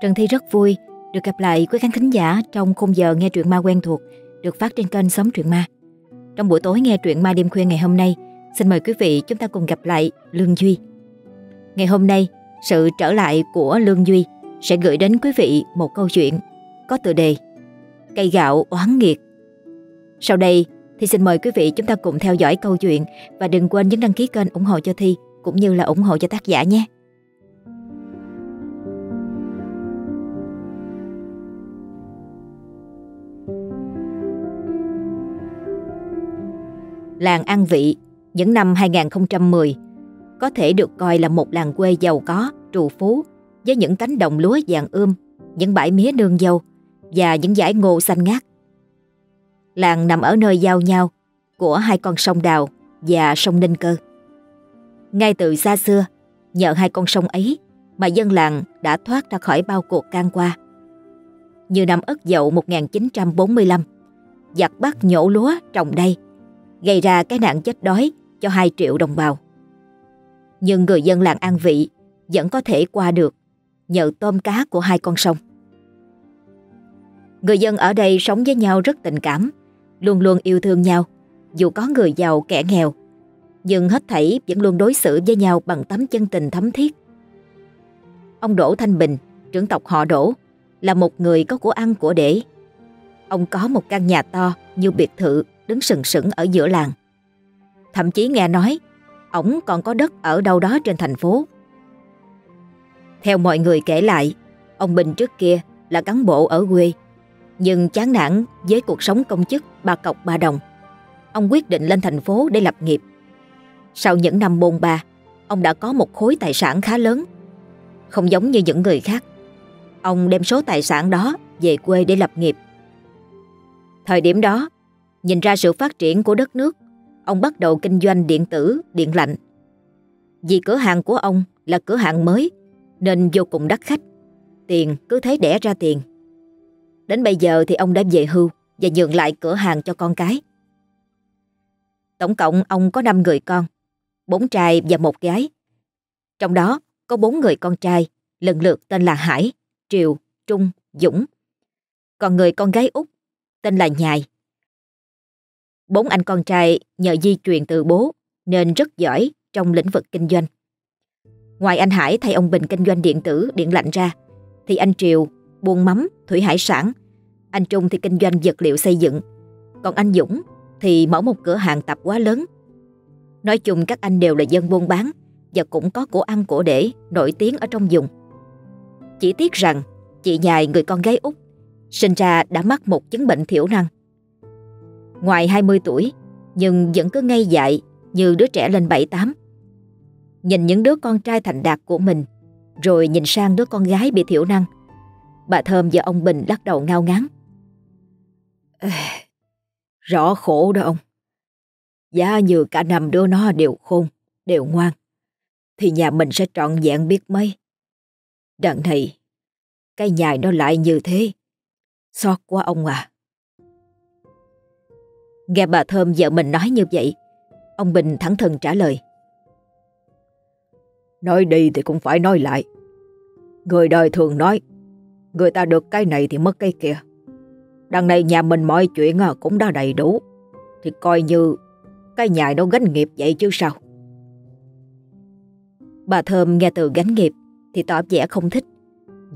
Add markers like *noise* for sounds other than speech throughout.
Trần Thi rất vui được gặp lại quý khán thính giả trong khung giờ nghe truyện ma quen thuộc được phát trên kênh Sống Truyện Ma. Trong buổi tối nghe truyện ma đêm khuya ngày hôm nay, xin mời quý vị chúng ta cùng gặp lại Lương Duy. Ngày hôm nay, sự trở lại của Lương Duy sẽ gửi đến quý vị một câu chuyện có tựa đề Cây gạo oán nghiệt. Sau đây thì xin mời quý vị chúng ta cùng theo dõi câu chuyện và đừng quên nhấn đăng ký kênh ủng hộ cho Thi cũng như là ủng hộ cho tác giả nhé. Làng An Vị những năm 2010 có thể được coi là một làng quê giàu có, trù phú với những cánh đồng lúa vàng ươm, những bãi mía nương dâu và những dải ngô xanh ngát. Làng nằm ở nơi giao nhau của hai con sông Đào và sông Ninh Cơ. Ngay từ xa xưa, nhờ hai con sông ấy mà dân làng đã thoát ra khỏi bao cuộc can qua. Như năm Ất Dậu 1945, giặc bắt nhổ lúa trồng đây, gây ra cái nạn chết đói cho 2 triệu đồng bào. Nhưng người dân làng An Vị vẫn có thể qua được nhờ tôm cá của hai con sông. Người dân ở đây sống với nhau rất tình cảm, luôn luôn yêu thương nhau, dù có người giàu kẻ nghèo, nhưng hết thảy vẫn luôn đối xử với nhau bằng tấm chân tình thấm thiết. Ông Đỗ Thanh Bình, trưởng tộc họ Đỗ, là một người có của ăn của để. Ông có một căn nhà to như biệt thự đứng sừng sững ở giữa làng. Thậm chí nghe nói, ổng còn có đất ở đâu đó trên thành phố. Theo mọi người kể lại, ông Bình trước kia là cán bộ ở quê, nhưng chán nản với cuộc sống công chức ba cọc ba đồng. Ông quyết định lên thành phố để lập nghiệp. Sau những năm bôn ba, ông đã có một khối tài sản khá lớn. Không giống như những người khác, ông đem số tài sản đó về quê để lập nghiệp. Thời điểm đó, nhìn ra sự phát triển của đất nước, ông bắt đầu kinh doanh điện tử, điện lạnh. Vì cửa hàng của ông là cửa hàng mới nên vô cùng đắt khách. Tiền cứ thế đẻ ra tiền. Đến bây giờ thì ông đã về hưu và nhường lại cửa hàng cho con cái. Tổng cộng ông có 5 người con, bốn trai và một gái. Trong đó có bốn người con trai, lần lượt tên là Hải, Triều, Trung, Dũng. Còn người con gái út tên là Nhài. Bốn anh con trai nhờ di truyền từ bố nên rất giỏi trong lĩnh vực kinh doanh. Ngoài anh Hải thay ông Bình kinh doanh điện tử, điện lạnh ra, thì anh Triều buôn mắm, thủy hải sản, anh Trung thì kinh doanh vật liệu xây dựng, còn anh Dũng thì mở một cửa hàng tạp hóa lớn. Nói chung các anh đều là dân buôn bán và cũng có của ăn của để nổi tiếng ở trong vùng. Chỉ tiếc rằng chị nhài người con gái út sinh ra đã mắc một chứng bệnh thiểu năng. Ngoài 20 tuổi nhưng vẫn cứ ngây dại như đứa trẻ lên 7-8. Nhìn những đứa con trai thành đạt của mình rồi nhìn sang đứa con gái bị thiểu năng. Bà Thơm và ông Bình lắc đầu ngao ngán. Rõ khổ đó ông. Giá như cả năm đứa nó đều khôn, đều ngoan, thì nhà mình sẽ trọn vẹn biết mấy. Đằng này, cái nhà nó lại như thế. Xót quá ông à. Nghe bà Thơm vợ mình nói như vậy, ông Bình thẳng thừng trả lời. Nói đi thì cũng phải nói lại. Người đời thường nói, người ta được cái này thì mất cái kia. Đằng này nhà mình mọi chuyện à, cũng đã đầy đủ, thì coi như cái nhà nó gánh nghiệp vậy chứ sao. Bà Thơm nghe từ gánh nghiệp thì tỏ vẻ không thích,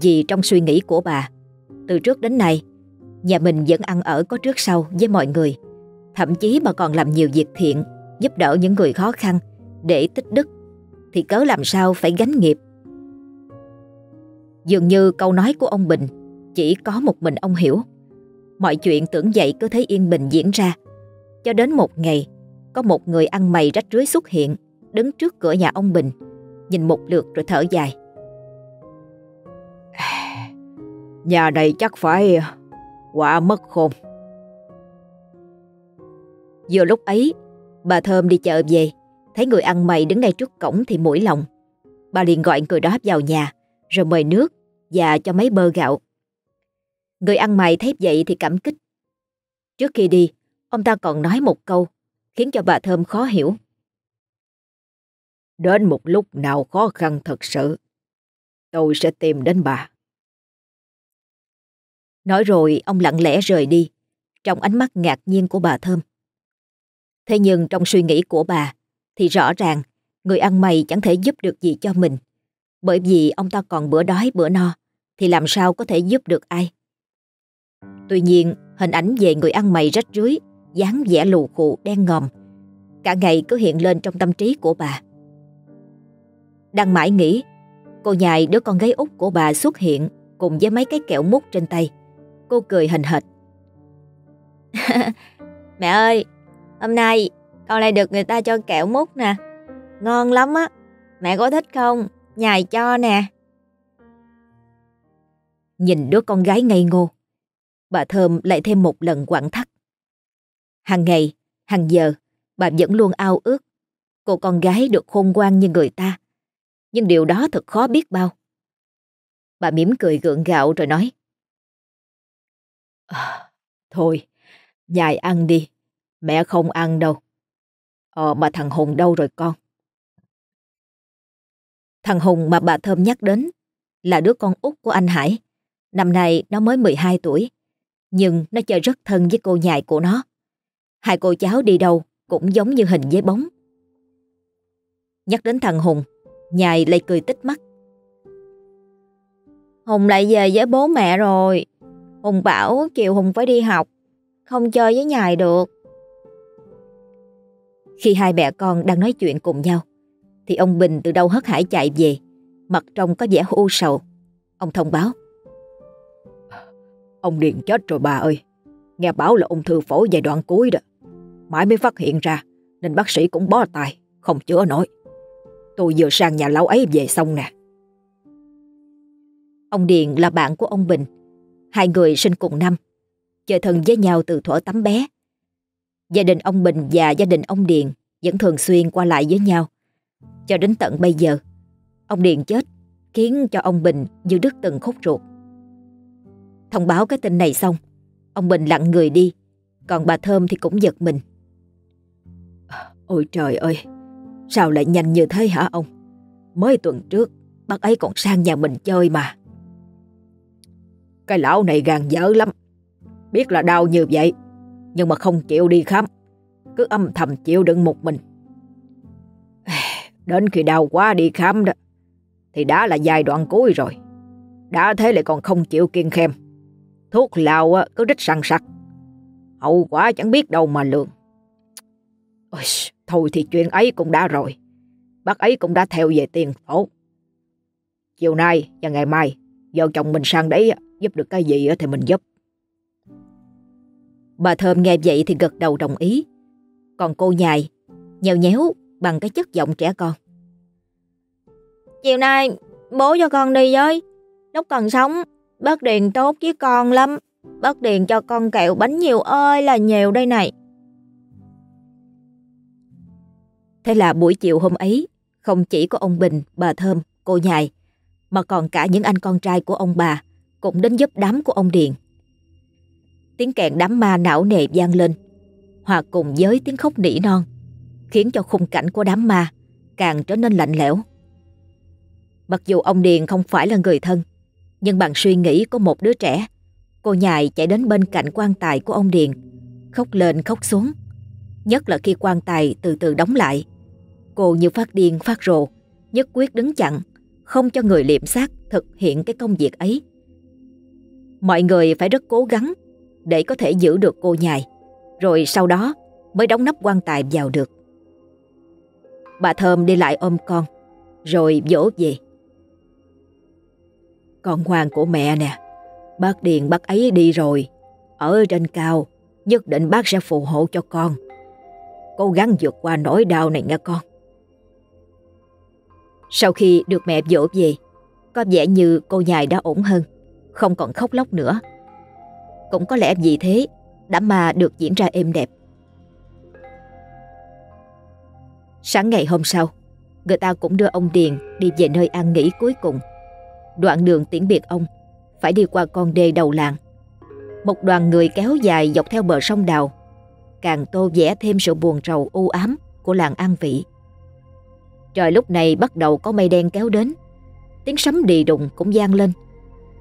vì trong suy nghĩ của bà, từ trước đến nay, nhà mình vẫn ăn ở có trước sau với mọi người. Thậm chí bà còn làm nhiều việc thiện, giúp đỡ những người khó khăn để tích đức thì cớ làm sao phải gánh nghiệp. Dường như câu nói của ông Bình chỉ có một mình ông hiểu. Mọi chuyện tưởng vậy cứ thấy yên bình diễn ra. Cho đến một ngày, có một người ăn mày rách rưới xuất hiện, đứng trước cửa nhà ông Bình, nhìn một lượt rồi thở dài. Nhà này chắc phải à, quả mất khôn. Vừa lúc ấy, bà Thơm đi chợ về, Thấy người ăn mày đứng ngay trước cổng thì mũi lòng. Bà liền gọi người đó vào nhà, rồi mời nước và cho mấy bơ gạo. Người ăn mày thấy vậy thì cảm kích. Trước khi đi, ông ta còn nói một câu, khiến cho bà Thơm khó hiểu. Đến một lúc nào khó khăn thật sự, tôi sẽ tìm đến bà. Nói rồi ông lặng lẽ rời đi, trong ánh mắt ngạc nhiên của bà Thơm. Thế nhưng trong suy nghĩ của bà, thì rõ ràng người ăn mày chẳng thể giúp được gì cho mình. Bởi vì ông ta còn bữa đói bữa no, thì làm sao có thể giúp được ai. Tuy nhiên, hình ảnh về người ăn mày rách rưới, dáng vẻ lù khụ đen ngòm, cả ngày cứ hiện lên trong tâm trí của bà. Đang mãi nghĩ, cô nhài đứa con gái út của bà xuất hiện cùng với mấy cái kẹo mút trên tay. Cô cười hình hệt. *laughs* Mẹ ơi, hôm nay con lại được người ta cho kẹo mút nè. Ngon lắm á, mẹ có thích không? Nhài cho nè. Nhìn đứa con gái ngây ngô, bà Thơm lại thêm một lần quặn thắt. Hàng ngày, hàng giờ, bà vẫn luôn ao ước cô con gái được khôn ngoan như người ta. Nhưng điều đó thật khó biết bao. Bà mỉm cười gượng gạo rồi nói. À, thôi, nhài ăn đi, mẹ không ăn đâu. Ờ mà thằng Hùng đâu rồi con? Thằng Hùng mà bà Thơm nhắc đến là đứa con út của anh Hải. Năm nay nó mới 12 tuổi, nhưng nó chơi rất thân với cô nhài của nó. Hai cô cháu đi đâu cũng giống như hình với bóng. Nhắc đến thằng Hùng, nhài lại cười tích mắt. Hùng lại về với bố mẹ rồi. Hùng bảo chiều Hùng phải đi học, không chơi với nhài được. Khi hai mẹ con đang nói chuyện cùng nhau, thì ông Bình từ đâu hất hải chạy về, mặt trông có vẻ u sầu. Ông thông báo. Ông Điền chết rồi bà ơi. Nghe bảo là ung thư phổi giai đoạn cuối đó. Mãi mới phát hiện ra, nên bác sĩ cũng bó tay, không chữa nổi. Tôi vừa sang nhà lão ấy về xong nè. Ông Điền là bạn của ông Bình. Hai người sinh cùng năm, chơi thân với nhau từ thuở tắm bé. Gia đình ông Bình và gia đình ông Điền vẫn thường xuyên qua lại với nhau. Cho đến tận bây giờ, ông Điền chết khiến cho ông Bình như đứt từng khúc ruột. Thông báo cái tin này xong, ông Bình lặng người đi, còn bà Thơm thì cũng giật mình. Ôi trời ơi, sao lại nhanh như thế hả ông? Mới tuần trước, bác ấy còn sang nhà mình chơi mà. Cái lão này gàn dở lắm. Biết là đau như vậy, nhưng mà không chịu đi khám. Cứ âm thầm chịu đựng một mình. *sighs* Đến khi đau quá đi khám đó, thì đã là giai đoạn cuối rồi. Đã thế lại còn không chịu kiên khem. Thuốc lào cứ rít săn sặc. Hậu quả chẳng biết đâu mà lường. Ôi, thôi thì chuyện ấy cũng đã rồi. Bác ấy cũng đã theo về tiền phổ. Chiều nay và ngày mai, vợ chồng mình sang đấy giúp được cái gì thì mình giúp. Bà Thơm nghe vậy thì gật đầu đồng ý. Còn cô nhài, nhèo nhéo bằng cái chất giọng trẻ con. Chiều nay bố cho con đi với. Lúc còn sống, bác Điền tốt với con lắm. Bác Điền cho con kẹo bánh nhiều ơi là nhiều đây này. Thế là buổi chiều hôm ấy, không chỉ có ông Bình, bà Thơm, cô nhài, mà còn cả những anh con trai của ông bà cũng đến giúp đám của ông Điền. Tiếng kèn đám ma não nề vang lên, hòa cùng với tiếng khóc nỉ non, khiến cho khung cảnh của đám ma càng trở nên lạnh lẽo. Mặc dù ông Điền không phải là người thân, nhưng bằng suy nghĩ của một đứa trẻ, cô nhài chạy đến bên cạnh quan tài của ông Điền, khóc lên khóc xuống. Nhất là khi quan tài từ từ đóng lại, cô như phát điên phát rồ, nhất quyết đứng chặn, không cho người liệm xác thực hiện cái công việc ấy. Mọi người phải rất cố gắng để có thể giữ được cô nhài, rồi sau đó mới đóng nắp quan tài vào được. Bà Thơm đi lại ôm con, rồi dỗ về. Con ngoan của mẹ nè, bác Điền bác ấy đi rồi, ở trên cao, nhất định bác sẽ phù hộ cho con. Cố gắng vượt qua nỗi đau này nha con. Sau khi được mẹ dỗ về, có vẻ như cô nhài đã ổn hơn, không còn khóc lóc nữa. Cũng có lẽ vì thế, đám ma được diễn ra êm đẹp. Sáng ngày hôm sau, người ta cũng đưa ông Điền đi về nơi an nghỉ cuối cùng. Đoạn đường tiễn biệt ông, phải đi qua con đê đầu làng. Một đoàn người kéo dài dọc theo bờ sông đào, càng tô vẽ thêm sự buồn rầu u ám của làng An Vị. Trời lúc này bắt đầu có mây đen kéo đến, tiếng sấm đì đùng cũng gian lên,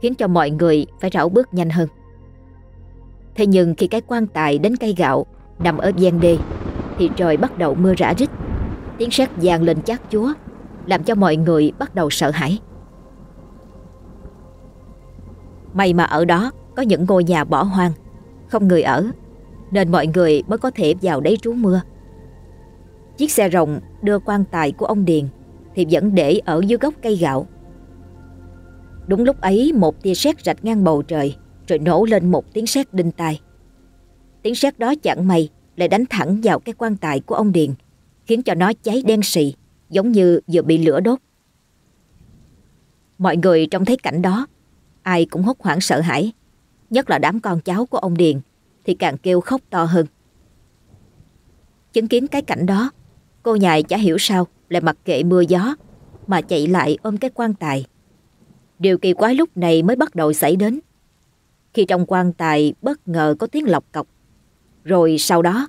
khiến cho mọi người phải rảo bước nhanh hơn. Thế nhưng khi cái quan tài đến cây gạo nằm ở gian đê thì trời bắt đầu mưa rã rít. Tiếng sét vang lên chát chúa làm cho mọi người bắt đầu sợ hãi. May mà ở đó có những ngôi nhà bỏ hoang, không người ở, nên mọi người mới có thể vào đấy trú mưa. Chiếc xe rồng đưa quan tài của ông Điền thì vẫn để ở dưới gốc cây gạo. Đúng lúc ấy một tia sét rạch ngang bầu trời rồi nổ lên một tiếng sét đinh tai. Tiếng sét đó chẳng may lại đánh thẳng vào cái quan tài của ông Điền, khiến cho nó cháy đen xì, giống như vừa bị lửa đốt. Mọi người trông thấy cảnh đó, ai cũng hốt hoảng sợ hãi, nhất là đám con cháu của ông Điền thì càng kêu khóc to hơn. Chứng kiến cái cảnh đó, cô nhài chả hiểu sao lại mặc kệ mưa gió mà chạy lại ôm cái quan tài. Điều kỳ quái lúc này mới bắt đầu xảy đến. Khi trong quan tài bất ngờ có tiếng lọc cọc, rồi sau đó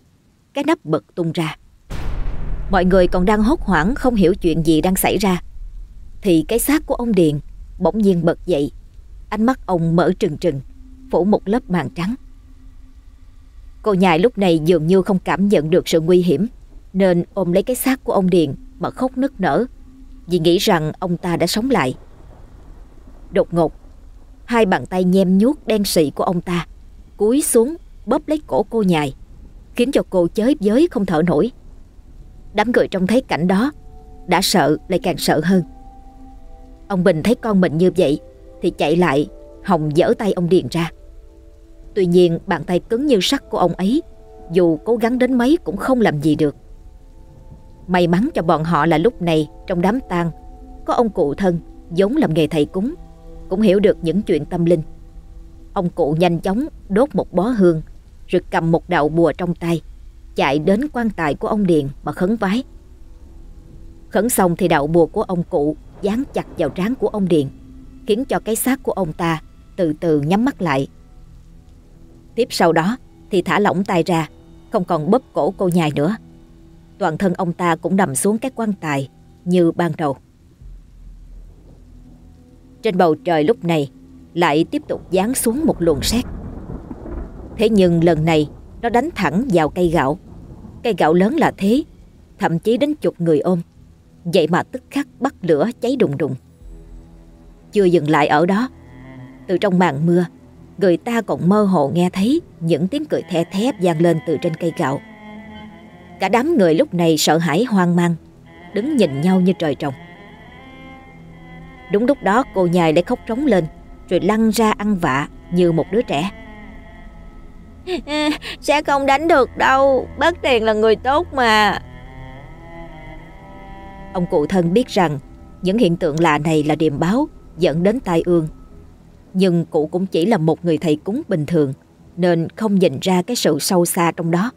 cái nắp bật tung ra. Mọi người còn đang hốt hoảng không hiểu chuyện gì đang xảy ra. Thì cái xác của ông Điền bỗng nhiên bật dậy. Ánh mắt ông mở trừng trừng, phủ một lớp màn trắng. Cô nhài lúc này dường như không cảm nhận được sự nguy hiểm, nên ôm lấy cái xác của ông Điền mà khóc nức nở, vì nghĩ rằng ông ta đã sống lại. Đột ngột, hai bàn tay nhem nhuốc đen sị của ông ta cúi xuống bóp lấy cổ cô nhài, khiến cho cô chới giới không thở nổi. Đám người trông thấy cảnh đó, đã sợ lại càng sợ hơn. Ông Bình thấy con mình như vậy thì chạy lại, hòng giở tay ông Điền ra. Tuy nhiên bàn tay cứng như sắt của ông ấy, dù cố gắng đến mấy cũng không làm gì được. May mắn cho bọn họ là lúc này trong đám tang có ông cụ thân giống làm nghề thầy cúng, cũng hiểu được những chuyện tâm linh. Ông cụ nhanh chóng đốt một bó hương rồi cầm một đạo bùa trong tay, chạy đến quan tài của ông Điền mà khấn vái. Khấn xong thì đạo bùa của ông cụ dán chặt vào trán của ông Điền, khiến cho cái xác của ông ta từ từ nhắm mắt lại. Tiếp sau đó thì thả lỏng tay ra, không còn bóp cổ cô nhài nữa. Toàn thân ông ta cũng nằm xuống cái quan tài như ban đầu. Trên bầu trời lúc này lại tiếp tục giáng xuống một luồng sét. Thế nhưng lần này nó đánh thẳng vào cây gạo. Cây gạo lớn là thế, thậm chí đến chục người ôm. Vậy mà tức khắc bắt lửa cháy đùng đùng. Chưa dừng lại ở đó, từ trong màn mưa, người ta còn mơ hồ nghe thấy những tiếng cười the thép vang lên từ trên cây gạo. Cả đám người lúc này sợ hãi hoang mang, đứng nhìn nhau như trời trồng. Đúng lúc đó cô nhài lại khóc trống lên, rồi lăn ra ăn vạ như một đứa trẻ. *laughs* Sẽ không đánh được đâu Bác Tiền là người tốt mà. Ông cụ thân biết rằng Những hiện tượng lạ này là điềm báo Dẫn đến tai ương. Nhưng cụ cũng chỉ là một người thầy cúng bình thường Nên không nhìn ra cái sự sâu xa trong đó.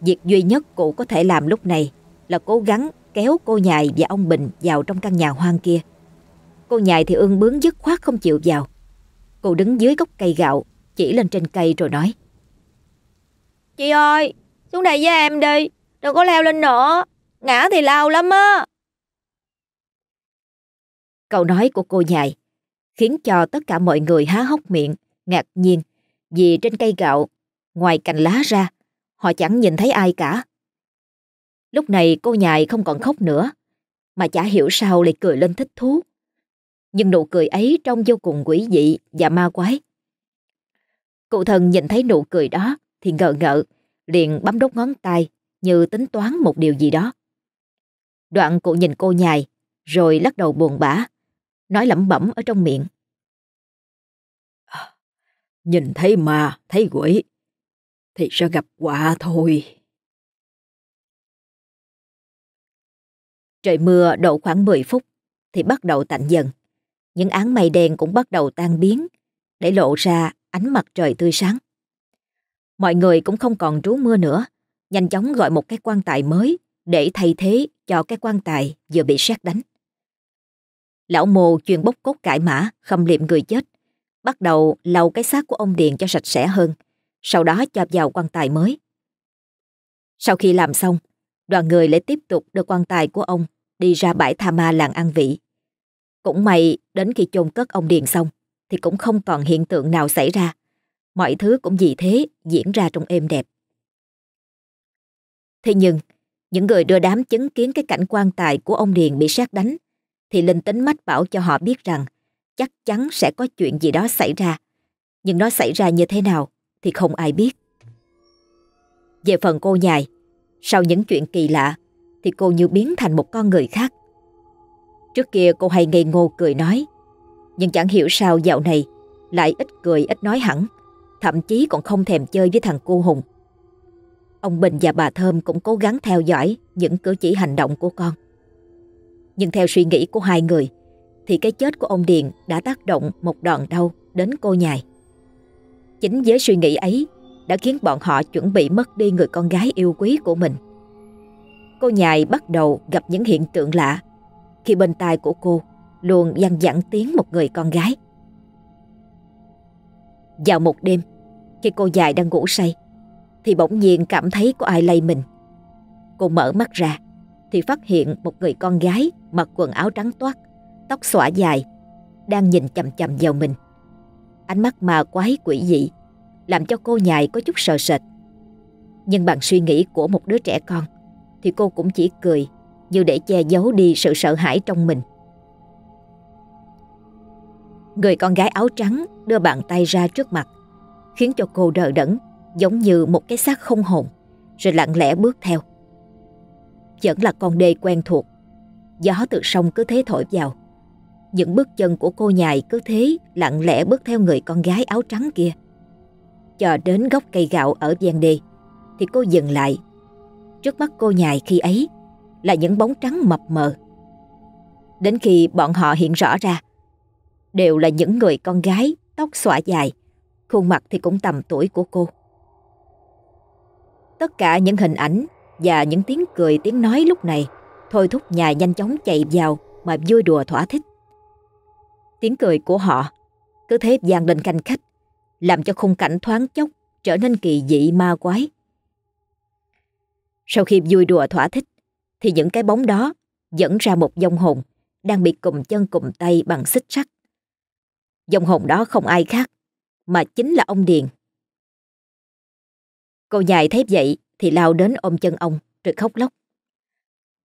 Việc duy nhất cụ có thể làm lúc này Là cố gắng kéo cô nhài và ông Bình vào trong căn nhà hoang kia Cô nhài thì ương bướng dứt khoát không chịu vào Cô đứng dưới gốc cây gạo chỉ lên trên cây rồi nói. Chị ơi, xuống đây với em đi, đừng có leo lên nữa, ngã thì lao lắm á. Câu nói của cô nhài khiến cho tất cả mọi người há hốc miệng, ngạc nhiên vì trên cây gạo, ngoài cành lá ra, họ chẳng nhìn thấy ai cả. Lúc này cô nhài không còn khóc nữa, mà chả hiểu sao lại cười lên thích thú. Nhưng nụ cười ấy trông vô cùng quỷ dị và ma quái. Cụ thần nhìn thấy nụ cười đó thì ngờ ngợ, liền bấm đốt ngón tay như tính toán một điều gì đó. Đoạn cụ nhìn cô nhài, rồi lắc đầu buồn bã, nói lẩm bẩm ở trong miệng. À, nhìn thấy ma, thấy quỷ, thì sẽ gặp quả thôi. Trời mưa độ khoảng 10 phút thì bắt đầu tạnh dần. Những áng mây đen cũng bắt đầu tan biến để lộ ra ánh mặt trời tươi sáng. Mọi người cũng không còn trú mưa nữa, nhanh chóng gọi một cái quan tài mới để thay thế cho cái quan tài vừa bị sét đánh. Lão mồ chuyên bốc cốt cải mã, khâm liệm người chết, bắt đầu lau cái xác của ông Điền cho sạch sẽ hơn, sau đó cho vào quan tài mới. Sau khi làm xong, đoàn người lại tiếp tục đưa quan tài của ông đi ra bãi tha ma làng An Vị. Cũng may đến khi chôn cất ông Điền xong, thì cũng không còn hiện tượng nào xảy ra. Mọi thứ cũng vì thế diễn ra trong êm đẹp. Thế nhưng, những người đưa đám chứng kiến cái cảnh quan tài của ông Điền bị sát đánh, thì linh tính mách bảo cho họ biết rằng chắc chắn sẽ có chuyện gì đó xảy ra. Nhưng nó xảy ra như thế nào thì không ai biết. Về phần cô nhài, sau những chuyện kỳ lạ thì cô như biến thành một con người khác. Trước kia cô hay ngây ngô cười nói, nhưng chẳng hiểu sao dạo này lại ít cười ít nói hẳn, thậm chí còn không thèm chơi với thằng cô Hùng. Ông Bình và bà Thơm cũng cố gắng theo dõi những cử chỉ hành động của con. Nhưng theo suy nghĩ của hai người, thì cái chết của ông Điền đã tác động một đòn đau đến cô nhài. Chính với suy nghĩ ấy đã khiến bọn họ chuẩn bị mất đi người con gái yêu quý của mình. Cô nhài bắt đầu gặp những hiện tượng lạ khi bên tai của cô luôn dằn dặn tiếng một người con gái. Vào một đêm, khi cô dài đang ngủ say, thì bỗng nhiên cảm thấy có ai lay mình. Cô mở mắt ra, thì phát hiện một người con gái mặc quần áo trắng toát, tóc xõa dài, đang nhìn chầm chầm vào mình. Ánh mắt mà quái quỷ dị, làm cho cô nhài có chút sợ sệt. Nhưng bằng suy nghĩ của một đứa trẻ con, thì cô cũng chỉ cười như để che giấu đi sự sợ hãi trong mình. Người con gái áo trắng đưa bàn tay ra trước mặt, khiến cho cô đờ đẫn, giống như một cái xác không hồn, rồi lặng lẽ bước theo. Vẫn là con đê quen thuộc, gió từ sông cứ thế thổi vào. Những bước chân của cô nhài cứ thế lặng lẽ bước theo người con gái áo trắng kia. Chờ đến gốc cây gạo ở gian đê, thì cô dừng lại. Trước mắt cô nhài khi ấy là những bóng trắng mập mờ. Đến khi bọn họ hiện rõ ra, đều là những người con gái tóc xõa dài, khuôn mặt thì cũng tầm tuổi của cô. Tất cả những hình ảnh và những tiếng cười tiếng nói lúc này thôi thúc nhà nhanh chóng chạy vào mà vui đùa thỏa thích. Tiếng cười của họ cứ thế vang lên canh khách, làm cho khung cảnh thoáng chốc trở nên kỳ dị ma quái. Sau khi vui đùa thỏa thích, thì những cái bóng đó dẫn ra một dông hồn đang bị cùm chân cùm tay bằng xích sắt. Dòng hồn đó không ai khác, mà chính là ông Điền. Cô nhài thấy vậy thì lao đến ôm chân ông rồi khóc lóc.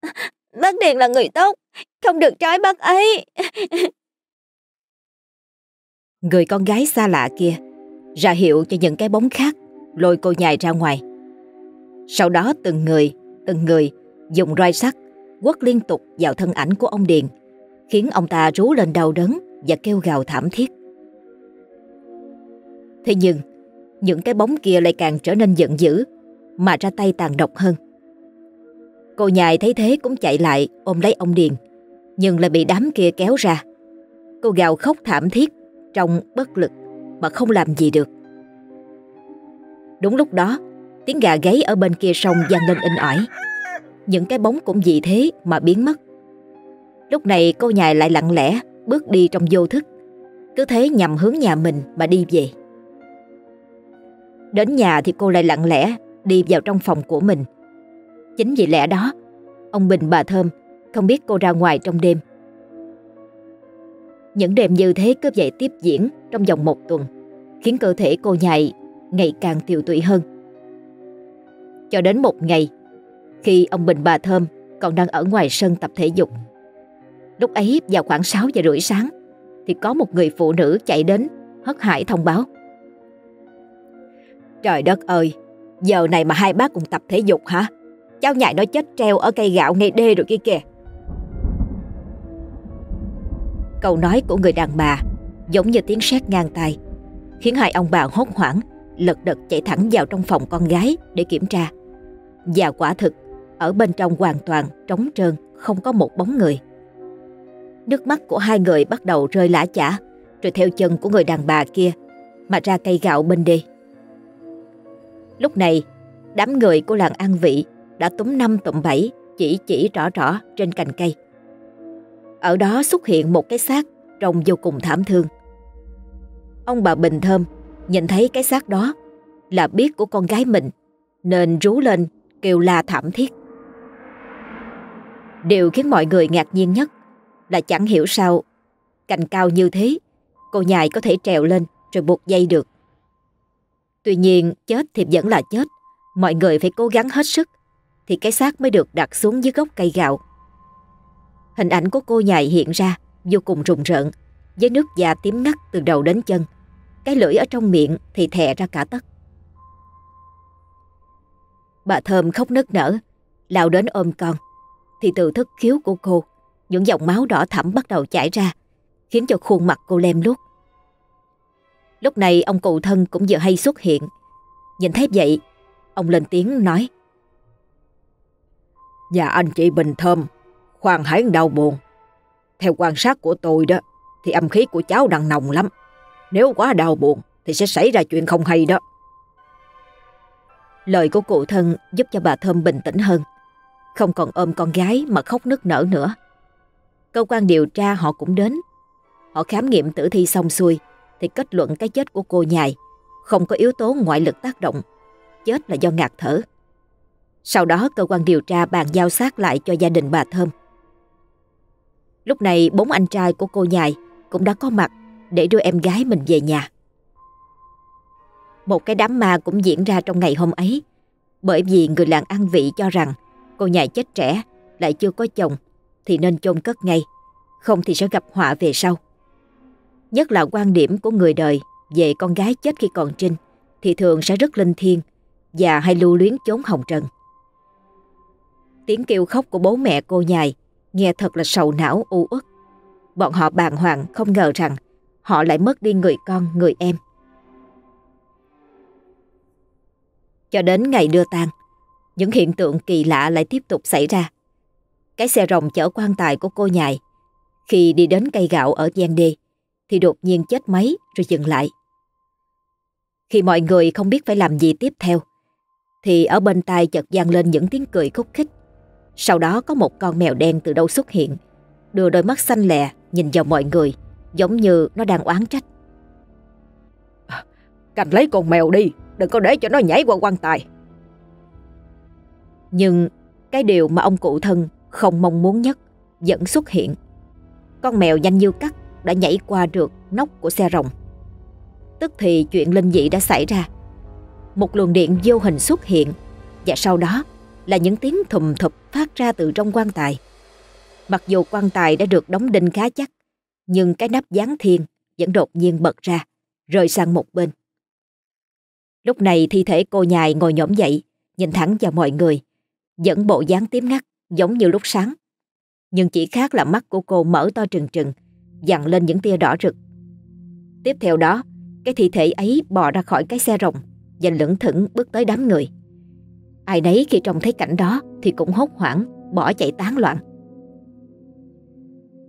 *laughs* Bác Điền là người tốt, không được trói bác ấy. *laughs* Người con gái xa lạ kia ra hiệu cho những cái bóng khác lôi cô nhài ra ngoài. Sau đó từng người, từng người dùng roi sắt quất liên tục vào thân ảnh của ông Điền, khiến ông ta rú lên đau đớn và kêu gào thảm thiết. Thế nhưng, những cái bóng kia lại càng trở nên giận dữ, mà ra tay tàn độc hơn. Cô nhài thấy thế cũng chạy lại ôm lấy ông Điền, nhưng lại bị đám kia kéo ra. Cô gào khóc thảm thiết, trong bất lực mà không làm gì được. Đúng lúc đó, tiếng gà gáy ở bên kia sông vang lên in ỏi. Những cái bóng cũng vì thế mà biến mất. Lúc này cô nhài lại lặng lẽ bước đi trong vô thức, cứ thế nhằm hướng nhà mình mà đi về. Đến nhà thì cô lại lặng lẽ đi vào trong phòng của mình. Chính vì lẽ đó, ông Bình bà Thơm không biết cô ra ngoài trong đêm. Những đêm như thế cứ vậy tiếp diễn trong vòng một tuần, khiến cơ thể cô nhài ngày càng tiều tụy hơn. Cho đến một ngày, khi ông Bình bà Thơm còn đang ở ngoài sân tập thể dục. Lúc ấy vào khoảng 6 giờ rưỡi sáng, thì có một người phụ nữ chạy đến hất hải thông báo. Trời đất ơi, giờ này mà hai bác cùng tập thể dục hả? Cháu nhại nó chết treo ở cây gạo ngay đê rồi kia kìa. Câu nói của người đàn bà giống như tiếng sét ngang tai, khiến hai ông bà hốt hoảng, lật đật chạy thẳng vào trong phòng con gái để kiểm tra. Và quả thực, ở bên trong hoàn toàn trống trơn, không có một bóng người. Nước mắt của hai người bắt đầu rơi lã chả, rồi theo chân của người đàn bà kia mà ra cây gạo bên đi. Lúc này, đám người của làng An Vị đã túm năm tụm bảy chỉ chỉ rõ rõ trên cành cây. Ở đó xuất hiện một cái xác trông vô cùng thảm thương. Ông bà Bình Thơm nhìn thấy cái xác đó là biết của con gái mình nên rú lên kêu la thảm thiết. Điều khiến mọi người ngạc nhiên nhất là chẳng hiểu sao cành cao như thế cô nhài có thể trèo lên rồi buộc dây được. Tuy nhiên chết thì vẫn là chết, mọi người phải cố gắng hết sức thì cái xác mới được đặt xuống dưới gốc cây gạo. Hình ảnh của cô nhài hiện ra vô cùng rùng rợn, với nước da tím ngắt từ đầu đến chân. Cái lưỡi ở trong miệng thì thè ra cả tất. Bà Thơm khóc nức nở, lao đến ôm con. Thì từ thức khiếu của cô, những dòng máu đỏ thẫm bắt đầu chảy ra, khiến cho khuôn mặt cô lem luốc. Lúc này ông cụ thân cũng vừa hay xuất hiện. Nhìn thấy vậy, ông lên tiếng nói. Nhà anh chị Bình Thơm, khoan hãy đau buồn. Theo quan sát của tôi đó, thì âm khí của cháu đang nồng lắm. Nếu quá đau buồn thì sẽ xảy ra chuyện không hay đó. Lời của cụ thân giúp cho bà Thơm bình tĩnh hơn. Không còn ôm con gái mà khóc nức nở nữa. Cơ quan điều tra họ cũng đến. Họ khám nghiệm tử thi xong xuôi, thì kết luận cái chết của cô nhài không có yếu tố ngoại lực tác động. Chết là do ngạt thở. Sau đó cơ quan điều tra bàn giao xác lại cho gia đình bà Thơm. Lúc này bốn anh trai của cô nhài cũng đã có mặt để đưa em gái mình về nhà. Một cái đám ma cũng diễn ra trong ngày hôm ấy, bởi vì người làng ăn vị cho rằng cô nhà chết trẻ lại chưa có chồng thì nên chôn cất ngay, không thì sẽ gặp họa về sau. Nhất là quan điểm của người đời về con gái chết khi còn trinh thì thường sẽ rất linh thiêng và hay lưu luyến chốn hồng trần. Tiếng kêu khóc của bố mẹ cô nhài nghe thật là sầu não u uất. Bọn họ bàng hoàng không ngờ rằng họ lại mất đi người con, người em. Cho đến ngày đưa tang, những hiện tượng kỳ lạ lại tiếp tục xảy ra. Cái xe rồng chở quan tài của cô nhài, khi đi đến cây gạo ở gian đê, thì đột nhiên chết máy rồi dừng lại. Khi mọi người không biết phải làm gì tiếp theo, thì ở bên tai chợt vang lên những tiếng cười khúc khích. Sau đó có một con mèo đen từ đâu xuất hiện, đưa đôi mắt xanh lè nhìn vào mọi người, giống như nó đang oán trách. Cầm lấy con mèo đi, đừng có để cho nó nhảy qua quan tài. Nhưng cái điều mà ông cụ thân không mong muốn nhất vẫn xuất hiện. Con mèo nhanh như cắt đã nhảy qua được nóc của xe rồng. Tức thì chuyện linh dị đã xảy ra. Một luồng điện vô hình xuất hiện và sau đó là những tiếng thùm thụp phát ra từ trong quan tài. Mặc dù quan tài đã được đóng đinh khá chắc, nhưng cái nắp gián thiên vẫn đột nhiên bật ra, rơi sang một bên. Lúc này thi thể cô nhài ngồi nhổm dậy, nhìn thẳng vào mọi người, vẫn bộ dáng tím ngắt giống như lúc sáng. Nhưng chỉ khác là mắt của cô mở to trừng trừng, dặn lên những tia đỏ rực. Tiếp theo đó, cái thi thể ấy bò ra khỏi cái xe rồng và lững thững bước tới đám người. Ai nấy khi trông thấy cảnh đó thì cũng hốt hoảng, bỏ chạy tán loạn.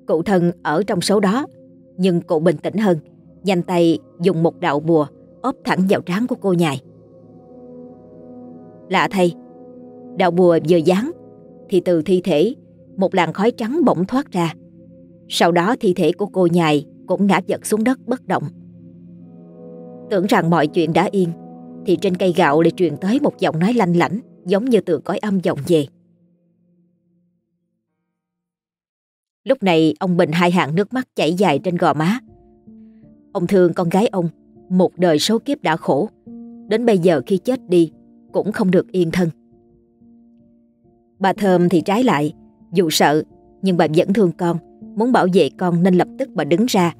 Cụ thân ở trong số đó, nhưng cụ bình tĩnh hơn, nhanh tay dùng một đạo bùa ốp thẳng vào trán của cô nhài. Lạ thay, đạo bùa vừa dán thì từ thi thể một làn khói trắng bỗng thoát ra. Sau đó thi thể của cô nhài cũng ngã vật xuống đất bất động. Tưởng rằng mọi chuyện đã yên thì trên cây gạo lại truyền tới một giọng nói lanh lảnh giống như từ cõi âm vọng về. Lúc này ông Bình hai hàng nước mắt chảy dài trên gò má. Ông thương con gái ông, một đời số kiếp đã khổ. Đến bây giờ khi chết đi, cũng không được yên thân. Bà Thơm thì trái lại, dù sợ, nhưng bà vẫn thương con, muốn bảo vệ con nên lập tức bà đứng ra,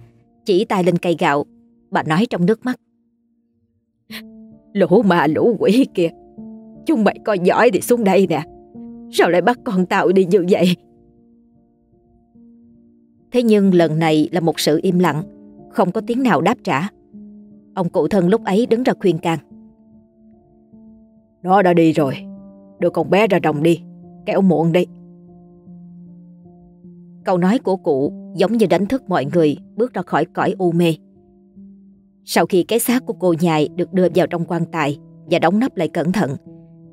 chỉ tay lên cây gạo, bà nói trong nước mắt. Lũ mà lũ quỷ kìa, chúng mày coi giỏi thì xuống đây nè, sao lại bắt con tao đi như vậy? Thế nhưng lần này là một sự im lặng, không có tiếng nào đáp trả. Ông cụ thân lúc ấy đứng ra khuyên can. Nó đã đi rồi, đưa con bé ra đồng đi, kẻo muộn đi. Câu nói của cụ giống như đánh thức mọi người bước ra khỏi cõi u mê. Sau khi cái xác của cô nhài được đưa vào trong quan tài và đóng nắp lại cẩn thận,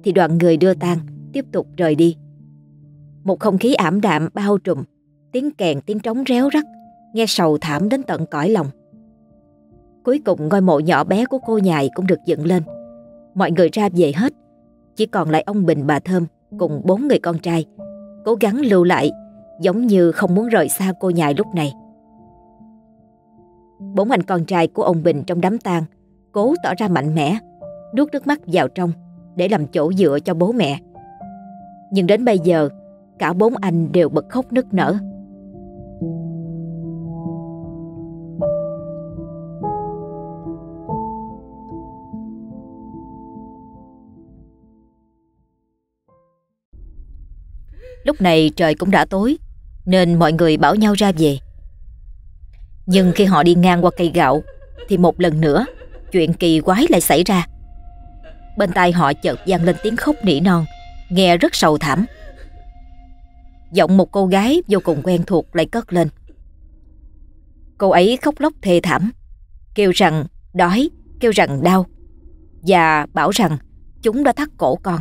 thì đoàn người đưa tang tiếp tục rời đi. Một không khí ảm đạm bao trùm tiếng kèn tiếng trống réo rắt, nghe sầu thảm đến tận cõi lòng. Cuối cùng ngôi mộ nhỏ bé của cô nhài cũng được dựng lên. Mọi người ra về hết, chỉ còn lại ông Bình bà Thơm cùng bốn người con trai, cố gắng lưu lại giống như không muốn rời xa cô nhài lúc này. Bốn anh con trai của ông Bình trong đám tang cố tỏ ra mạnh mẽ, nuốt nước mắt vào trong để làm chỗ dựa cho bố mẹ. Nhưng đến bây giờ, cả bốn anh đều bật khóc nức nở. Lúc này trời cũng đã tối, Nên mọi người bảo nhau ra về. Nhưng khi họ đi ngang qua cây gạo, Thì một lần nữa, Chuyện kỳ quái lại xảy ra. Bên tai họ chợt vang lên tiếng khóc nỉ non, Nghe rất sầu thảm. Giọng một cô gái vô cùng quen thuộc lại cất lên. Cô ấy khóc lóc thê thảm, Kêu rằng đói, Kêu rằng đau, Và bảo rằng chúng đã thắt cổ con.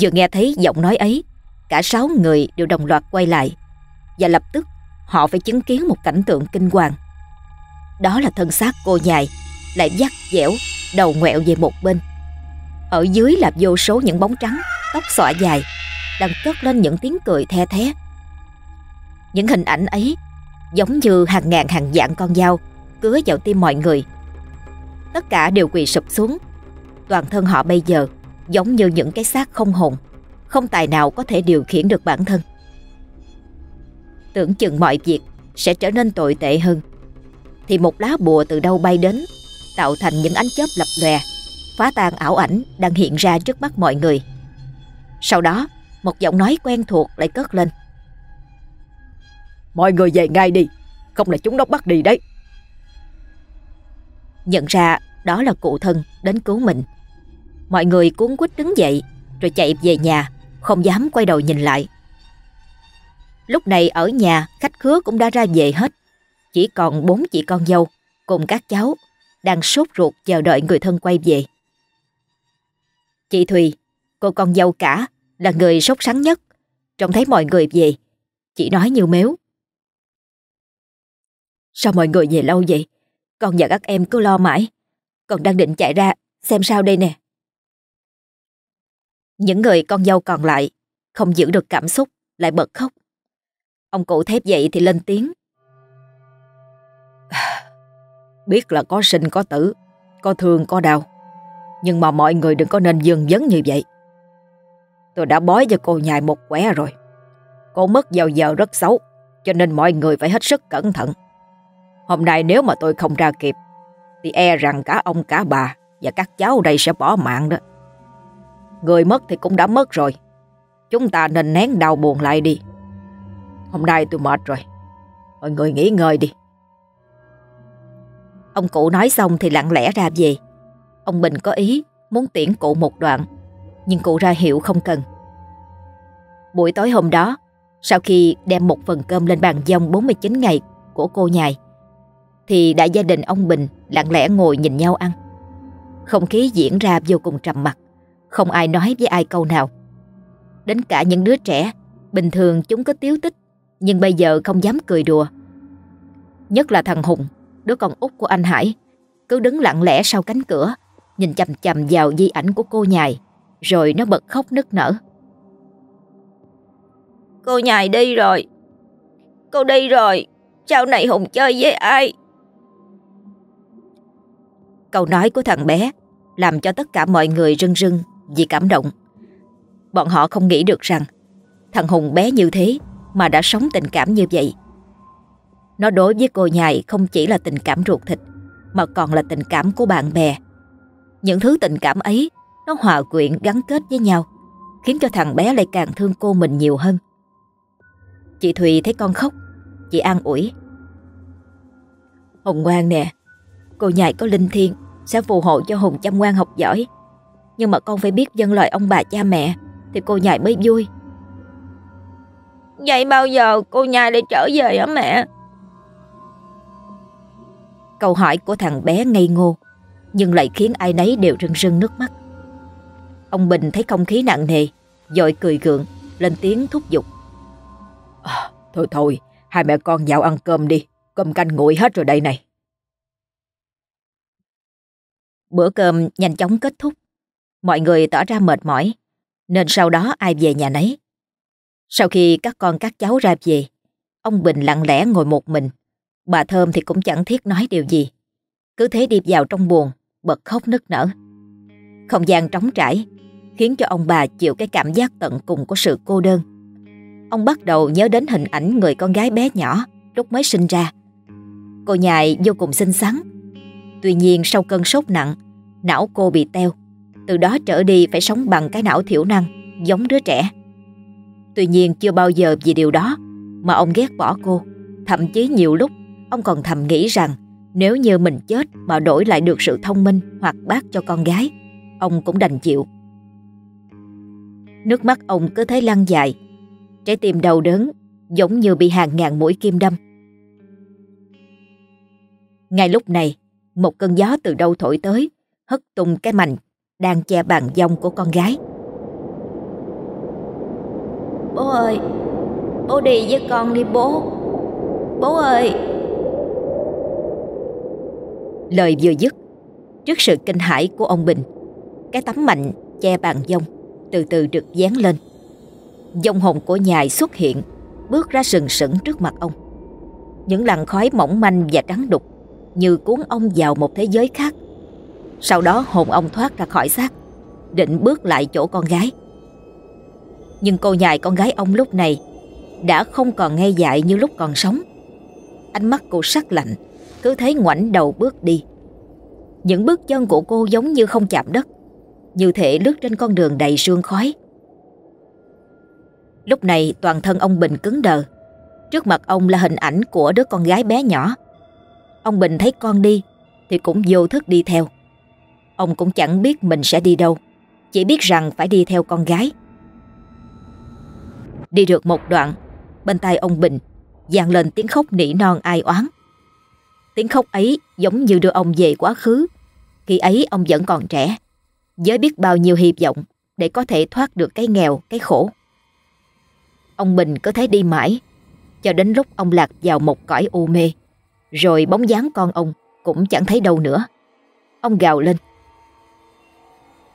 Vừa nghe thấy giọng nói ấy, cả sáu người đều đồng loạt quay lại và lập tức họ phải chứng kiến một cảnh tượng kinh hoàng. Đó là thân xác cô nhài lại dắt dẻo, đầu ngoẹo về một bên. Ở dưới là vô số những bóng trắng, tóc xõa dài, đang cất lên những tiếng cười the thé. Những hình ảnh ấy giống như hàng ngàn hàng vạn con dao cứa vào tim mọi người. Tất cả đều quỳ sụp xuống. Toàn thân họ bây giờ giống như những cái xác không hồn, không tài nào có thể điều khiển được bản thân. Tưởng chừng mọi việc sẽ trở nên tồi tệ hơn, thì một lá bùa từ đâu bay đến, tạo thành những ánh chớp lập lòe, phá tan ảo ảnh đang hiện ra trước mắt mọi người. Sau đó, một giọng nói quen thuộc lại cất lên. Mọi người về ngay đi, không là chúng nó bắt đi đấy. Nhận ra đó là cụ thân đến cứu mình. Mọi người cuốn quýt đứng dậy, Rồi chạy về nhà, Không dám quay đầu nhìn lại. Lúc này ở nhà, khách khứa cũng đã ra về hết. Chỉ còn bốn chị con dâu Cùng các cháu Đang sốt ruột chờ đợi người thân quay về. Chị Thùy, Cô con dâu cả, Là người sốt sắng nhất. Trông thấy mọi người về, Chị nói như mếu. Sao mọi người về lâu vậy? Con và các em cứ lo mãi. Còn đang định chạy ra Xem sao đây nè những người con dâu còn lại không giữ được cảm xúc lại bật khóc. Ông cụ thép dậy thì lên tiếng. *sighs* Biết là có sinh có tử, có thương có đau. Nhưng mà mọi người đừng có nên dừng dấn như vậy. Tôi đã bói cho cô nhài một quẻ rồi. Cô mất vào giờ rất xấu, cho nên mọi người phải hết sức cẩn thận. Hôm nay nếu mà tôi không ra kịp, thì e rằng cả ông cả bà và các cháu đây sẽ bỏ mạng đó. Người mất thì cũng đã mất rồi. Chúng ta nên nén đau buồn lại đi. Hôm nay tôi mệt rồi. Mọi người nghỉ ngơi đi. Ông cụ nói xong thì lặng lẽ ra về. Ông Bình có ý muốn tiễn cụ một đoạn, Nhưng cụ ra hiệu không cần. Buổi tối hôm đó, Sau khi đem một phần cơm lên bàn dông 49 ngày của cô nhài, Thì đại gia đình ông Bình lặng lẽ ngồi nhìn nhau ăn. Không khí diễn ra vô cùng trầm mặc không ai nói với ai câu nào. Đến cả những đứa trẻ Bình thường chúng có tiếu tích Nhưng bây giờ không dám cười đùa. Nhất là thằng Hùng Đứa con út của anh Hải Cứ đứng lặng lẽ sau cánh cửa Nhìn chầm chầm vào di ảnh của cô nhài Rồi nó bật khóc nức nở. Cô nhài đi rồi. Cô đi rồi. Sau này Hùng chơi với ai? Câu nói của thằng bé Làm cho tất cả mọi người rưng rưng vì cảm động. Bọn họ không nghĩ được rằng thằng Hùng bé như thế mà đã sống tình cảm như vậy. Nó đối với cô nhài không chỉ là tình cảm ruột thịt mà còn là tình cảm của bạn bè. Những thứ tình cảm ấy nó hòa quyện gắn kết với nhau khiến cho thằng bé lại càng thương cô mình nhiều hơn. Chị Thùy thấy con khóc, chị an ủi. Hùng ngoan nè, cô nhài có linh thiêng sẽ phù hộ cho Hùng chăm ngoan học giỏi. Nhưng mà con phải biết dân lời ông bà cha mẹ Thì cô nhài mới vui. Vậy bao giờ cô nhài để trở về hả mẹ? Câu hỏi của thằng bé ngây ngô Nhưng lại khiến ai nấy đều rưng rưng nước mắt. Ông Bình thấy không khí nặng nề Dội cười gượng Lên tiếng thúc giục. À, Thôi thôi Hai mẹ con vào ăn cơm đi Cơm canh nguội hết rồi đây này. Bữa cơm nhanh chóng kết thúc Mọi người tỏ ra mệt mỏi, nên sau đó ai về nhà nấy. Sau khi các con các cháu ra về, ông Bình lặng lẽ ngồi một mình. Bà Thơm thì cũng chẳng thiết nói điều gì. Cứ thế đi vào trong buồn bật khóc nức nở. Không gian trống trải khiến cho ông bà chịu cái cảm giác tận cùng của sự cô đơn. Ông bắt đầu nhớ đến hình ảnh người con gái bé nhỏ lúc mới sinh ra. Cô nhài vô cùng xinh xắn. Tuy nhiên sau cơn sốt nặng, não cô bị teo. Từ đó trở đi phải sống bằng cái não thiểu năng, giống đứa trẻ. Tuy nhiên chưa bao giờ vì điều đó mà ông ghét bỏ cô. Thậm chí nhiều lúc ông còn thầm nghĩ rằng nếu như mình chết mà đổi lại được sự thông minh hoặc bác cho con gái, ông cũng đành chịu. Nước mắt ông cứ thế lăn dài, trái tim đau đớn giống như bị hàng ngàn mũi kim đâm. Ngay lúc này, một cơn gió từ đâu thổi tới, hất tung cái mành đang che bàn dông của con gái. Bố ơi, bố đi với con đi bố. Bố ơi! Lời vừa dứt, trước sự kinh hãi của ông Bình, cái tấm mạnh che bàn dông từ từ được dán lên. Dông hồn của nhài xuất hiện, bước ra sừng sững trước mặt ông. Những làn khói mỏng manh và trắng đục như cuốn ông vào một thế giới khác. Sau đó hồn ông thoát ra khỏi xác, định bước lại chỗ con gái. Nhưng cô nhài con gái ông lúc này đã không còn ngây dại như lúc còn sống. Ánh mắt cô sắc lạnh, cứ thấy ngoảnh đầu bước đi. Những bước chân của cô giống như không chạm đất, như thể lướt trên con đường đầy sương khói. Lúc này toàn thân ông Bình cứng đờ. Trước mặt ông là hình ảnh của đứa con gái bé nhỏ. Ông Bình thấy con đi thì cũng vô thức đi theo. Ông cũng chẳng biết mình sẽ đi đâu, chỉ biết rằng phải đi theo con gái. Đi được một đoạn, bên tai ông Bình vang lên tiếng khóc nỉ non ai oán. Tiếng khóc ấy giống như đưa ông về quá khứ, khi ấy ông vẫn còn trẻ, với biết bao nhiêu hy vọng để có thể thoát được cái nghèo, cái khổ. Ông Bình cứ thế đi mãi, cho đến lúc ông lạc vào một cõi u mê, rồi bóng dáng con ông cũng chẳng thấy đâu nữa. Ông gào lên.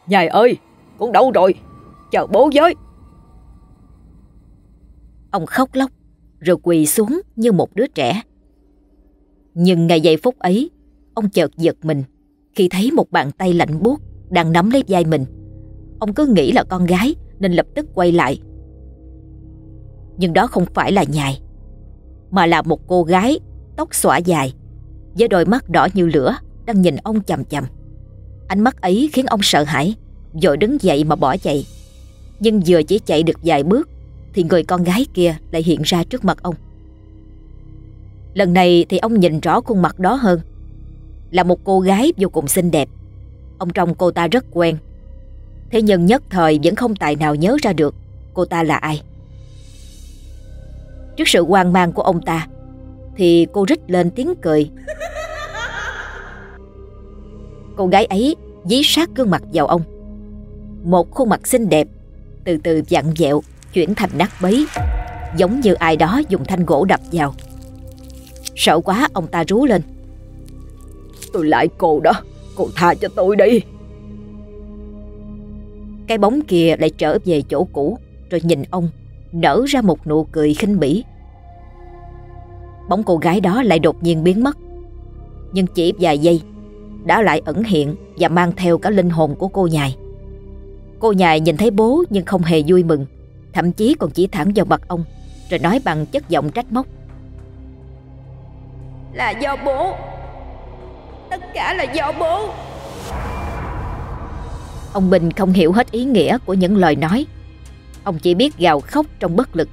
Nhài ơi, con đâu rồi? Chờ bố với. Ông khóc lóc, rồi quỳ xuống như một đứa trẻ. Nhưng ngày giây phút ấy, ông chợt giật mình khi thấy một bàn tay lạnh buốt đang nắm lấy vai mình. Ông cứ nghĩ là con gái nên lập tức quay lại. Nhưng đó không phải là nhài, mà là một cô gái tóc xõa dài, với đôi mắt đỏ như lửa đang nhìn ông chằm chằm. Ánh mắt ấy khiến ông sợ hãi, rồi đứng dậy mà bỏ chạy. Nhưng vừa chỉ chạy được vài bước thì người con gái kia lại hiện ra trước mặt ông. Lần này thì ông nhìn rõ khuôn mặt đó hơn. Là một cô gái vô cùng xinh đẹp. Ông trông cô ta rất quen. Thế nhưng nhất thời vẫn không tài nào nhớ ra được cô ta là ai. Trước sự hoang mang của ông ta thì cô rít lên tiếng cười. Cô gái ấy dí sát gương mặt vào ông. Một khuôn mặt xinh đẹp từ từ vặn vẹo chuyển thành nát bấy, giống như ai đó dùng thanh gỗ đập vào. Sợ quá ông ta rú lên. Tôi lại cô đó, cô tha cho tôi đi. Cái bóng kia lại trở về chỗ cũ, rồi nhìn ông, nở ra một nụ cười khinh bỉ. Bóng cô gái đó lại đột nhiên biến mất. Nhưng chỉ vài giây, đã lại ẩn hiện và mang theo cả linh hồn của cô nhài. Cô nhài nhìn thấy bố nhưng không hề vui mừng, thậm chí còn chỉ thẳng vào mặt ông, rồi nói bằng chất giọng trách móc. Là do bố. Tất cả là do bố. Ông Bình không hiểu hết ý nghĩa của những lời nói. Ông chỉ biết gào khóc trong bất lực.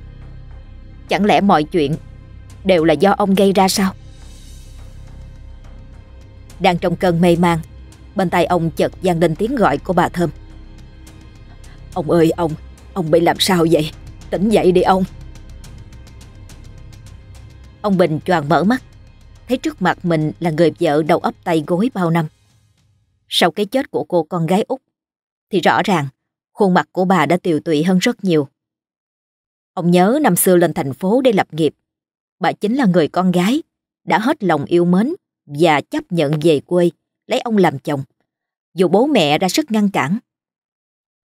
Chẳng lẽ mọi chuyện Đều là do ông gây ra sao đang trong cơn mê man Bên tay ông chợt vang lên tiếng gọi của bà Thơm Ông ơi ông Ông bị làm sao vậy Tỉnh dậy đi ông Ông Bình choàng mở mắt thấy trước mặt mình là người vợ đầu ấp tay gối bao năm. Sau cái chết của cô con gái út, thì rõ ràng khuôn mặt của bà đã tiều tụy hơn rất nhiều. Ông nhớ năm xưa lên thành phố để lập nghiệp, bà chính là người con gái đã hết lòng yêu mến và chấp nhận về quê lấy ông làm chồng, dù bố mẹ ra sức ngăn cản.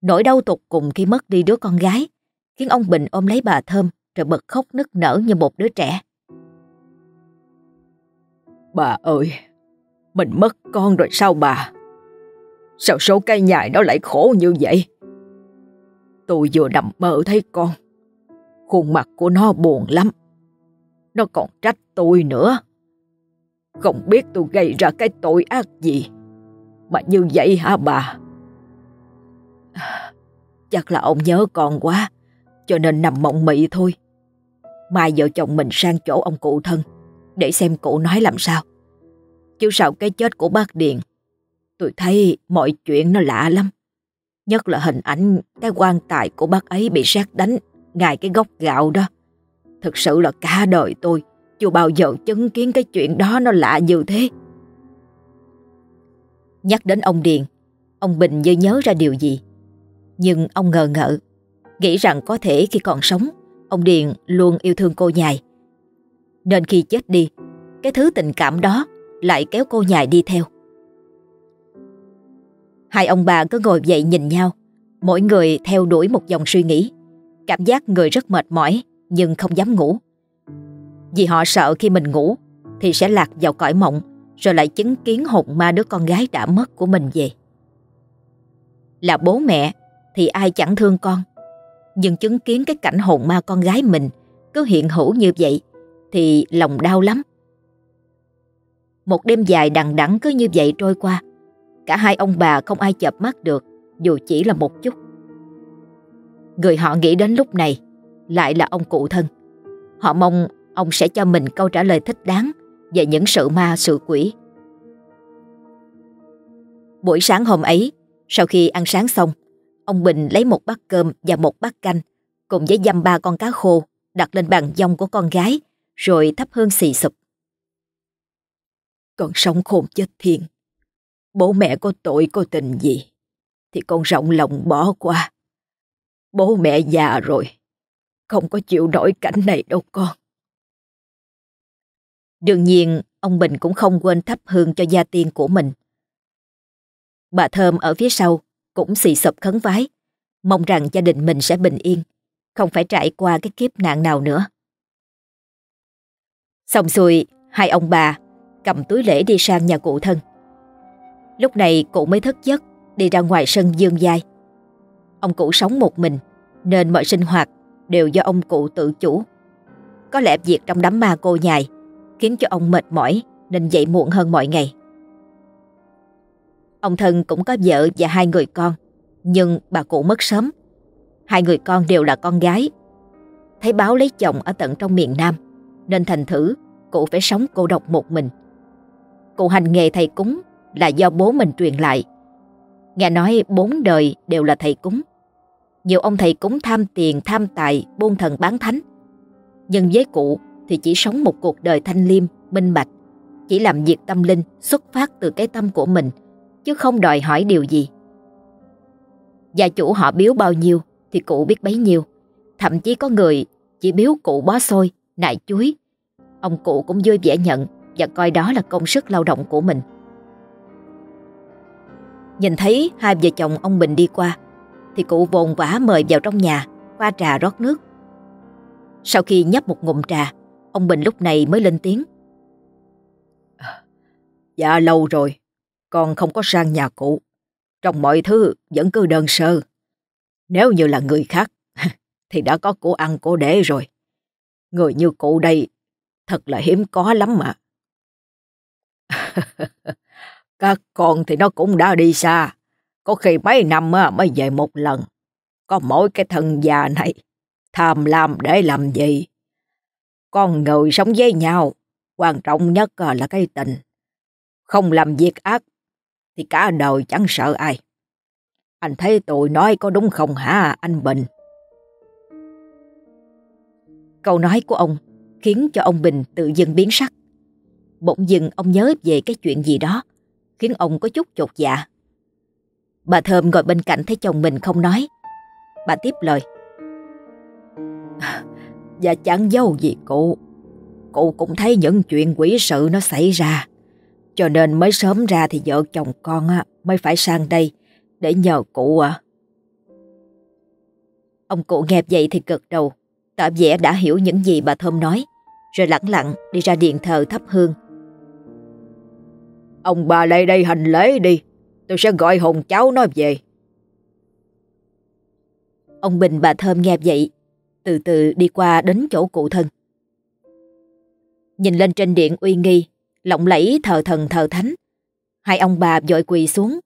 Nỗi đau tột cùng khi mất đi đứa con gái khiến ông Bình ôm lấy bà Thơm rồi bật khóc nức nở như một đứa trẻ. Bà ơi, mình mất con rồi sao bà? Sao số cây nhài nó lại khổ như vậy? Tôi vừa nằm mơ thấy con. Khuôn mặt của nó buồn lắm. Nó còn trách tôi nữa. Không biết tôi gây ra cái tội ác gì. Mà như vậy hả bà? Chắc là ông nhớ con quá. Cho nên nằm mộng mị thôi. Mai vợ chồng mình sang chỗ ông cụ thân. Để xem cụ nói làm sao. Chứ sau cái chết của bác Điền, Tôi thấy mọi chuyện nó lạ lắm. Nhất là hình ảnh cái quan tài của bác ấy bị sát đánh ngài cái gốc gạo đó. Thực sự là cả đời tôi chưa bao giờ chứng kiến cái chuyện đó nó lạ như thế. Nhắc đến ông Điền, ông Bình như nhớ ra điều gì. Nhưng ông ngờ ngợ, nghĩ rằng có thể khi còn sống, ông Điền luôn yêu thương cô nhài. Nên khi chết đi, cái thứ tình cảm đó lại kéo cô nhài đi theo. Hai ông bà cứ ngồi dậy nhìn nhau, mỗi người theo đuổi một dòng suy nghĩ. Cảm giác người rất mệt mỏi nhưng không dám ngủ. Vì họ sợ khi mình ngủ thì sẽ lạc vào cõi mộng rồi lại chứng kiến hồn ma đứa con gái đã mất của mình về. Là bố mẹ thì ai chẳng thương con, nhưng chứng kiến cái cảnh hồn ma con gái mình cứ hiện hữu như vậy thì lòng đau lắm. Một đêm dài đằng đẵng cứ như vậy trôi qua. Cả hai ông bà không ai chợp mắt được dù chỉ là một chút. Người họ nghĩ đến lúc này lại là ông cụ thân. Họ mong ông sẽ cho mình câu trả lời thích đáng về những sự ma sự quỷ. Buổi sáng hôm ấy, sau khi ăn sáng xong, ông Bình lấy một bát cơm và một bát canh cùng với dăm ba con cá khô đặt lên bàn dông của con gái rồi thắp hương xì sụp. Con sống khôn chết thiên. Bố mẹ có tội có tình gì thì con rộng lòng bỏ qua. Bố mẹ già rồi, không có chịu nổi cảnh này đâu con. Đương nhiên, ông Bình cũng không quên thắp hương cho gia tiên của mình. Bà Thơm ở phía sau cũng xì sụp khấn vái, mong rằng gia đình mình sẽ bình yên, không phải trải qua cái kiếp nạn nào nữa. Xong xuôi, hai ông bà cầm túi lễ đi sang nhà cụ thân. Lúc này cụ mới thức giấc đi ra ngoài sân dương dai. Ông cụ sống một mình nên mọi sinh hoạt đều do ông cụ tự chủ. Có lẽ việc trong đám ma cô nhài khiến cho ông mệt mỏi nên dậy muộn hơn mọi ngày. Ông thân cũng có vợ và hai người con, nhưng bà cụ mất sớm. Hai người con đều là con gái. Thấy báo lấy chồng ở tận trong miền Nam, nên thành thử cụ phải sống cô độc một mình. Cụ hành nghề thầy cúng là do bố mình truyền lại. Nghe nói bốn đời đều là thầy cúng. Nhiều ông thầy cúng tham tiền, tham tài, buôn thần bán thánh. Nhưng với cụ thì chỉ sống một cuộc đời thanh liêm, minh bạch. Chỉ làm việc tâm linh xuất phát từ cái tâm của mình, chứ không đòi hỏi điều gì. Gia chủ họ biếu bao nhiêu thì cụ biết bấy nhiêu. Thậm chí có người chỉ biếu cụ bó xôi, nại chuối. Ông cụ cũng vui vẻ nhận và coi đó là công sức lao động của mình. Nhìn thấy hai vợ chồng ông Bình đi qua thì cụ vồn vã mời vào trong nhà pha trà rót nước. Sau khi nhấp một ngụm trà ông Bình lúc này mới lên tiếng. Dạ lâu rồi, con không có sang nhà cụ. Trong mọi thứ vẫn cứ đơn sơ. Nếu như là người khác *laughs* thì đã có cô ăn cô để rồi. Người như cụ đây thật là hiếm có lắm mà. *laughs* Các con thì nó cũng đã đi xa. Có khi mấy năm mới về một lần. Có mỗi cái thân già này. Tham lam để làm gì? Con người sống với nhau. Quan trọng nhất à, là cái tình. Không làm việc ác thì cả đời chẳng sợ ai. Anh thấy tôi nói có đúng không hả, anh Bình? Câu nói của ông khiến cho ông Bình tự dưng biến sắc. Bỗng dưng ông nhớ về cái chuyện gì đó, khiến ông có chút chột dạ. Bà Thơm ngồi bên cạnh thấy chồng mình không nói. Bà tiếp lời và chẳng dâu gì cụ. Cụ cũng thấy những chuyện quỷ sự nó xảy ra. Cho nên mới sớm ra thì vợ chồng con mới phải sang đây để nhờ cụ à. Ông cụ nghe vậy thì cực đầu, tỏ vẻ đã hiểu những gì bà Thơm nói, rồi lặng lặng đi ra điện thờ thắp hương Ông bà lại đây hành lễ đi, Tôi sẽ gọi hồn cháu nó về. Ông Bình bà Thơm nghe vậy, từ từ đi qua đến chỗ cụ thân. Nhìn lên trên điện uy nghi, lộng lẫy thờ thần thờ thánh. Hai ông bà dội quỳ xuống.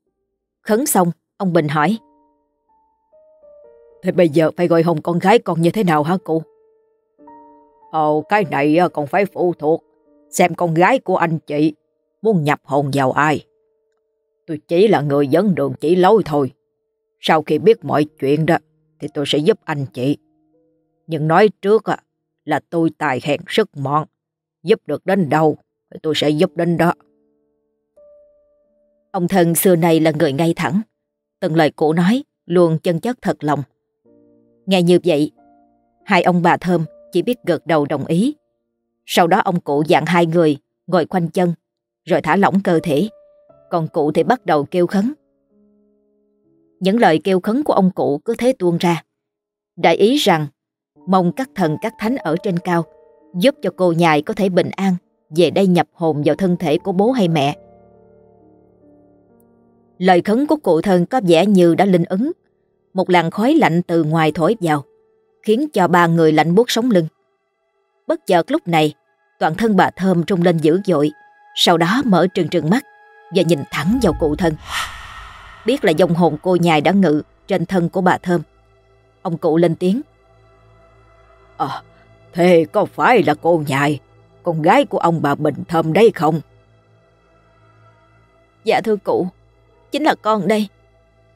Khấn xong, ông Bình hỏi. Thế bây giờ phải gọi hồn con gái con như thế nào hả cụ? Ồ, cái này còn phải phụ thuộc. Xem con gái của anh chị muốn nhập hồn vào ai. Tôi chỉ là người dẫn đường chỉ lối thôi. Sau khi biết mọi chuyện đó, thì tôi sẽ giúp anh chị. Nhưng nói trước là tôi tài hèn sức mọn. Giúp được đến đâu, thì tôi sẽ giúp đến đó. Ông thân xưa này là người ngay thẳng. Từng lời cụ nói luôn chân chất thật lòng. Nghe như vậy, hai ông bà Thơm chỉ biết gật đầu đồng ý. Sau đó ông cụ dặn hai người ngồi quanh chân, rồi thả lỏng cơ thể. Còn cụ thì bắt đầu kêu khấn. Những lời kêu khấn của ông cụ cứ thế tuôn ra. Đại ý rằng mong các thần các thánh ở trên cao giúp cho cô nhài có thể bình an về đây nhập hồn vào thân thể của bố hay mẹ. Lời khấn của cụ thân có vẻ như đã linh ứng. Một làn khói lạnh từ ngoài thổi vào, khiến cho ba người lạnh buốt sống lưng. Bất chợt lúc này, toàn thân bà Thơm trung lên dữ dội, sau đó mở trừng trừng mắt và nhìn thẳng vào cụ thân. Biết là dòng hồn cô nhài đã ngự trên thân của bà Thơm. Ông cụ lên tiếng. À, thế có phải là cô nhài, con gái của ông bà Bình Thơm đấy không? Dạ thưa cụ, chính là con đây.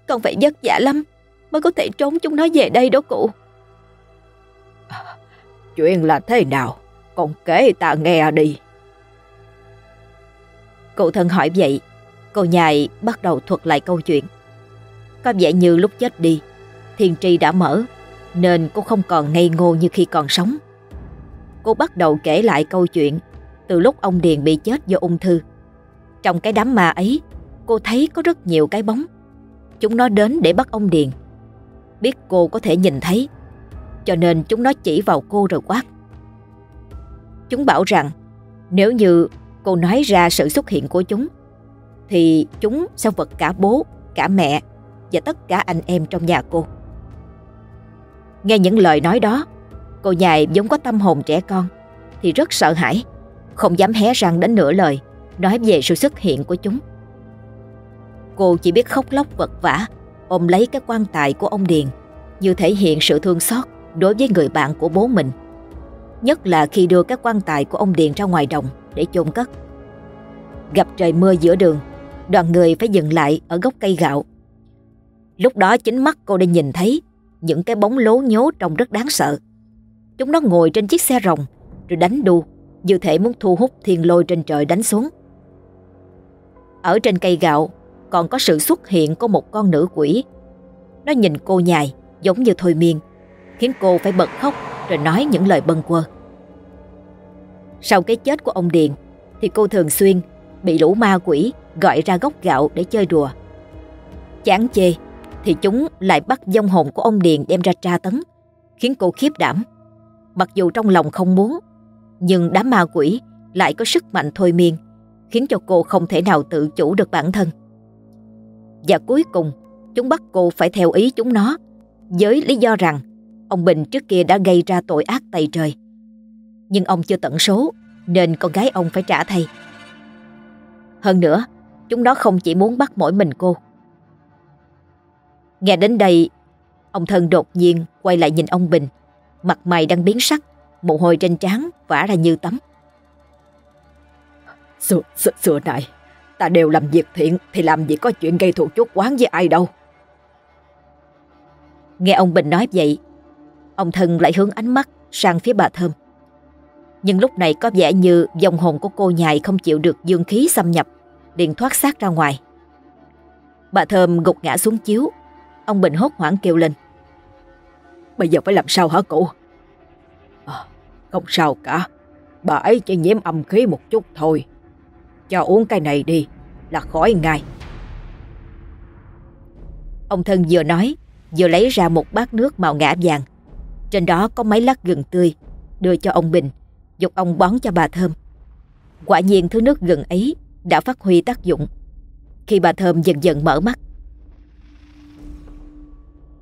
Con phải vất vả lắm mới có thể trốn chúng nó về đây đó cụ. À, chuyện là thế nào? Con kể ta nghe đi. Cụ thân hỏi vậy, cô nhài bắt đầu thuật lại câu chuyện. Có vẻ như lúc chết đi, thiên tri đã mở, nên cô không còn ngây ngô như khi còn sống. Cô bắt đầu kể lại câu chuyện từ lúc ông Điền bị chết do ung thư. Trong cái đám ma ấy, cô thấy có rất nhiều cái bóng. Chúng nó đến để bắt ông Điền. Biết cô có thể nhìn thấy, cho nên chúng nó chỉ vào cô rồi quát. Chúng bảo rằng nếu như cô nói ra sự xuất hiện của chúng, thì chúng sẽ vật cả bố, cả mẹ và tất cả anh em trong nhà cô. Nghe những lời nói đó, cô nhài giống có tâm hồn trẻ con, thì rất sợ hãi, không dám hé răng đến nửa lời, nói về sự xuất hiện của chúng. Cô chỉ biết khóc lóc vật vã, ôm lấy cái quan tài của ông Điền, như thể hiện sự thương xót đối với người bạn của bố mình. Nhất là khi đưa cái quan tài của ông Điền ra ngoài đồng để chôn cất. Gặp trời mưa giữa đường, đoàn người phải dừng lại ở gốc cây gạo. Lúc đó chính mắt cô đã nhìn thấy những cái bóng lố nhố trông rất đáng sợ. Chúng nó ngồi trên chiếc xe rồng rồi đánh đu, như thể muốn thu hút thiên lôi trên trời đánh xuống. Ở trên cây gạo còn có sự xuất hiện của một con nữ quỷ. Nó nhìn cô nhài giống như thôi miên, khiến cô phải bật khóc rồi nói những lời bâng quơ. Sau cái chết của ông Điền thì cô thường xuyên bị lũ ma quỷ gọi ra gốc gạo để chơi đùa. Chán chê thì chúng lại bắt dông hồn của ông Điền đem ra tra tấn, khiến cô khiếp đảm. Mặc dù trong lòng không muốn, nhưng đám ma quỷ lại có sức mạnh thôi miên, khiến cho cô không thể nào tự chủ được bản thân. Và cuối cùng, chúng bắt cô phải theo ý chúng nó, với lý do rằng ông Bình trước kia đã gây ra tội ác tày trời. Nhưng ông chưa tận số, nên con gái ông phải trả thay. Hơn nữa, chúng nó không chỉ muốn bắt mỗi mình cô. Nghe đến đây, ông thân đột nhiên quay lại nhìn ông Bình, mặt mày đang biến sắc, mồ hôi trên trán vã ra như tắm. Xưa, xưa, xưa này, ta đều làm việc thiện thì làm gì có chuyện gây thù chuốc quán với ai đâu. Nghe ông Bình nói vậy, ông thân lại hướng ánh mắt sang phía bà Thơm. Nhưng lúc này có vẻ như dòng hồn của cô nhài không chịu được dương khí xâm nhập, liền thoát xác ra ngoài. Bà Thơm gục ngã xuống chiếu, ông Bình hốt hoảng kêu lên. Bây giờ phải làm sao hả cụ? À, không sao cả, bà ấy chỉ nhiễm âm khí một chút thôi. Cho uống cái này đi, là khỏi ngay. Ông thân vừa nói, vừa lấy ra một bát nước màu ngã vàng. Trên đó có mấy lát gừng tươi, đưa cho ông Bình, dục ông bón cho bà Thơm. Quả nhiên thứ nước gừng ấy đã phát huy tác dụng. Khi bà Thơm dần dần mở mắt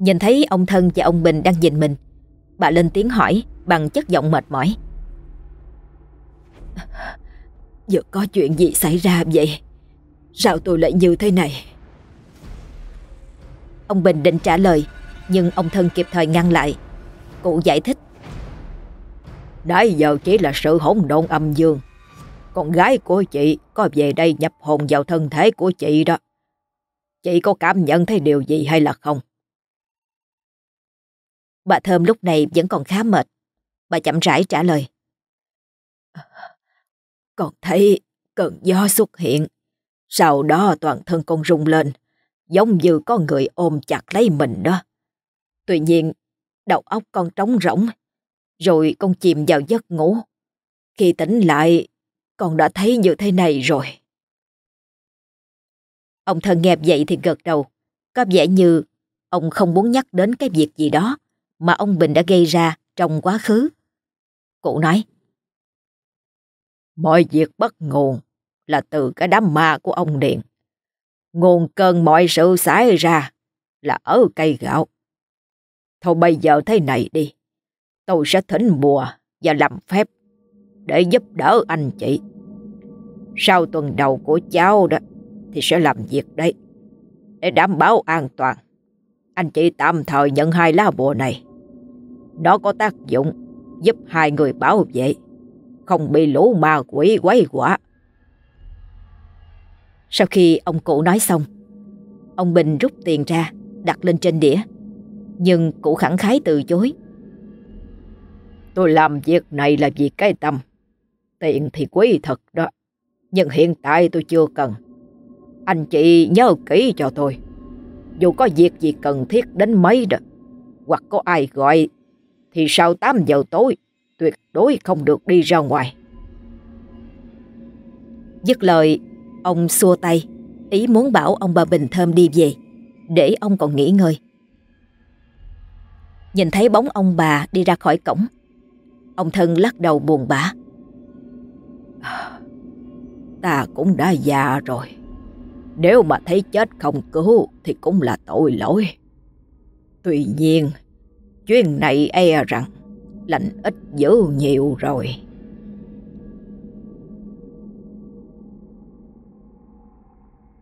Nhìn thấy ông Thân và ông Bình đang nhìn mình, Bà lên tiếng hỏi bằng chất giọng mệt mỏi Giờ có chuyện gì xảy ra vậy? Sao tôi lại như thế này? Ông Bình định trả lời, Nhưng ông Thân kịp thời ngăn lại Cụ giải thích Nãy giờ chỉ là sự hỗn độn âm dương Con gái của chị có về đây nhập hồn vào thân thể của chị đó Chị có cảm nhận thấy điều gì hay là không? Bà Thơm lúc này vẫn còn khá mệt. Bà chậm rãi trả lời. Con thấy cơn gió xuất hiện. Sau đó toàn thân con rung lên, Giống như có người ôm chặt lấy mình đó. Tuy nhiên, đầu óc con trống rỗng, Rồi con chìm vào giấc ngủ. Khi tỉnh lại, Con đã thấy như thế này rồi. Ông thân nghe vậy thì gật đầu, Có vẻ như Ông không muốn nhắc đến cái việc gì đó. Mà ông Bình đã gây ra trong quá khứ Cụ nói, Mọi việc bắt nguồn là từ cái đám ma của ông Điện. Nguồn cơn mọi sự xảy ra là ở cây gạo. Thôi bây giờ thế này đi. Tôi sẽ thỉnh bùa và làm phép để giúp đỡ anh chị. Sau tuần đầu của cháu đó thì sẽ làm việc đấy. Để đảm bảo an toàn. Anh chị tạm thời nhận hai lá bùa này. Nó có tác dụng giúp hai người bảo vệ không bị lũ ma quỷ quấy quả. Sau khi ông cụ nói xong, ông Bình rút tiền ra, đặt lên trên đĩa. Nhưng cụ khẳng khái từ chối. Tôi làm việc này là vì cái tâm. Tiền thì quý thật đó. Nhưng hiện tại tôi chưa cần. Anh chị nhớ kỹ cho tôi. Dù có việc gì cần thiết đến mấy đó. Hoặc có ai gọi. Thì sau 8 giờ tối tuyệt đối không được đi ra ngoài. Dứt lời, ông xua tay, ý muốn bảo ông bà Bình Thơm đi về, để ông còn nghỉ ngơi. Nhìn thấy bóng ông bà đi ra khỏi cổng, ông thân lắc đầu buồn bã. Ta cũng đã già rồi, nếu mà thấy chết không cứu thì cũng là tội lỗi. Tuy nhiên, chuyện này e rằng lạnh ít dữ nhiều rồi.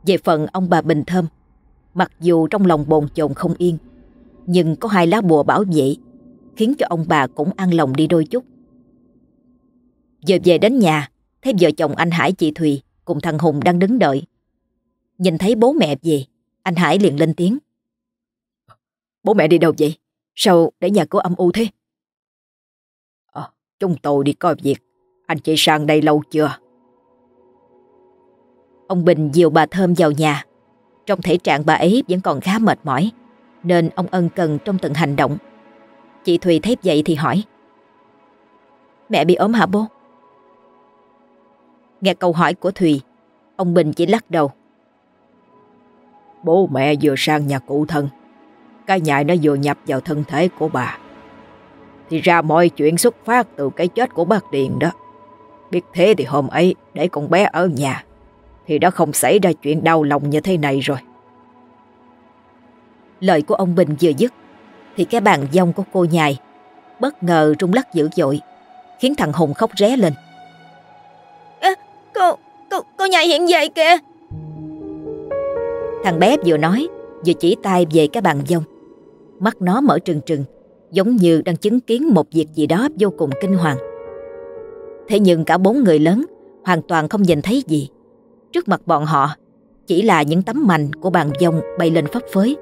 Về phần ông bà Bình Thơm, mặc dù trong lòng bồn chồn không yên, nhưng có hai lá bùa bảo vệ, khiến cho ông bà cũng an lòng đi đôi chút. Giờ về đến nhà, thấy vợ chồng anh Hải chị Thùy cùng thằng Hùng đang đứng đợi. Nhìn thấy bố mẹ về, anh Hải liền lên tiếng. Bố mẹ đi đâu vậy? Sao để nhà cô âm u thế? Ờ, chúng tôi đi coi việc. Anh chị sang đây lâu chưa? Ông Bình dìu bà Thơm vào nhà. Trong thể trạng bà ấy vẫn còn khá mệt mỏi, nên ông ân cần trong từng hành động. Chị Thùy thấy vậy thì hỏi. Mẹ bị ốm hả bố? Nghe câu hỏi của Thùy, ông Bình chỉ lắc đầu. Bố mẹ vừa sang nhà cụ thân, cái nhại nó vừa nhập vào thân thể của bà. Thì ra mọi chuyện xuất phát từ cái chết của bác Điền đó. Biết thế thì hôm ấy để con bé ở nhà thì đã không xảy ra chuyện đau lòng như thế này rồi. Lời của ông Bình vừa dứt thì cái bàn dông của cô nhài bất ngờ rung lắc dữ dội khiến thằng Hùng khóc ré lên. À, cô, cô, cô nhài hiện về kìa. Thằng bé vừa nói vừa chỉ tay về cái bàn dông. Mắt nó mở trừng trừng giống như đang chứng kiến một việc gì đó vô cùng kinh hoàng. Thế nhưng cả bốn người lớn hoàn toàn không nhìn thấy gì. Trước mặt bọn họ chỉ là những tấm mành của bàn dông bay lên phấp phới.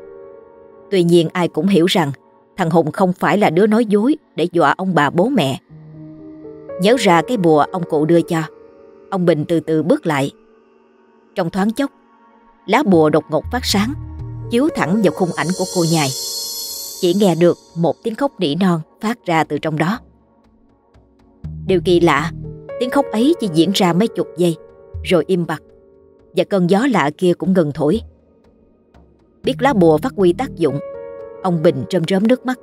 Tuy nhiên ai cũng hiểu rằng thằng Hùng không phải là đứa nói dối để dọa ông bà bố mẹ. Nhớ ra cái bùa ông cụ đưa cho, ông Bình từ từ bước lại. Trong thoáng chốc, lá bùa đột ngột phát sáng, chiếu thẳng vào khung ảnh của cô nhài. Chỉ nghe được một tiếng khóc nỉ non phát ra từ trong đó. Điều kỳ lạ, tiếng khóc ấy chỉ diễn ra mấy chục giây, rồi im bặt. Và cơn gió lạ kia cũng ngừng thổi. Biết lá bùa phát huy tác dụng, ông Bình rơm rớm nước mắt.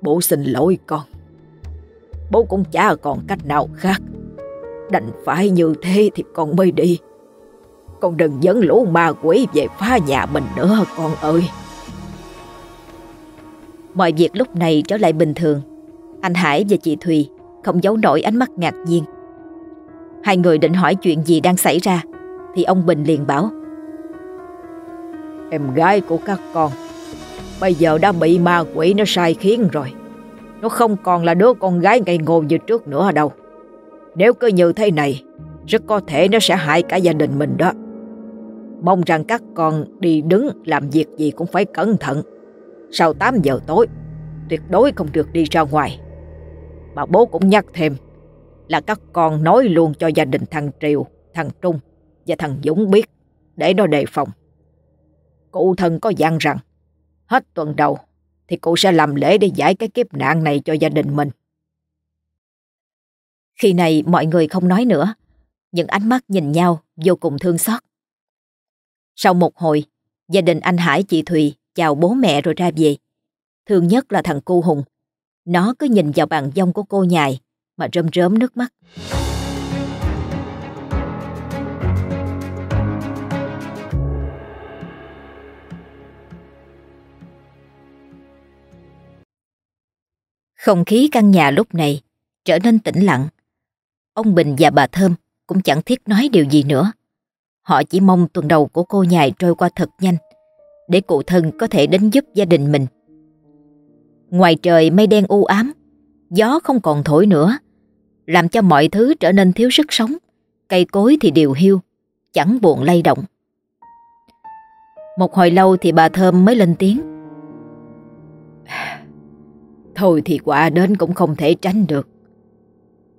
Bố xin lỗi con. Bố cũng chả còn cách nào khác. Đành phải như thế thì con mới đi. Con đừng dẫn lũ ma quỷ về phá nhà mình nữa con ơi. Mọi việc lúc này trở lại bình thường. Anh Hải và chị Thùy không giấu nổi ánh mắt ngạc nhiên. Hai người định hỏi chuyện gì đang xảy ra thì ông Bình liền bảo Em gái của các con bây giờ đã bị ma quỷ nó sai khiến rồi. Nó không còn là đứa con gái ngây ngô như trước nữa đâu. Nếu cứ như thế này, rất có thể nó sẽ hại cả gia đình mình đó. Mong rằng các con đi đứng làm việc gì cũng phải cẩn thận. Sau 8 giờ tối, tuyệt đối không được đi ra ngoài. bà bố cũng nhắc thêm là các con nói luôn cho gia đình thằng Triều, thằng Trung và thằng Dũng biết để nó đề phòng. Cụ thân có dặn rằng hết tuần đầu thì cụ sẽ làm lễ để giải cái kiếp nạn này cho gia đình mình. Khi này mọi người không nói nữa, những ánh mắt nhìn nhau vô cùng thương xót. Sau một hồi, gia đình anh Hải chị Thùy chào bố mẹ rồi ra về. Thương nhất là thằng cu Hùng. Nó cứ nhìn vào bàn dông của cô nhài mà rơm rớm nước mắt. Không khí căn nhà lúc này trở nên tĩnh lặng. Ông Bình và bà Thơm cũng chẳng thiết nói điều gì nữa. Họ chỉ mong tuần đầu của cô nhài trôi qua thật nhanh để cụ thân có thể đến giúp gia đình mình. Ngoài trời mây đen u ám, gió không còn thổi nữa, làm cho mọi thứ trở nên thiếu sức sống, cây cối thì đều hiu, chẳng buồn lay động. Một hồi lâu thì bà Thơm mới lên tiếng. Thôi thì quả đến cũng không thể tránh được.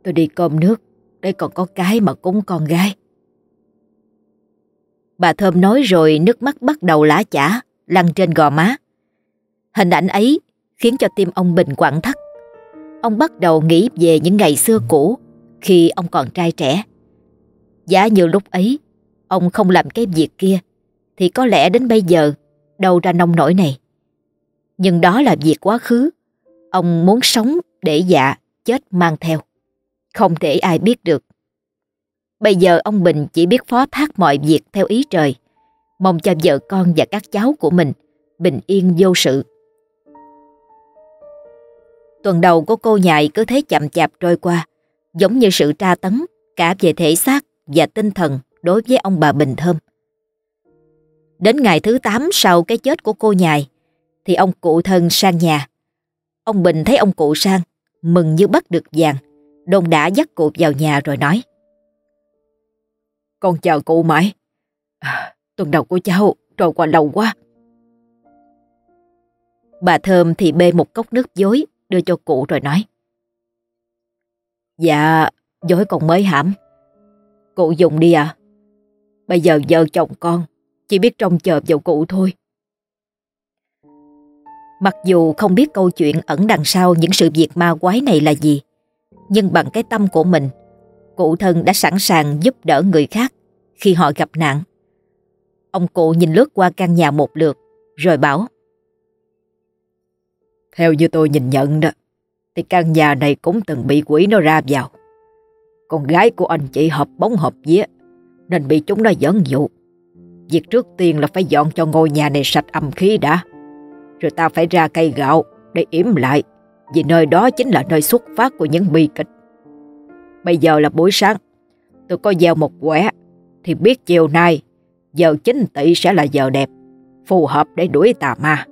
Tôi đi cơm nước, đây còn có cái mà cúng con gái. Bà Thơm nói rồi nước mắt bắt đầu lã chả, lăn trên gò má. Hình ảnh ấy khiến cho tim ông Bình quặn thắt. Ông bắt đầu nghĩ về những ngày xưa cũ khi ông còn trai trẻ. Giá như lúc ấy ông không làm cái việc kia thì có lẽ đến bây giờ đâu ra nông nổi này. Nhưng đó là việc quá khứ. Ông muốn sống để dạ, chết mang theo. Không thể ai biết được. Bây giờ ông Bình chỉ biết phó thác mọi việc theo ý trời, mong cho vợ con và các cháu của mình bình yên vô sự. Tuần đầu của cô nhại cứ thế chậm chạp trôi qua, giống như sự tra tấn cả về thể xác và tinh thần đối với ông bà Bình Thơm. Đến ngày thứ 8 sau cái chết của cô nhài, thì ông cụ thân sang nhà. Ông Bình thấy ông cụ sang, mừng như bắt được vàng, đôn đã dắt cụ vào nhà rồi nói. Con chờ cụ mãi. À, tuần đầu của cháu trôi qua lâu quá. Bà Thơm thì bê một cốc nước dối đưa cho cụ rồi nói. Dạ, dối còn mới hãm. Cụ dùng đi à. Bây giờ vợ chồng con chỉ biết trông chờ vào cụ thôi. Mặc dù không biết câu chuyện ẩn đằng sau những sự việc ma quái này là gì, nhưng bằng cái tâm của mình, cụ thân đã sẵn sàng giúp đỡ người khác khi họ gặp nạn. Ông cụ nhìn lướt qua căn nhà một lượt, rồi bảo Theo như tôi nhìn nhận đó, thì căn nhà này cũng từng bị quỷ nó ra vào. Con gái của anh chị hợp bóng hợp vía, nên bị chúng nó dẫn dụ. Việc trước tiên là phải dọn cho ngôi nhà này sạch âm khí đã. Rồi ta phải ra cây gạo để yểm lại, vì nơi đó chính là nơi xuất phát của những bi kịch. Bây giờ là buổi sáng, tôi có gieo một quẻ, thì biết chiều nay giờ chính tỷ sẽ là giờ đẹp, phù hợp để đuổi tà ma.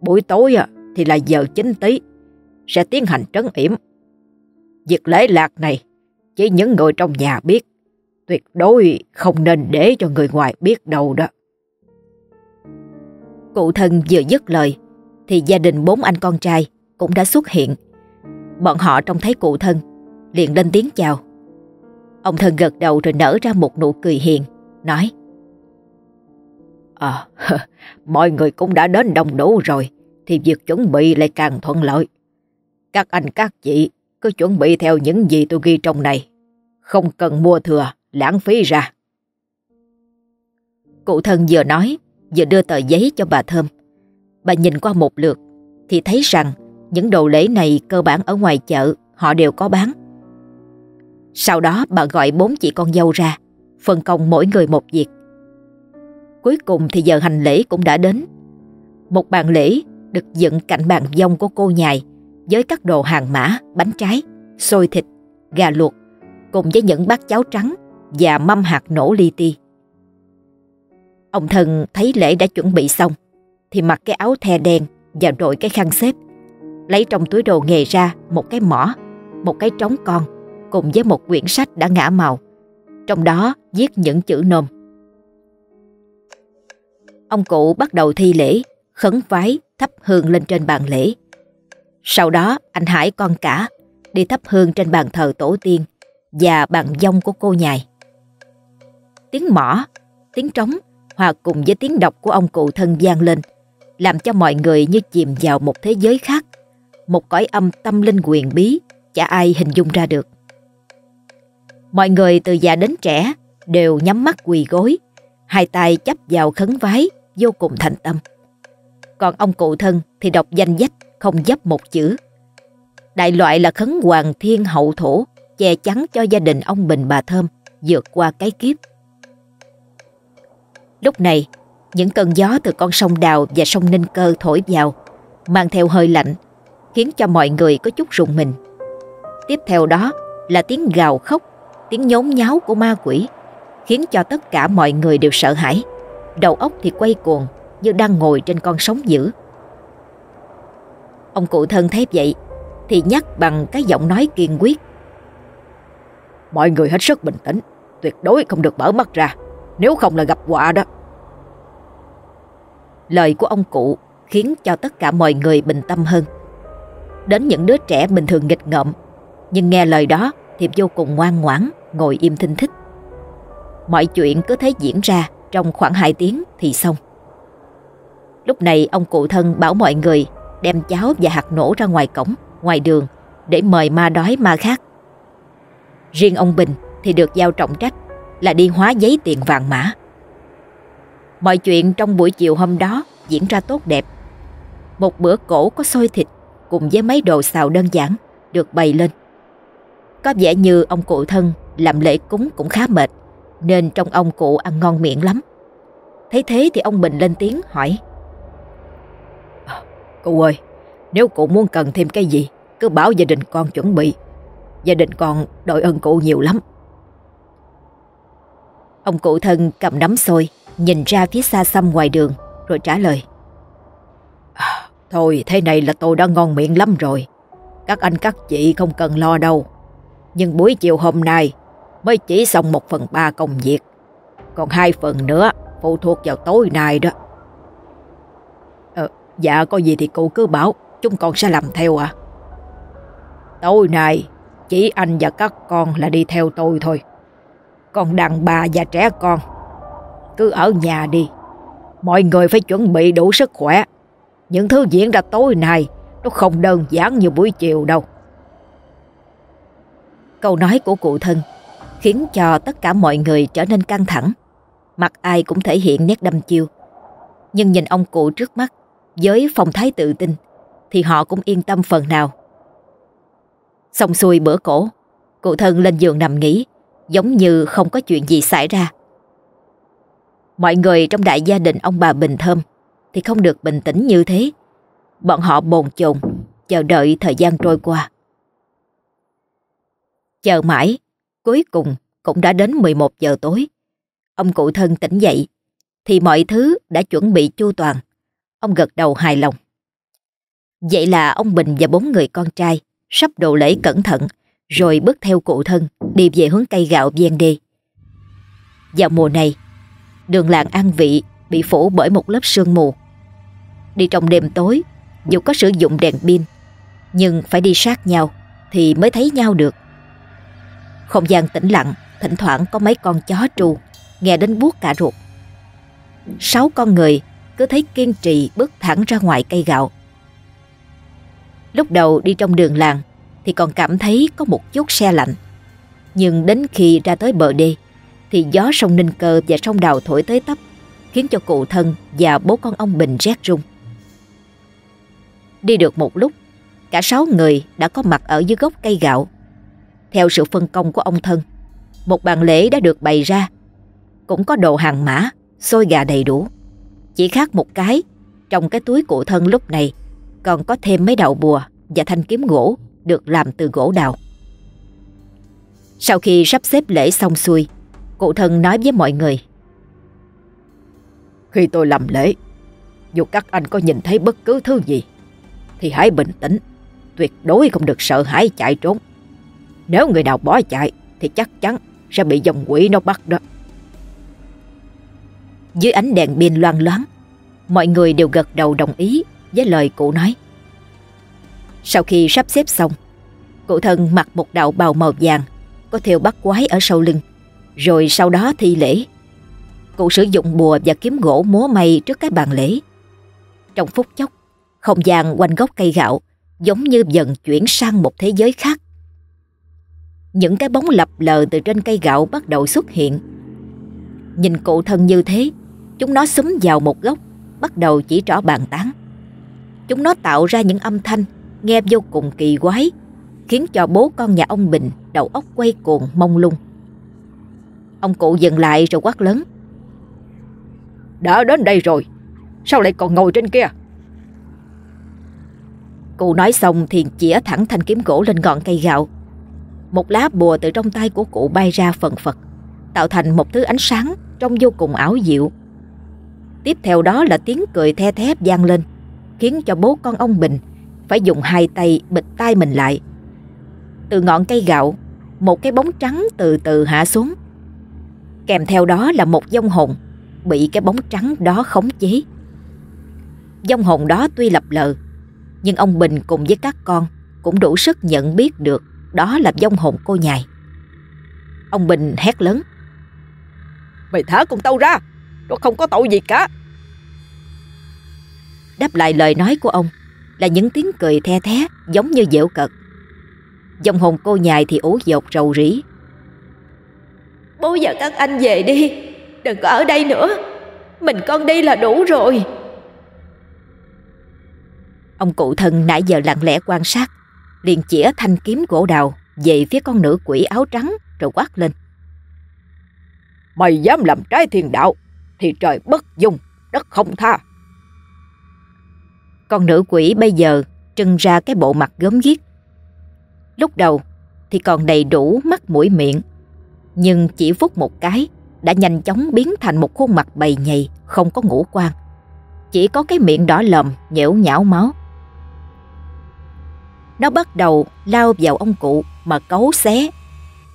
Buổi tối thì là giờ chính tí sẽ tiến hành trấn yểm. Việc lễ lạc này chỉ những người trong nhà biết, tuyệt đối không nên để cho người ngoài biết đâu đó. Cụ thân vừa dứt lời thì gia đình bốn anh con trai cũng đã xuất hiện. Bọn họ trông thấy cụ thân liền lên tiếng chào. Ông thân gật đầu rồi nở ra một nụ cười hiền, nói À, *laughs* mọi người cũng đã đến đông đủ rồi, thì việc chuẩn bị lại càng thuận lợi. Các anh các chị cứ chuẩn bị theo những gì tôi ghi trong này, không cần mua thừa, lãng phí ra. Cụ thân vừa nói, vừa đưa tờ giấy cho bà Thơm. Bà nhìn qua một lượt, thì thấy rằng những đồ lễ này cơ bản ở ngoài chợ họ đều có bán. Sau đó bà gọi bốn chị con dâu ra, phân công mỗi người một việc, Cuối cùng thì giờ hành lễ cũng đã đến. Một bàn lễ được dựng cạnh bàn dông của cô nhài với các đồ hàng mã, bánh trái, xôi thịt, gà luộc cùng với những bát cháo trắng và mâm hạt nổ li ti. Ông thần thấy lễ đã chuẩn bị xong thì mặc cái áo the đen và đội cái khăn xếp lấy trong túi đồ nghề ra một cái mỏ, một cái trống con cùng với một quyển sách đã ngã màu. Trong đó viết những chữ nôm. Ông cụ bắt đầu thi lễ, khấn vái, thắp hương lên trên bàn lễ. Sau đó anh Hải con cả đi thắp hương trên bàn thờ tổ tiên và bàn dông của cô nhài. Tiếng mỏ, tiếng trống hòa cùng với tiếng đọc của ông cụ thân gian lên làm cho mọi người như chìm vào một thế giới khác, một cõi âm tâm linh quyền bí chả ai hình dung ra được. Mọi người từ già đến trẻ đều nhắm mắt quỳ gối, hai tay chấp vào khấn vái vô cùng thành tâm. Còn ông cụ thân thì đọc danh dách không dấp một chữ. Đại loại là khấn hoàng thiên hậu thổ che chắn cho gia đình ông Bình bà Thơm vượt qua cái kiếp. Lúc này, những cơn gió từ con sông Đào và sông Ninh Cơ thổi vào, mang theo hơi lạnh, khiến cho mọi người có chút rùng mình. Tiếp theo đó là tiếng gào khóc, tiếng nhốn nháo của ma quỷ, khiến cho tất cả mọi người đều sợ hãi. Đầu óc thì quay cuồng như đang ngồi trên con sóng dữ. Ông cụ thân thấy vậy thì nhắc bằng cái giọng nói kiên quyết. Mọi người hết sức bình tĩnh, tuyệt đối không được mở mắt ra, nếu không là gặp họa đó. Lời của ông cụ khiến cho tất cả mọi người bình tâm hơn. Đến những đứa trẻ bình thường nghịch ngợm, nhưng nghe lời đó thì vô cùng ngoan ngoãn, ngồi im thinh thích. Mọi chuyện cứ thế diễn ra trong khoảng 2 tiếng thì xong. Lúc này ông cụ thân bảo mọi người đem cháo và hạt nổ ra ngoài cổng, ngoài đường để mời ma đói ma khác. Riêng ông Bình thì được giao trọng trách là đi hóa giấy tiền vàng mã. Mọi chuyện trong buổi chiều hôm đó diễn ra tốt đẹp. Một bữa cổ có xôi thịt cùng với mấy đồ xào đơn giản được bày lên. Có vẻ như ông cụ thân làm lễ cúng cũng khá mệt nên trong ông cụ ăn ngon miệng lắm. Thấy thế thì ông Bình lên tiếng hỏi. Cụ ơi, nếu cụ muốn cần thêm cái gì cứ bảo gia đình con chuẩn bị. Gia đình con đội ơn cụ nhiều lắm. Ông cụ thân cầm nắm xôi Nhìn ra phía xa xăm ngoài đường Rồi trả lời à, Thôi thế này là tôi đã ngon miệng lắm rồi Các anh các chị không cần lo đâu nhưng buổi chiều hôm nay Mới chỉ xong một phần ba công việc Còn hai phần nữa Phụ thuộc vào tối nay đó Ờ, Dạ có gì thì cụ cứ bảo Chúng con sẽ làm theo à Tối nay Chỉ anh và các con là đi theo tôi thôi Còn đàn bà và trẻ con cứ ở nhà đi. Mọi người phải chuẩn bị đủ sức khỏe. Những thứ diễn ra tối nay nó không đơn giản như buổi chiều đâu. Câu nói của cụ thân khiến cho tất cả mọi người trở nên căng thẳng. Mặt ai cũng thể hiện nét đâm chiêu. Nhưng nhìn ông cụ trước mắt với phong thái tự tin thì họ cũng yên tâm phần nào. Xong xuôi bữa cổ, cụ thân lên giường nằm nghỉ giống như không có chuyện gì xảy ra. Mọi người trong đại gia đình ông bà Bình Thơm thì không được bình tĩnh như thế. Bọn họ bồn chồn, chờ đợi thời gian trôi qua. Chờ mãi, cuối cùng cũng đã đến 11 giờ tối. Ông cụ thân tỉnh dậy, thì mọi thứ đã chuẩn bị chu toàn. Ông gật đầu hài lòng. Vậy là ông Bình và bốn người con trai sắp đồ lễ cẩn thận, rồi bước theo cụ thân đi về hướng cây gạo ven đê. Vào mùa này, đường làng An Vị bị phủ bởi một lớp sương mù. Đi trong đêm tối, dù có sử dụng đèn pin, nhưng phải đi sát nhau thì mới thấy nhau được. Không gian tĩnh lặng, thỉnh thoảng có mấy con chó tru, nghe đến buốt cả ruột. Sáu con người cứ thấy kiên trì bước thẳng ra ngoài cây gạo. Lúc đầu đi trong đường làng thì còn cảm thấy có một chút xe lạnh. Nhưng đến khi ra tới bờ đê thì gió sông Ninh Cơ và sông Đào thổi tới tấp, khiến cho cụ thân và bố con ông Bình rét run. Đi được một lúc, cả sáu người đã có mặt ở dưới gốc cây gạo. Theo sự phân công của ông thân, một bàn lễ đã được bày ra. Cũng có đồ hàng mã, xôi gà đầy đủ. Chỉ khác một cái, trong cái túi cụ thân lúc này còn có thêm mấy đầu bùa và thanh kiếm gỗ được làm từ gỗ đào. Sau khi sắp xếp lễ xong xuôi, cụ thân nói với mọi người. Khi tôi làm lễ, dù các anh có nhìn thấy bất cứ thứ gì, thì hãy bình tĩnh, tuyệt đối không được sợ hãi chạy trốn. Nếu người nào bỏ chạy thì chắc chắn sẽ bị dòng quỷ nó bắt đó. Dưới ánh đèn pin loang loáng, mọi người đều gật đầu đồng ý với lời cụ nói. Sau khi sắp xếp xong, cụ thân mặc một đạo bào màu vàng, có theo bắt quái ở sau lưng, rồi sau đó thi lễ. Cụ sử dụng bùa và kiếm gỗ múa may trước cái bàn lễ. Trong phút chốc, không gian quanh gốc cây gạo giống như dần chuyển sang một thế giới khác. Những cái bóng lập lờ từ trên cây gạo bắt đầu xuất hiện. Nhìn cụ thân như thế, chúng nó xúm vào một góc, bắt đầu chỉ trỏ bàn tán. Chúng nó tạo ra những âm thanh nghe vô cùng kỳ quái, khiến cho bố con nhà ông Bình đầu óc quay cuồng mông lung. Ông cụ dừng lại rồi quát lớn. Đã đến đây rồi, sao lại còn ngồi trên kia? Cụ nói xong thì chĩa thẳng thanh kiếm gỗ lên ngọn cây gạo. Một lá bùa từ trong tay của cụ bay ra phần phật, tạo thành một thứ ánh sáng trông vô cùng ảo diệu. Tiếp theo đó là tiếng cười the thép vang lên, khiến cho bố con ông Bình phải dùng hai tay bịt tay mình lại. Từ ngọn cây gạo, một cái bóng trắng từ từ hạ xuống. Kèm theo đó là một dông hồn bị cái bóng trắng đó khống chế. Dông hồn đó tuy lập lờ, nhưng ông Bình cùng với các con cũng đủ sức nhận biết được đó là dông hồn cô nhài. Ông Bình hét lớn. Mày thả con tao ra, nó không có tội gì cả. Đáp lại lời nói của ông là những tiếng cười the thé giống như dễu cợt. Dòng hồn cô nhài thì ố dột rầu rĩ. Bố và các anh về đi, đừng có ở đây nữa. Mình con đi là đủ rồi. Ông cụ thân nãy giờ lặng lẽ quan sát, liền chĩa thanh kiếm gỗ đào về phía con nữ quỷ áo trắng rồi quát lên. Mày dám làm trái thiên đạo, thì trời bất dung, đất không tha. Con nữ quỷ bây giờ trưng ra cái bộ mặt gớm ghiếc. Lúc đầu thì còn đầy đủ mắt mũi miệng, nhưng chỉ phút một cái đã nhanh chóng biến thành một khuôn mặt bầy nhầy không có ngũ quan. Chỉ có cái miệng đỏ lòm nhễu nhão máu. Nó bắt đầu lao vào ông cụ mà cấu xé.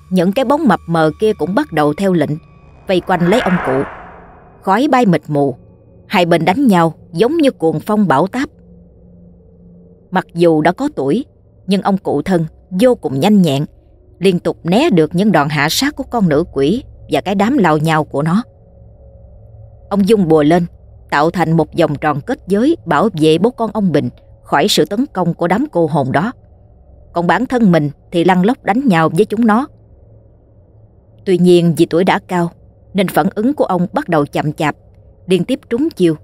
Những cái bóng mập mờ kia cũng bắt đầu theo lệnh, vây quanh lấy ông cụ. Khói bay mịt mù, hai bên đánh nhau giống như cuồng phong bão táp. Mặc dù đã có tuổi, nhưng ông cụ thân vô cùng nhanh nhẹn, liên tục né được những đòn hạ sát của con nữ quỷ và cái đám lao nhau của nó. Ông dung bùa lên, tạo thành một vòng tròn kết giới bảo vệ bố con ông Bình khỏi sự tấn công của đám cô hồn đó. Còn bản thân mình thì lăn lóc đánh nhau với chúng nó. Tuy nhiên vì tuổi đã cao nên phản ứng của ông bắt đầu chậm chạp, liên tiếp trúng chiêu.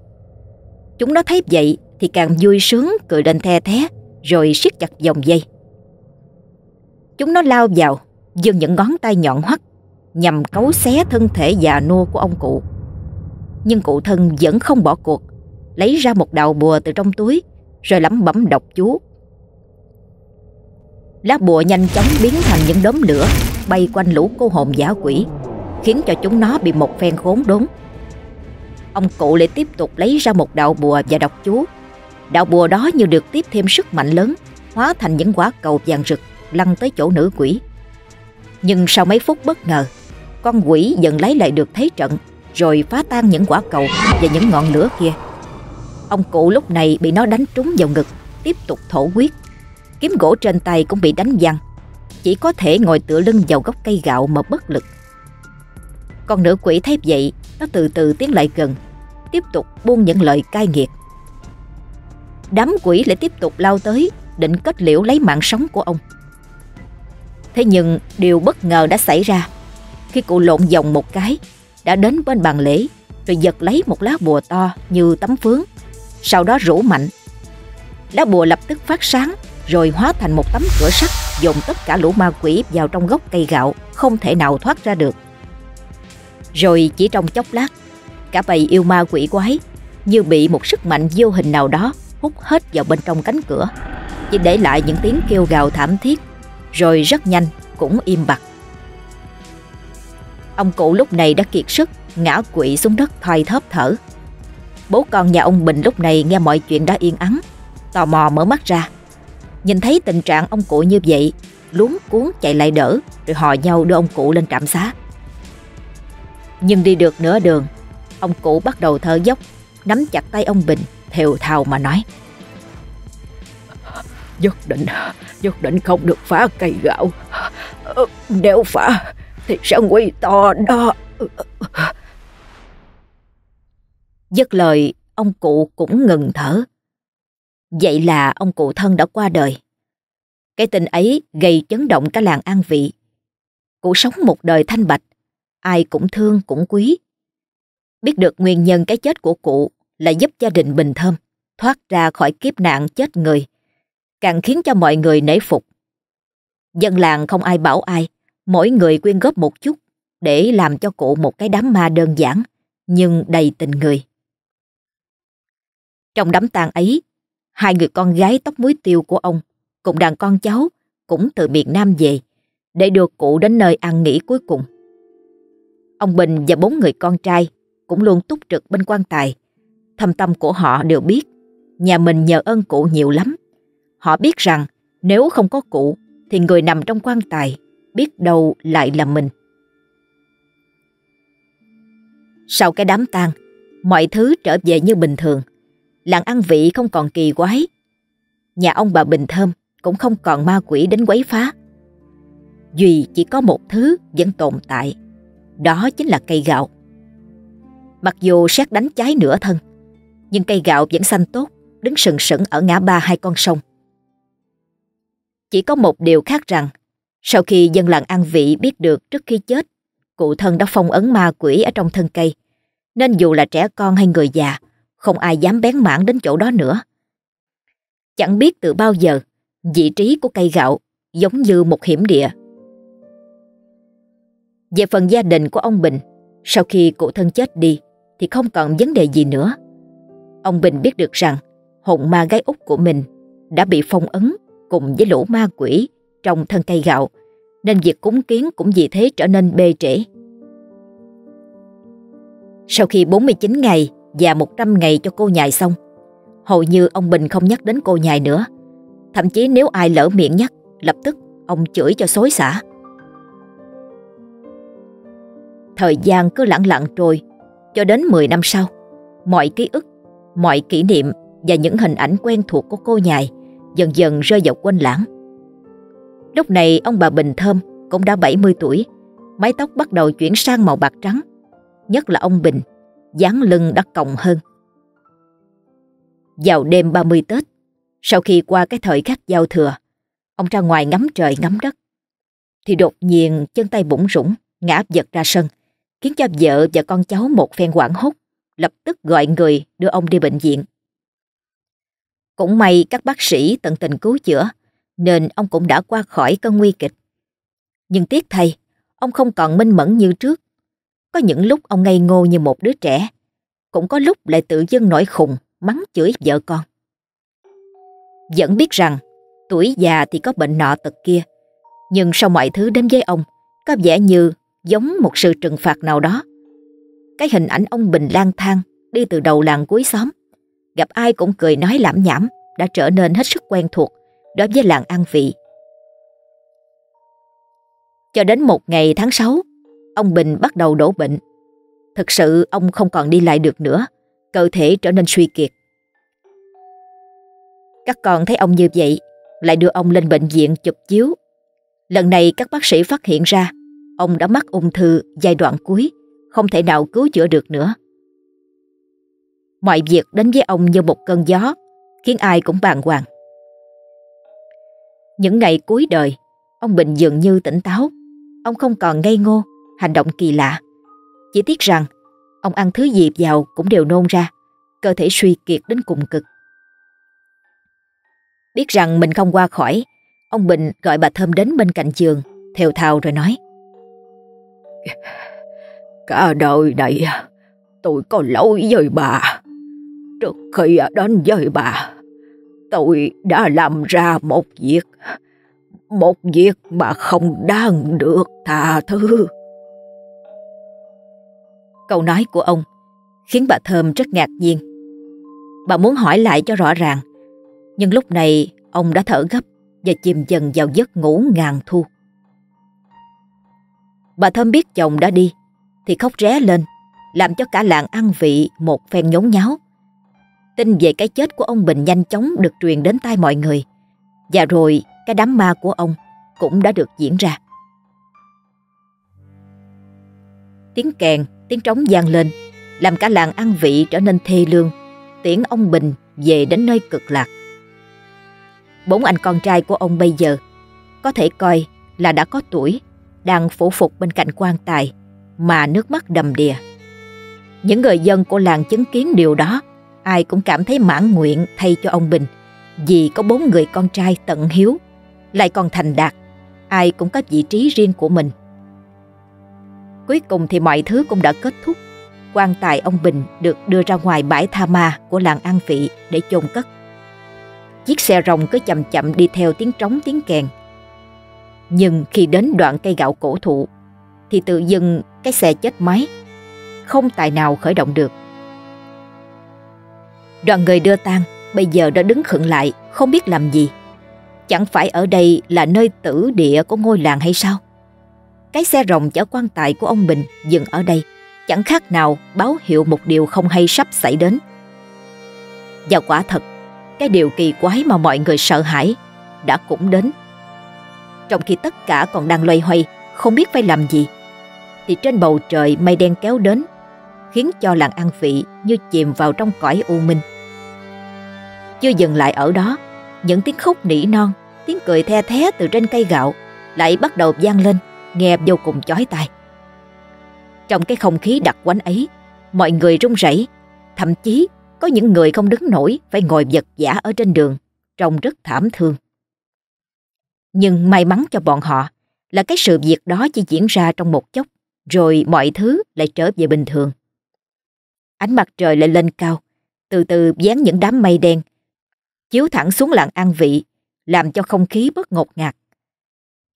Chúng nó thấy vậy thì càng vui sướng cười lên the thé rồi siết chặt dòng dây. Chúng nó lao vào, giương những ngón tay nhọn hoắt nhằm cấu xé thân thể già nua của ông cụ. Nhưng cụ thân vẫn không bỏ cuộc, lấy ra một đạo bùa từ trong túi rồi lẩm bẩm đọc chú. Lá bùa nhanh chóng biến thành những đốm lửa bay quanh lũ cô hồn giả quỷ, khiến cho chúng nó bị một phen khốn đốn. Ông cụ lại tiếp tục lấy ra một đạo bùa và đọc chú. Đạo bùa đó như được tiếp thêm sức mạnh lớn, hóa thành những quả cầu vàng rực lăn tới chỗ nữ quỷ. Nhưng sau mấy phút bất ngờ, con quỷ dần lấy lại được thế trận rồi phá tan những quả cầu và những ngọn lửa kia. Ông cụ lúc này bị nó đánh trúng vào ngực, tiếp tục thổ huyết. Kiếm gỗ trên tay cũng bị đánh văng, chỉ có thể ngồi tựa lưng vào gốc cây gạo mà bất lực. Con nữ quỷ thấy vậy, nó từ từ tiến lại gần, tiếp tục buông những lời cai nghiệt. Đám quỷ lại tiếp tục lao tới, định kết liễu lấy mạng sống của ông. Thế nhưng điều bất ngờ đã xảy ra khi cụ lộn vòng một cái, đã đến bên bàn lễ rồi giật lấy một lá bùa to như tấm phướng, sau đó rủ mạnh. Lá bùa lập tức phát sáng rồi hóa thành một tấm cửa sắt dồn tất cả lũ ma quỷ vào trong gốc cây gạo, không thể nào thoát ra được. Rồi chỉ trong chốc lát, Cả bầy yêu ma quỷ quái như bị một sức mạnh vô hình nào đó hút hết vào bên trong cánh cửa, chỉ để lại những tiếng kêu gào thảm thiết, rồi rất nhanh cũng im bặt. Ông cụ lúc này đã kiệt sức, ngã quỵ xuống đất thoi thóp thở. Bố con nhà ông Bình lúc này nghe mọi chuyện đã yên ắng, tò mò mở mắt ra. Nhìn thấy tình trạng ông cụ như vậy, luống cuốn chạy lại đỡ, rồi hò nhau đưa ông cụ lên trạm xá. Nhưng đi được nửa đường, ông cụ bắt đầu thở dốc, nắm chặt tay ông Bình, thều thào mà nói. Nhất định, nhất định không được phá cây gạo. Nếu phá thì sẽ nguy to đó. Dứt lời, ông cụ cũng ngừng thở. Vậy là ông cụ thân đã qua đời. Cái tin ấy gây chấn động cả làng An Vị. Cụ sống một đời thanh bạch, ai cũng thương cũng quý. Biết được nguyên nhân cái chết của cụ là giúp gia đình bình thơm, thoát ra khỏi kiếp nạn chết người, càng khiến cho mọi người nể phục. Dân làng không ai bảo ai, mỗi người quyên góp một chút để làm cho cụ một cái đám ma đơn giản, nhưng đầy tình người. Trong đám tang ấy, hai người con gái tóc muối tiêu của ông cùng đàn con cháu cũng từ miền Nam về để đưa cụ đến nơi an nghỉ cuối cùng. Ông Bình và bốn người con trai cũng luôn túc trực bên quan tài. Thâm tâm của họ đều biết nhà mình nhờ ơn cụ nhiều lắm. Họ biết rằng nếu không có cụ thì người nằm trong quan tài biết đâu lại là mình. Sau cái đám tang, mọi thứ trở về như bình thường. Làng ăn vị không còn kỳ quái. Nhà ông bà Bình Thơm cũng không còn ma quỷ đến quấy phá. Duy chỉ có một thứ vẫn tồn tại, đó chính là cây gạo. Mặc dù xét đánh cháy nửa thân, nhưng cây gạo vẫn xanh tốt, đứng sừng sững ở ngã ba hai con sông. Chỉ có một điều khác rằng, sau khi dân làng An Vị biết được trước khi chết, cụ thân đã phong ấn ma quỷ ở trong thân cây, nên dù là trẻ con hay người già, không ai dám bén mảng đến chỗ đó nữa. Chẳng biết từ bao giờ, vị trí của cây gạo giống như một hiểm địa. Về phần gia đình của ông Bình, sau khi cụ thân chết đi thì không còn vấn đề gì nữa. Ông Bình biết được rằng hồn ma gái út của mình đã bị phong ấn cùng với lũ ma quỷ trong thân cây gạo, nên việc cúng kiến cũng vì thế trở nên bê trễ. Sau khi 49 ngày và 100 ngày cho cô nhài xong, hầu như ông Bình không nhắc đến cô nhài nữa. Thậm chí nếu ai lỡ miệng nhắc, lập tức ông chửi cho xối xả. Thời gian cứ lặng lặng trôi, cho đến 10 năm sau, mọi ký ức, mọi kỷ niệm và những hình ảnh quen thuộc của cô nhài dần dần rơi vào quên lãng. Lúc này ông bà Bình Thơm cũng đã 70 tuổi, mái tóc bắt đầu chuyển sang màu bạc trắng, nhất là ông Bình, dáng lưng đã còng hơn. Vào đêm 30 Tết, sau khi qua cái thời khắc giao thừa, ông ra ngoài ngắm trời ngắm đất, thì đột nhiên chân tay bủng rủng, ngã vật ra sân, khiến cho vợ và con cháu một phen quảng hốt, lập tức gọi người đưa ông đi bệnh viện. Cũng may các bác sĩ tận tình cứu chữa, nên ông cũng đã qua khỏi cơn nguy kịch. Nhưng tiếc thay, ông không còn minh mẫn như trước. Có những lúc ông ngây ngô như một đứa trẻ, cũng có lúc lại tự dưng nổi khùng, mắng chửi vợ con. Vẫn biết rằng, tuổi già thì có bệnh nọ tật kia, nhưng sau mọi thứ đến với ông, có vẻ như giống một sự trừng phạt nào đó. Cái hình ảnh ông Bình lang thang đi từ đầu làng cuối xóm, gặp ai cũng cười nói lãm nhảm đã trở nên hết sức quen thuộc đối với làng An Vị. Cho đến một ngày tháng 6, ông Bình bắt đầu đổ bệnh. Thực sự ông không còn đi lại được nữa, cơ thể trở nên suy kiệt. Các con thấy ông như vậy, lại đưa ông lên bệnh viện chụp chiếu. Lần này các bác sĩ phát hiện ra ông đã mắc ung thư giai đoạn cuối, không thể nào cứu chữa được nữa. Mọi việc đến với ông như một cơn gió, khiến ai cũng bàng hoàng. Những ngày cuối đời, ông Bình dường như tỉnh táo. Ông không còn ngây ngô, hành động kỳ lạ. Chỉ tiếc rằng, ông ăn thứ gì vào cũng đều nôn ra, cơ thể suy kiệt đến cùng cực. Biết rằng mình không qua khỏi, ông Bình gọi bà Thơm đến bên cạnh giường, thều thào rồi nói. *laughs* Cả đời này, Tôi có lỗi với bà. Trước khi đến với bà, tôi đã làm ra một việc. Một việc mà không đáng được tha thứ. Câu nói của ông khiến bà Thơm rất ngạc nhiên. Bà muốn hỏi lại cho rõ ràng, nhưng lúc này ông đã thở gấp và chìm dần vào giấc ngủ ngàn thu. Bà Thơm biết chồng đã đi, thì khóc ré lên, làm cho cả làng ăn vị một phen nhốn nháo. Tin về cái chết của ông Bình nhanh chóng được truyền đến tai mọi người, và rồi cái đám ma của ông cũng đã được diễn ra. Tiếng kèn, tiếng trống vang lên, làm cả làng ăn vị trở nên thê lương, tiễn ông Bình về đến nơi cực lạc. Bốn anh con trai của ông bây giờ có thể coi là đã có tuổi, đang phủ phục bên cạnh quan tài mà nước mắt đầm đìa. Những người dân của làng chứng kiến điều đó, ai cũng cảm thấy mãn nguyện thay cho ông Bình vì có bốn người con trai tận hiếu, lại còn thành đạt, ai cũng có vị trí riêng của mình. Cuối cùng thì mọi thứ cũng đã kết thúc. quan tài ông Bình được đưa ra ngoài bãi tha ma của làng An Vị để chôn cất. Chiếc xe rồng cứ chậm chậm đi theo tiếng trống tiếng kèn. Nhưng khi đến đoạn cây gạo cổ thụ, thì tự dưng cái xe chết máy. Không tài nào khởi động được. Đoàn người đưa tang, bây giờ đã đứng khựng lại, không biết làm gì. Chẳng phải ở đây là nơi tử địa của ngôi làng hay sao? Cái xe rồng chở quan tài của ông Bình dừng ở đây chẳng khác nào báo hiệu một điều không hay sắp xảy đến. Và quả thật, cái điều kỳ quái mà mọi người sợ hãi đã cũng đến. Trong khi tất cả còn đang loay hoay, không biết phải làm gì, thì trên bầu trời mây đen kéo đến, khiến cho làng An Vị như chìm vào trong cõi u minh. Chưa dừng lại ở đó, những tiếng khóc nỉ non, tiếng cười the thé từ trên cây gạo lại bắt đầu vang lên, nghe vô cùng chói tai. Trong cái không khí đặc quánh ấy, mọi người run rẩy, thậm chí có những người không đứng nổi phải ngồi vật giả ở trên đường, trông rất thảm thương. Nhưng may mắn cho bọn họ là cái sự việc đó chỉ diễn ra trong một chốc, rồi mọi thứ lại trở về bình thường. Ánh mặt trời lại lên cao, từ từ dán những đám mây đen, chiếu thẳng xuống làng an vị, làm cho không khí bớt ngột ngạt.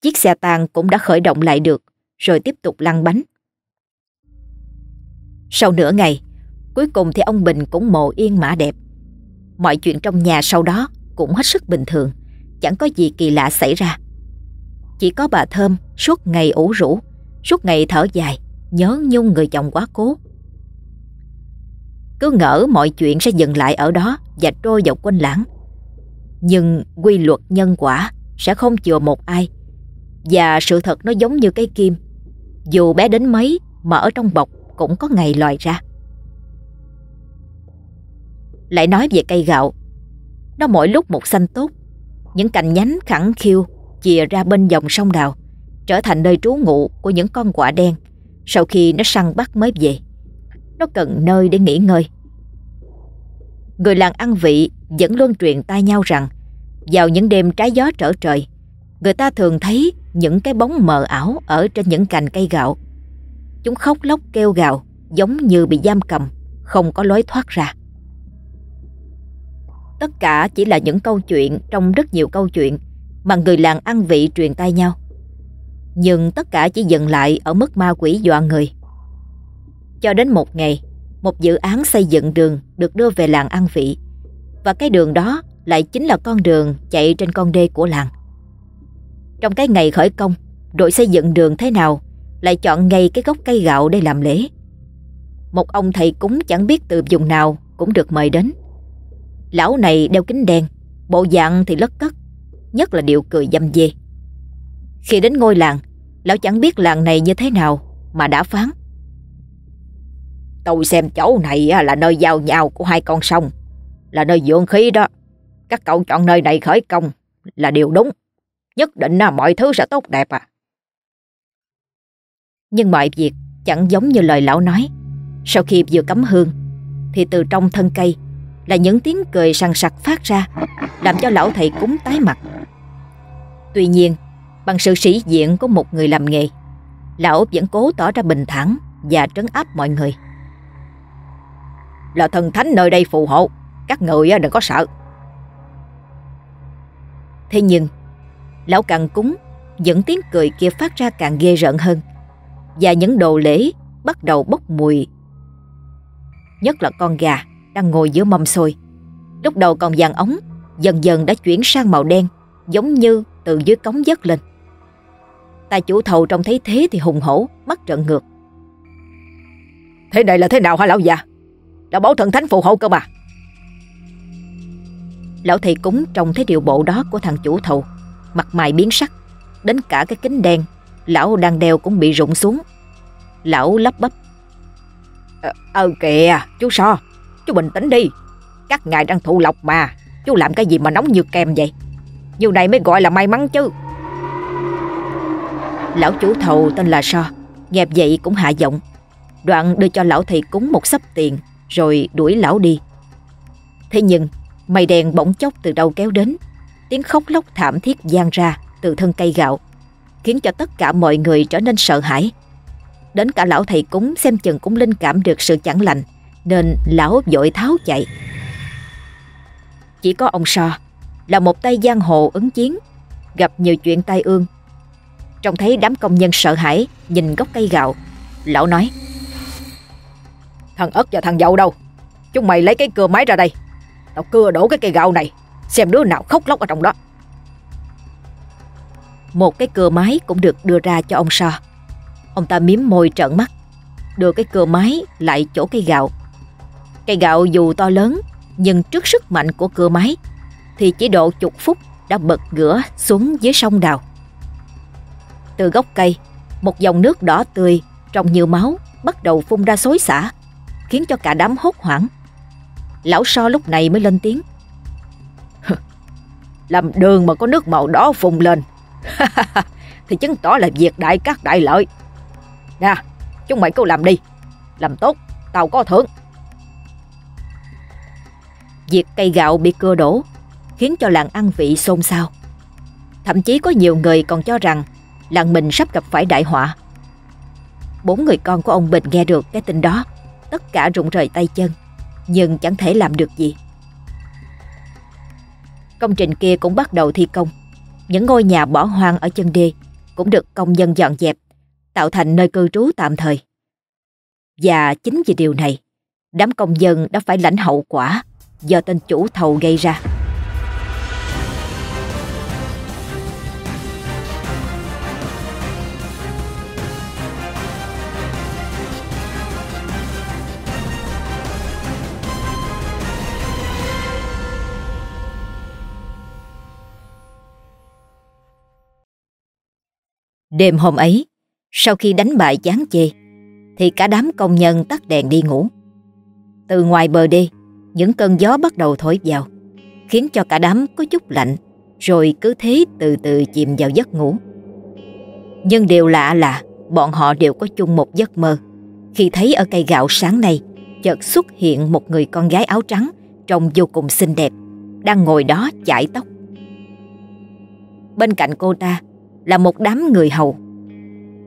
Chiếc xe tang cũng đã khởi động lại được, rồi tiếp tục lăn bánh. Sau nửa ngày, cuối cùng thì ông Bình cũng mồ yên mã đẹp. Mọi chuyện trong nhà sau đó cũng hết sức bình thường, chẳng có gì kỳ lạ xảy ra. Chỉ có bà Thơm suốt ngày ủ rũ, suốt ngày thở dài, nhớ nhung người chồng quá cố. Cứ ngỡ mọi chuyện sẽ dừng lại ở đó và trôi vào quên lãng. Nhưng quy luật nhân quả sẽ không chừa một ai. Và sự thật nó giống như cái kim. Dù bé đến mấy mà ở trong bọc cũng có ngày lòi ra. Lại nói về cây gạo, nó mỗi lúc một xanh tốt, những cành nhánh khẳng khiu chìa ra bên dòng sông đào, trở thành nơi trú ngụ của những con quả đen sau khi nó săn bắt mới về. Nó cần nơi để nghỉ ngơi. Người làng ăn vị vẫn luôn truyền tai nhau rằng vào những đêm trái gió trở trời, người ta thường thấy những cái bóng mờ ảo ở trên những cành cây gạo. Chúng khóc lóc kêu gào giống như bị giam cầm, không có lối thoát ra. Tất cả chỉ là những câu chuyện trong rất nhiều câu chuyện mà người làng ăn vị truyền tai nhau. Nhưng tất cả chỉ dừng lại ở mức ma quỷ dọa người. Cho đến một ngày, một dự án xây dựng đường được đưa về làng ăn vị. Và cái đường đó lại chính là con đường chạy trên con đê của làng. Trong cái ngày khởi công, đội xây dựng đường thế nào lại chọn ngay cái gốc cây gạo để làm lễ. Một ông thầy cúng chẳng biết từ vùng nào cũng được mời đến. Lão này đeo kính đen, bộ dạng thì lất cất, nhất là điệu cười dâm dê. Khi đến ngôi làng, lão chẳng biết làng này như thế nào mà đã phán. Tôi xem chỗ này là nơi giao nhau của hai con sông, là nơi dưỡng khí đó. Các cậu chọn nơi này khởi công là điều đúng. Nhất định là mọi thứ sẽ tốt đẹp à. Nhưng mọi việc chẳng giống như lời lão nói. Sau khi vừa cắm hương, thì từ trong thân cây là những tiếng cười sằng sặc phát ra, làm cho lão thầy cúng tái mặt. Tuy nhiên, bằng sự sĩ diện của một người làm nghề, lão vẫn cố tỏ ra bình thản và trấn áp mọi người. Là thần thánh nơi đây phù hộ Các người đừng có sợ Thế nhưng Lão càng cúng Những tiếng cười kia phát ra càng ghê rợn hơn. Và những đồ lễ bắt đầu bốc mùi. Nhất là con gà Đang ngồi giữa mâm xôi. Lúc đầu còn vàng ống Dần dần đã chuyển sang màu đen Giống như từ dưới cống dất lên. Tài chủ thầu trông thấy thế thì hùng hổ Mắt trợn ngược. Thế này là thế nào hả lão già? Là bảo thần thánh phù hộ cơ mà. Lão thầy cúng trông thấy điều bộ đó của thằng chủ thầu Mặt mày biến sắc. Đến cả cái kính đen Lão đang đeo cũng bị rụng xuống. Lão lắp bắp. Ờ, ờ kìa chú So Chú bình tĩnh đi. Các ngài đang thụ lộc mà Chú làm cái gì mà nóng như kem vậy? Như này mới gọi là may mắn chứ. Lão chủ thầu tên là So Nghe vậy cũng hạ giọng. Đoạn đưa cho lão thầy cúng một sấp tiền Rồi đuổi lão đi. Thế nhưng Mây đèn bỗng chốc từ đâu kéo đến. Tiếng khóc lóc thảm thiết gian ra Từ thân cây gạo, Khiến cho tất cả mọi người trở nên sợ hãi. Đến cả lão thầy cúng xem chừng cũng linh cảm được sự chẳng lành, Nên lão vội tháo chạy. Chỉ có ông So Là một tay giang hồ ứng chiến, Gặp nhiều chuyện tai ương. Trông thấy đám công nhân sợ hãi Nhìn gốc cây gạo, Lão nói, Thằng ất và thằng dậu đâu? Chúng mày lấy cái cưa máy ra đây, Tao cưa đổ cái cây gạo này. Xem đứa nào khóc lóc ở trong đó. Một cái cưa máy cũng được đưa ra cho ông So Ông ta miếm môi trợn mắt, Đưa cái cưa máy lại chỗ cây gạo. Cây gạo dù to lớn, Nhưng trước sức mạnh của cưa máy Thì chỉ độ chục phút đã bật ngửa xuống dưới sông đào. Từ gốc cây, Một dòng nước đỏ tươi trong như máu Bắt đầu phun ra xối xả, Khiến cho cả đám hốt hoảng. Lão so lúc này mới lên tiếng. Làm đường mà có nước màu đỏ phùng lên. *laughs* Thì chứng tỏ là việc đại các đại lợi. Nè, chúng mày cứ làm đi. Làm tốt, tao có thưởng. Việc cây gạo bị cưa đổ Khiến cho làng ăn vị xôn xao. Thậm chí có nhiều người còn cho rằng Làng mình sắp gặp phải đại họa. Bốn người con của ông Bình nghe được cái tin đó, Tất cả rụng rời tay chân, Nhưng chẳng thể làm được gì. Công trình kia cũng bắt đầu thi công. Những ngôi nhà bỏ hoang ở chân đê Cũng được công nhân dọn dẹp, Tạo thành nơi cư trú tạm thời. Và chính vì điều này, Đám công dân đã phải lãnh hậu quả Do tên chủ thầu gây ra. Đêm hôm ấy, sau khi đánh bại chán chê, thì cả đám công nhân tắt đèn đi ngủ. Từ ngoài bờ đê, những cơn gió bắt đầu thổi vào, khiến cho cả đám có chút lạnh, rồi cứ thế từ từ chìm vào giấc ngủ. Nhưng điều lạ là bọn họ đều có chung một giấc mơ. Khi thấy ở cây gạo sáng nay, chợt xuất hiện một người con gái áo trắng trông vô cùng xinh đẹp, đang ngồi đó chải tóc. Bên cạnh cô ta là một đám người hầu.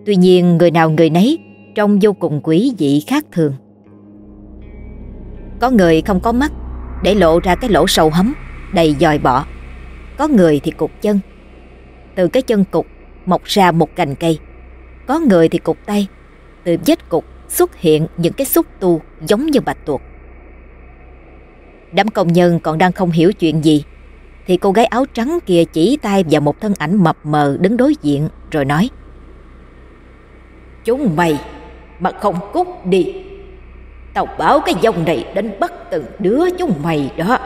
Tuy nhiên, người nào người nấy trông vô cùng quý dị khác thường. Có người không có mắt, để lộ ra cái lỗ sâu hấm, đầy dòi bọ. Có người thì cục chân. Từ cái chân cục mọc ra một cành cây. Có người thì cục tay. Từ vết cục xuất hiện những cái xúc tu giống như bạch tuộc. Đám công nhân còn đang không hiểu chuyện gì thì cô gái áo trắng kia chỉ tay vào một thân ảnh mập mờ đứng đối diện, rồi nói, Chúng mày mà không cút đi. Tao báo cái dòng này đến bắt từng đứa chúng mày đó.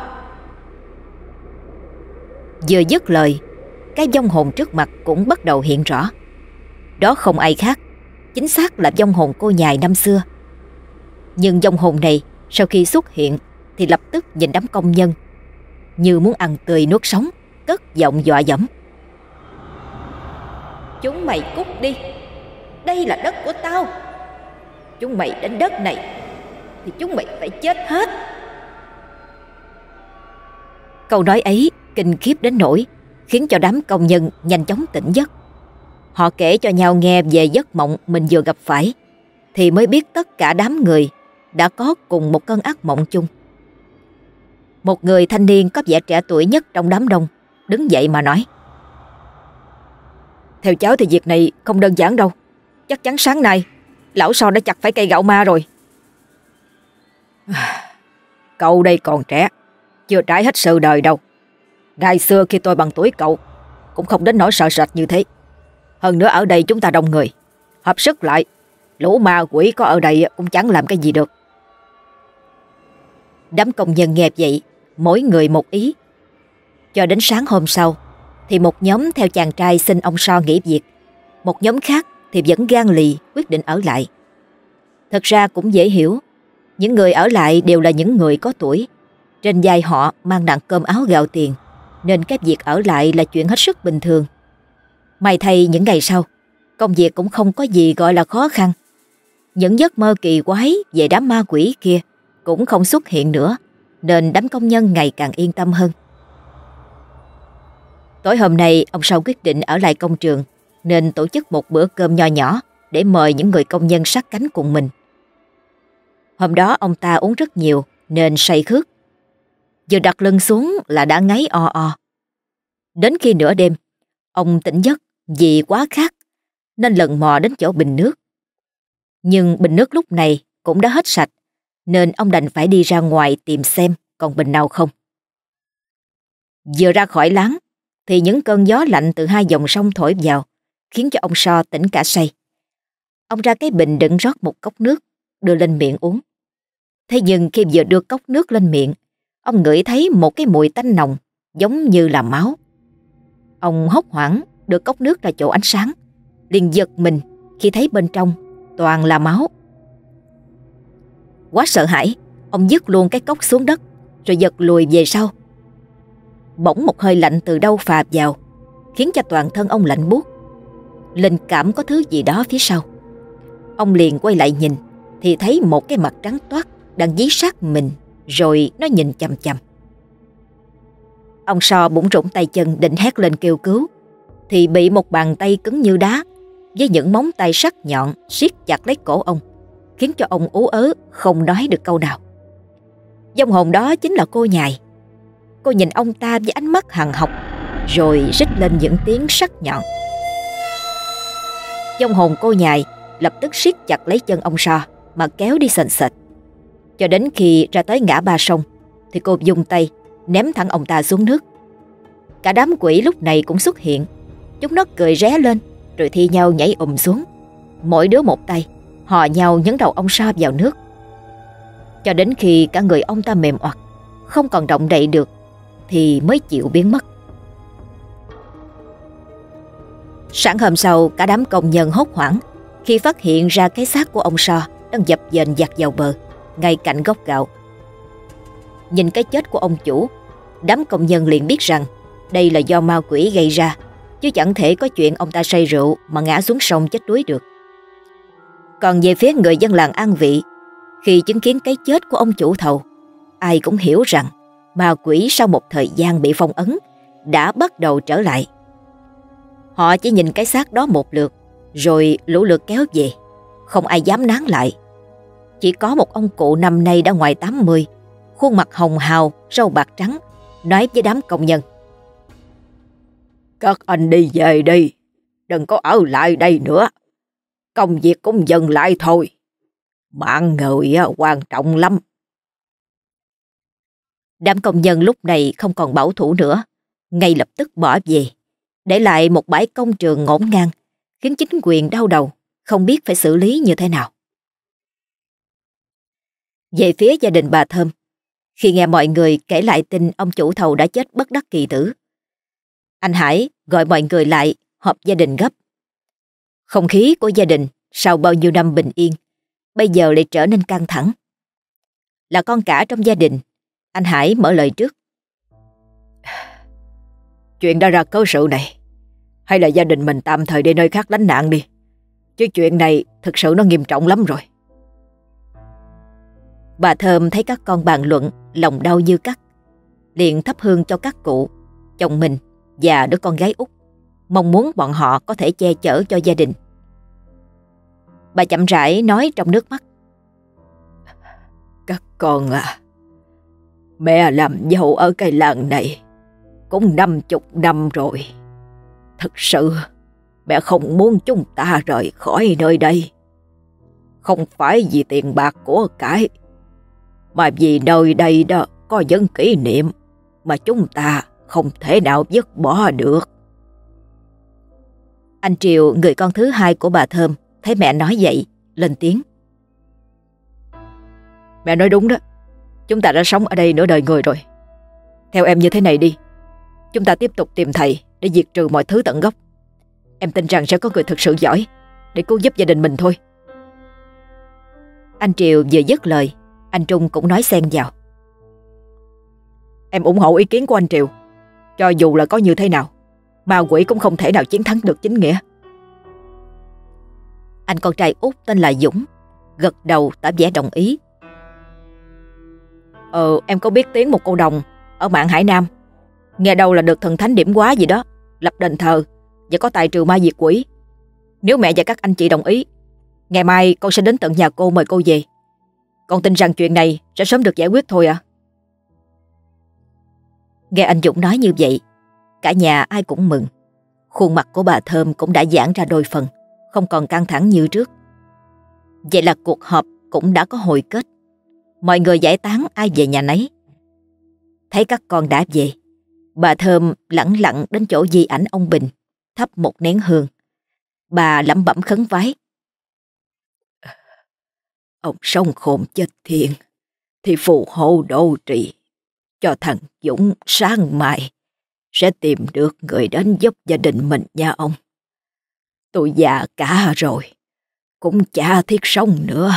Vừa dứt lời, Cái dông hồn trước mặt cũng bắt đầu hiện rõ. Đó không ai khác, Chính xác là dông hồn cô nhài năm xưa. Nhưng dông hồn này Sau khi xuất hiện Thì lập tức nhìn đám công nhân như muốn ăn tươi nuốt sống, cất giọng dọa dẫm. Chúng mày cút đi, đây là đất của tao. Chúng mày đến đất này thì chúng mày phải chết hết. Câu nói ấy kinh khiếp đến nỗi khiến cho đám công nhân nhanh chóng tỉnh giấc. Họ kể cho nhau nghe về giấc mộng mình vừa gặp phải thì mới biết tất cả đám người đã có cùng một cơn ác mộng chung. Một người thanh niên có vẻ trẻ tuổi nhất trong đám đông đứng dậy mà nói. Theo cháu thì việc này không đơn giản đâu. Chắc chắn sáng nay lão so đã chặt phải cây gạo ma rồi. *sighs* Cậu đây còn trẻ, chưa trải hết sự đời đâu. Ngày xưa khi tôi bằng tuổi cậu, cũng không đến nỗi sợ sệt như thế. Hơn nữa ở đây chúng ta đông người, hợp sức lại, lũ ma quỷ có ở đây cũng chẳng làm cái gì được. Đám công nhân nghe vậy, mỗi người một ý. Cho đến sáng hôm sau, thì một nhóm theo chàng trai xin ông So nghỉ việc. Một nhóm khác thì vẫn gan lì quyết định ở lại. Thật ra cũng dễ hiểu, những người ở lại đều là những người có tuổi. Trên vai họ mang nặng cơm áo gạo tiền, nên cái việc ở lại là chuyện hết sức bình thường. May thay những ngày sau, công việc cũng không có gì gọi là khó khăn. Những giấc mơ kỳ quái về đám ma quỷ kia cũng không xuất hiện nữa, nên đám công nhân ngày càng yên tâm hơn. Tối hôm nay ông Sau quyết định ở lại công trường nên tổ chức một bữa cơm nho nhỏ để mời những người công nhân sát cánh cùng mình. Hôm đó ông ta uống rất nhiều nên say khước. Vừa đặt lưng xuống là đã ngáy o o. Đến khi nửa đêm, ông tỉnh giấc vì quá khát nên lần mò đến chỗ bình nước. Nhưng bình nước lúc này cũng đã hết sạch nên ông đành phải đi ra ngoài tìm xem còn bình nào không. Vừa ra khỏi láng thì những cơn gió lạnh từ hai dòng sông thổi vào, khiến cho ông So tỉnh cả say. Ông ra cái bình đựng rót một cốc nước, đưa lên miệng uống. Thế nhưng khi vừa đưa cốc nước lên miệng, ông ngửi thấy một cái mùi tanh nồng, giống như là máu. Ông hốt hoảng đưa cốc nước ra chỗ ánh sáng, liền giật mình khi thấy bên trong toàn là máu. Quá sợ hãi, ông dứt luôn cái cốc xuống đất rồi giật lùi về sau. Bỗng một hơi lạnh từ đâu phà vào khiến cho toàn thân ông lạnh buốt. Linh cảm có thứ gì đó phía sau. Ông liền quay lại nhìn thì thấy một cái mặt trắng toát đang dí sát mình rồi nó nhìn chầm chầm Ông So bụng rụng tay chân định hét lên kêu cứu thì bị một bàn tay cứng như đá với những móng tay sắc nhọn siết chặt lấy cổ ông khiến cho ông ú ớ không nói được câu nào. Dòng hồn đó chính là cô nhài. Cô nhìn ông ta với ánh mắt hằng học rồi rít lên những tiếng sắc nhọn. Dòng hồn cô nhài lập tức siết chặt lấy chân ông So mà kéo đi sền sệt. Cho đến khi ra tới ngã ba sông thì cô dùng tay ném thẳng ông ta xuống nước. Cả đám quỷ lúc này cũng xuất hiện. Chúng nó cười ré lên rồi thi nhau nhảy ùm xuống. Mỗi đứa một tay, họ nhau nhấn đầu ông Sa vào nước. Cho đến khi cả người ông ta mềm oặt, không còn động đậy được thì mới chịu biến mất. Sáng hôm sau, cả đám công nhân hốt hoảng khi phát hiện ra cái xác của ông Sa đang dập dềnh giặt vào bờ, ngay cạnh gốc gạo. Nhìn cái chết của ông chủ, đám công nhân liền biết rằng đây là do ma quỷ gây ra, chứ chẳng thể có chuyện ông ta say rượu mà ngã xuống sông chết đuối được. Còn về phía người dân làng An Vị, khi chứng kiến cái chết của ông chủ thầu, ai cũng hiểu rằng ma quỷ sau một thời gian bị phong ấn đã bắt đầu trở lại. Họ chỉ nhìn cái xác đó một lượt, rồi lũ lượt kéo về, không ai dám nán lại. Chỉ có một ông cụ năm nay đã ngoài 80, khuôn mặt hồng hào, râu bạc trắng, nói với đám công nhân. Các anh đi về đi, đừng có ở lại đây nữa. Công việc cũng dừng lại thôi. Mạng người quan trọng lắm. Đám công nhân lúc này không còn bảo thủ nữa, ngay lập tức bỏ về, để lại một bãi công trường ngổn ngang, khiến chính quyền đau đầu, không biết phải xử lý như thế nào. Về phía gia đình bà Thơm, khi nghe mọi người kể lại tin ông chủ thầu đã chết bất đắc kỳ tử, anh Hải gọi mọi người lại họp gia đình gấp. Không khí của gia đình sau bao nhiêu năm bình yên, bây giờ lại trở nên căng thẳng. Là con cả trong gia đình, anh Hải mở lời trước. Chuyện đã ra cớ sự này, hay là gia đình mình tạm thời đi nơi khác lánh nạn đi. Chứ chuyện này thực sự nó nghiêm trọng lắm rồi. Bà Thơm thấy các con bàn luận, lòng đau như cắt. Liền thắp hương cho các cụ, chồng mình và đứa con gái út, mong muốn bọn họ có thể che chở cho gia đình. Bà chậm rãi nói trong nước mắt. Con à, mẹ làm dâu ở cái làng này cũng năm chục năm rồi. Thật sự, mẹ không muốn chúng ta rời khỏi nơi đây. Không phải vì tiền bạc của cái, mà vì nơi đây đó có những kỷ niệm mà chúng ta không thể nào dứt bỏ được. Anh Triều, người con thứ hai của bà Thơm, thấy mẹ nói vậy, lên tiếng. Mẹ nói đúng đó, chúng ta đã sống ở đây nửa đời người rồi. Theo em như thế này đi, chúng ta tiếp tục tìm thầy để diệt trừ mọi thứ tận gốc. Em tin rằng sẽ có người thực sự giỏi để cứu giúp gia đình mình thôi. Anh Triều vừa dứt lời, anh Trung cũng nói xen vào. Em ủng hộ ý kiến của anh Triều. Cho dù là có như thế nào, ma quỷ cũng không thể nào chiến thắng được chính nghĩa. Anh con trai út tên là Dũng, gật đầu tỏ vẻ đồng ý. Ờ, em có biết tiếng một cô đồng ở mạng Hải Nam. Nghe đâu là được thần thánh điểm quá gì đó, lập đền thờ và có tài trừ ma diệt quỷ. Nếu mẹ và các anh chị đồng ý, ngày mai con sẽ đến tận nhà cô mời cô về. Con tin rằng chuyện này sẽ sớm được giải quyết thôi ạ. Nghe anh Dũng nói như vậy, cả nhà ai cũng mừng. Khuôn mặt của bà Thơm cũng đã giãn ra đôi phần, không còn căng thẳng như trước. Vậy là cuộc họp cũng đã có hồi kết. Mọi người giải tán ai về nhà nấy. Thấy các con đã về, bà Thơm lẳng lặng đến chỗ di ảnh ông Bình, thắp một nén hương. Bà lẩm bẩm khấn vái. Ông sông khổm chết thiện, thì phù hộ đô trì cho thằng Dũng sáng mai sẽ tìm được người đến giúp gia đình mình nha ông. Tôi già cả rồi, cũng chả thiết sống nữa.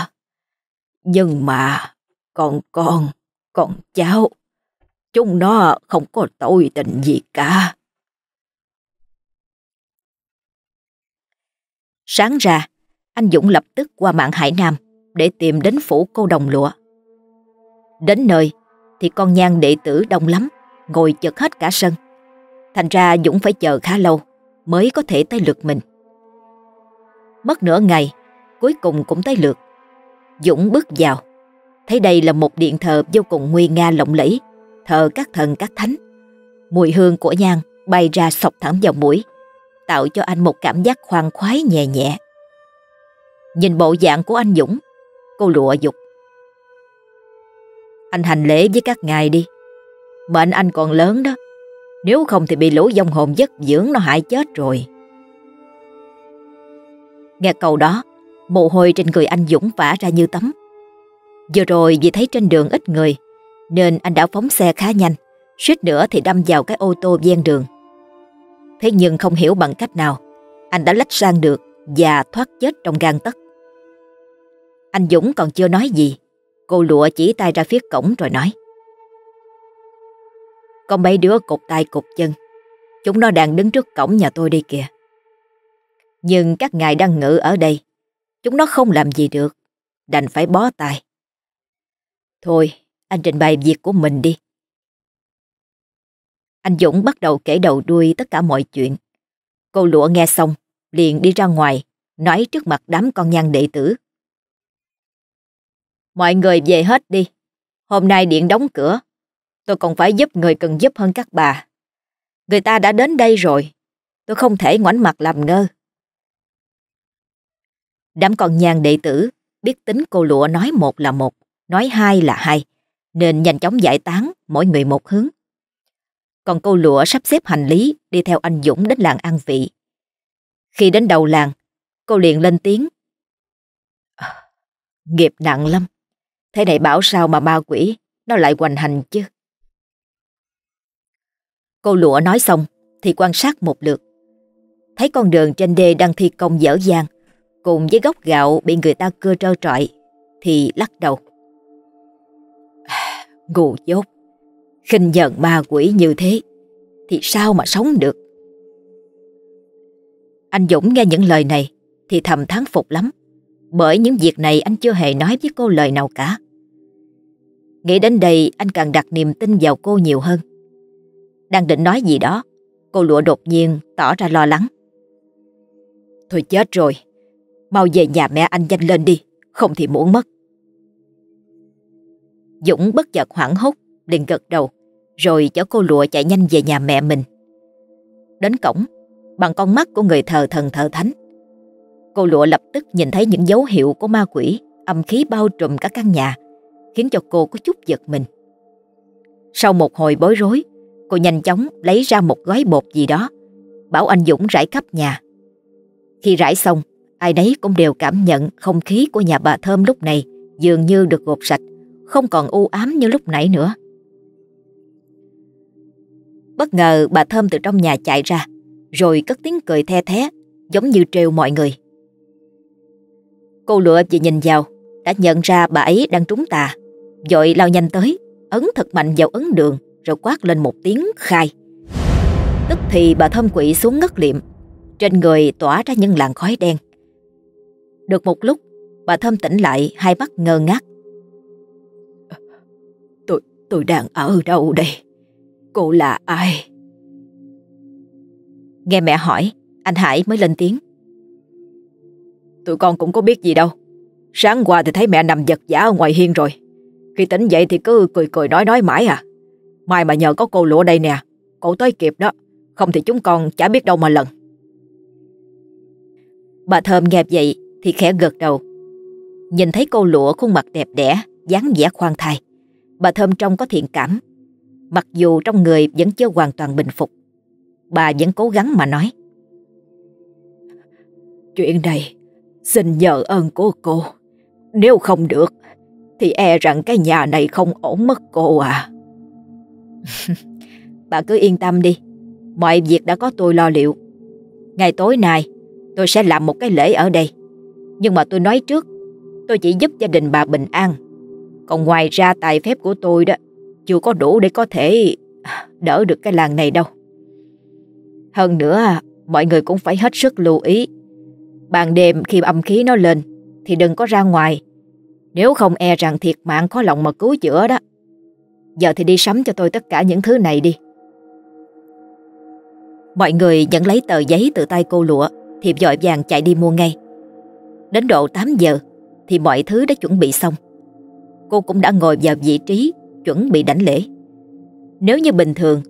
Nhưng mà còn con, còn cháu, chúng nó không có tội tình gì cả. Sáng ra, anh Dũng lập tức qua mạng Hải Nam để tìm đến phủ cô đồng lụa. Đến nơi thì con nhang đệ tử đông lắm, ngồi chật hết cả sân. Thành ra Dũng phải chờ khá lâu mới có thể tới lượt mình. Mất nửa ngày, cuối cùng cũng tới lượt. Dũng bước vào, thấy đây là một điện thờ vô cùng nguy nga lộng lẫy, thờ các thần các thánh. Mùi hương của nhang bay ra sọc thẳng vào mũi, tạo cho anh một cảm giác khoan khoái nhẹ nhẹ. Nhìn bộ dạng của anh Dũng, cô lụa dục. Anh hành lễ với các ngài đi, mệnh anh còn lớn đó, nếu không thì bị lũ dông hồn giấc dưỡng nó hại chết rồi. Nghe câu đó, mồ hôi trên người anh Dũng vã ra như tắm. Vừa rồi vì thấy trên đường ít người, nên anh đã phóng xe khá nhanh, suýt nữa thì đâm vào cái ô tô ven đường. Thế nhưng không hiểu bằng cách nào, anh đã lách sang được và thoát chết trong gan tấc. Anh Dũng còn chưa nói gì, cô lụa chỉ tay ra phía cổng rồi nói. Có mấy đứa cục tay cục chân, chúng nó đang đứng trước cổng nhà tôi đi kìa. Nhưng các ngài đang ngự ở đây, chúng nó không làm gì được, đành phải bó tay. Thôi, anh trình bày việc của mình đi. Anh Dũng bắt đầu kể đầu đuôi tất cả mọi chuyện. Cô lụa nghe xong, liền đi ra ngoài, nói trước mặt đám con nhan đệ tử. Mọi người về hết đi. Hôm nay điện đóng cửa. Tôi còn phải giúp người cần giúp hơn các bà. Người ta đã đến đây rồi. Tôi không thể ngoảnh mặt làm ngơ. Đám con nhang đệ tử biết tính cô lụa nói một là một, nói hai là hai, nên nhanh chóng giải tán mỗi người một hướng. Còn cô lụa sắp xếp hành lý đi theo anh Dũng đến làng An Vị. Khi đến đầu làng, cô liền lên tiếng. À, nghiệp nặng lắm. Thế này bảo sao mà ma quỷ nó lại hoành hành chứ. Cô lụa nói xong thì quan sát một lượt. Thấy con đường trên đê đang thi công dở dang cùng với gốc gạo bị người ta cưa trơ trọi thì lắc đầu. *sighs* Ngu dốt, khinh giận ma quỷ như thế thì sao mà sống được. Anh Dũng nghe những lời này thì thầm thán phục lắm bởi những việc này anh chưa hề nói với cô lời nào cả. Nghĩ đến đây anh càng đặt niềm tin vào cô nhiều hơn. Đang định nói gì đó, cô lụa đột nhiên tỏ ra lo lắng. Thôi chết rồi, mau về nhà mẹ anh nhanh lên đi, không thì muộn mất. Dũng bất chợt hoảng hốt, liền gật đầu, rồi chở cô lụa chạy nhanh về nhà mẹ mình. Đến cổng, bằng con mắt của người thờ thần thờ thánh, cô lụa lập tức nhìn thấy những dấu hiệu của ma quỷ, âm khí bao trùm các căn nhà, khiến cho cô có chút giật mình. Sau một hồi bối rối, cô nhanh chóng lấy ra một gói bột gì đó, bảo anh Dũng rải khắp nhà. Khi rải xong, ai nấy cũng đều cảm nhận không khí của nhà bà Thơm lúc này dường như được gột sạch, không còn u ám như lúc nãy nữa. Bất ngờ bà Thơm từ trong nhà chạy ra, rồi cất tiếng cười the thé, giống như trêu mọi người. Cô lụa vừa nhìn vào, đã nhận ra bà ấy đang trúng tà, dội lao nhanh tới, ấn thật mạnh vào ấn đường, rồi quát lên một tiếng khai. Tức thì bà Thơm quỵ xuống ngất liệm, trên người tỏa ra những làn khói đen. Được một lúc, bà Thơm tỉnh lại hai mắt ngơ ngác. Tôi, tôi đang ở đâu đây? Cô là ai? Nghe mẹ hỏi, anh Hải mới lên tiếng. Tụi con cũng có biết gì đâu. Sáng qua thì thấy mẹ nằm giật giả ở ngoài hiên rồi. Khi tỉnh dậy thì cứ cười cười nói nói mãi à. Mai mà nhờ có cô lụa đây nè, cô tới kịp đó. Không thì chúng con chả biết đâu mà lần. Bà Thơm nghe vậy thì khẽ gật đầu. Nhìn thấy cô lụa khuôn mặt đẹp đẽ, dáng vẻ khoan thai. Bà Thơm trông có thiện cảm. Mặc dù trong người vẫn chưa hoàn toàn bình phục. Bà vẫn cố gắng mà nói. Chuyện này xin nhờ ơn của cô. Nếu không được thì e rằng cái nhà này không ổn mất cô à bà cứ yên tâm đi. Mọi việc đã có tôi lo liệu. Ngày tối nay tôi sẽ làm một cái lễ ở đây. Nhưng mà tôi nói trước, tôi chỉ giúp gia đình bà bình an. Còn ngoài ra tài phép của tôi đó, chưa có đủ để có thể đỡ được cái làng này đâu. Hơn nữa, mọi người cũng phải hết sức lưu ý. Ban đêm khi âm khí nó lên, thì đừng có ra ngoài. Nếu không e rằng thiệt mạng có lòng mà cứu chữa đó. Giờ thì đi sắm cho tôi tất cả những thứ này đi. Mọi người nhận lấy tờ giấy từ tay cô lụa thì dội vàng chạy đi mua ngay. Đến độ 8 giờ thì mọi thứ đã chuẩn bị xong. Cô cũng đã ngồi vào vị trí chuẩn bị đảnh lễ. Nếu như bình thường,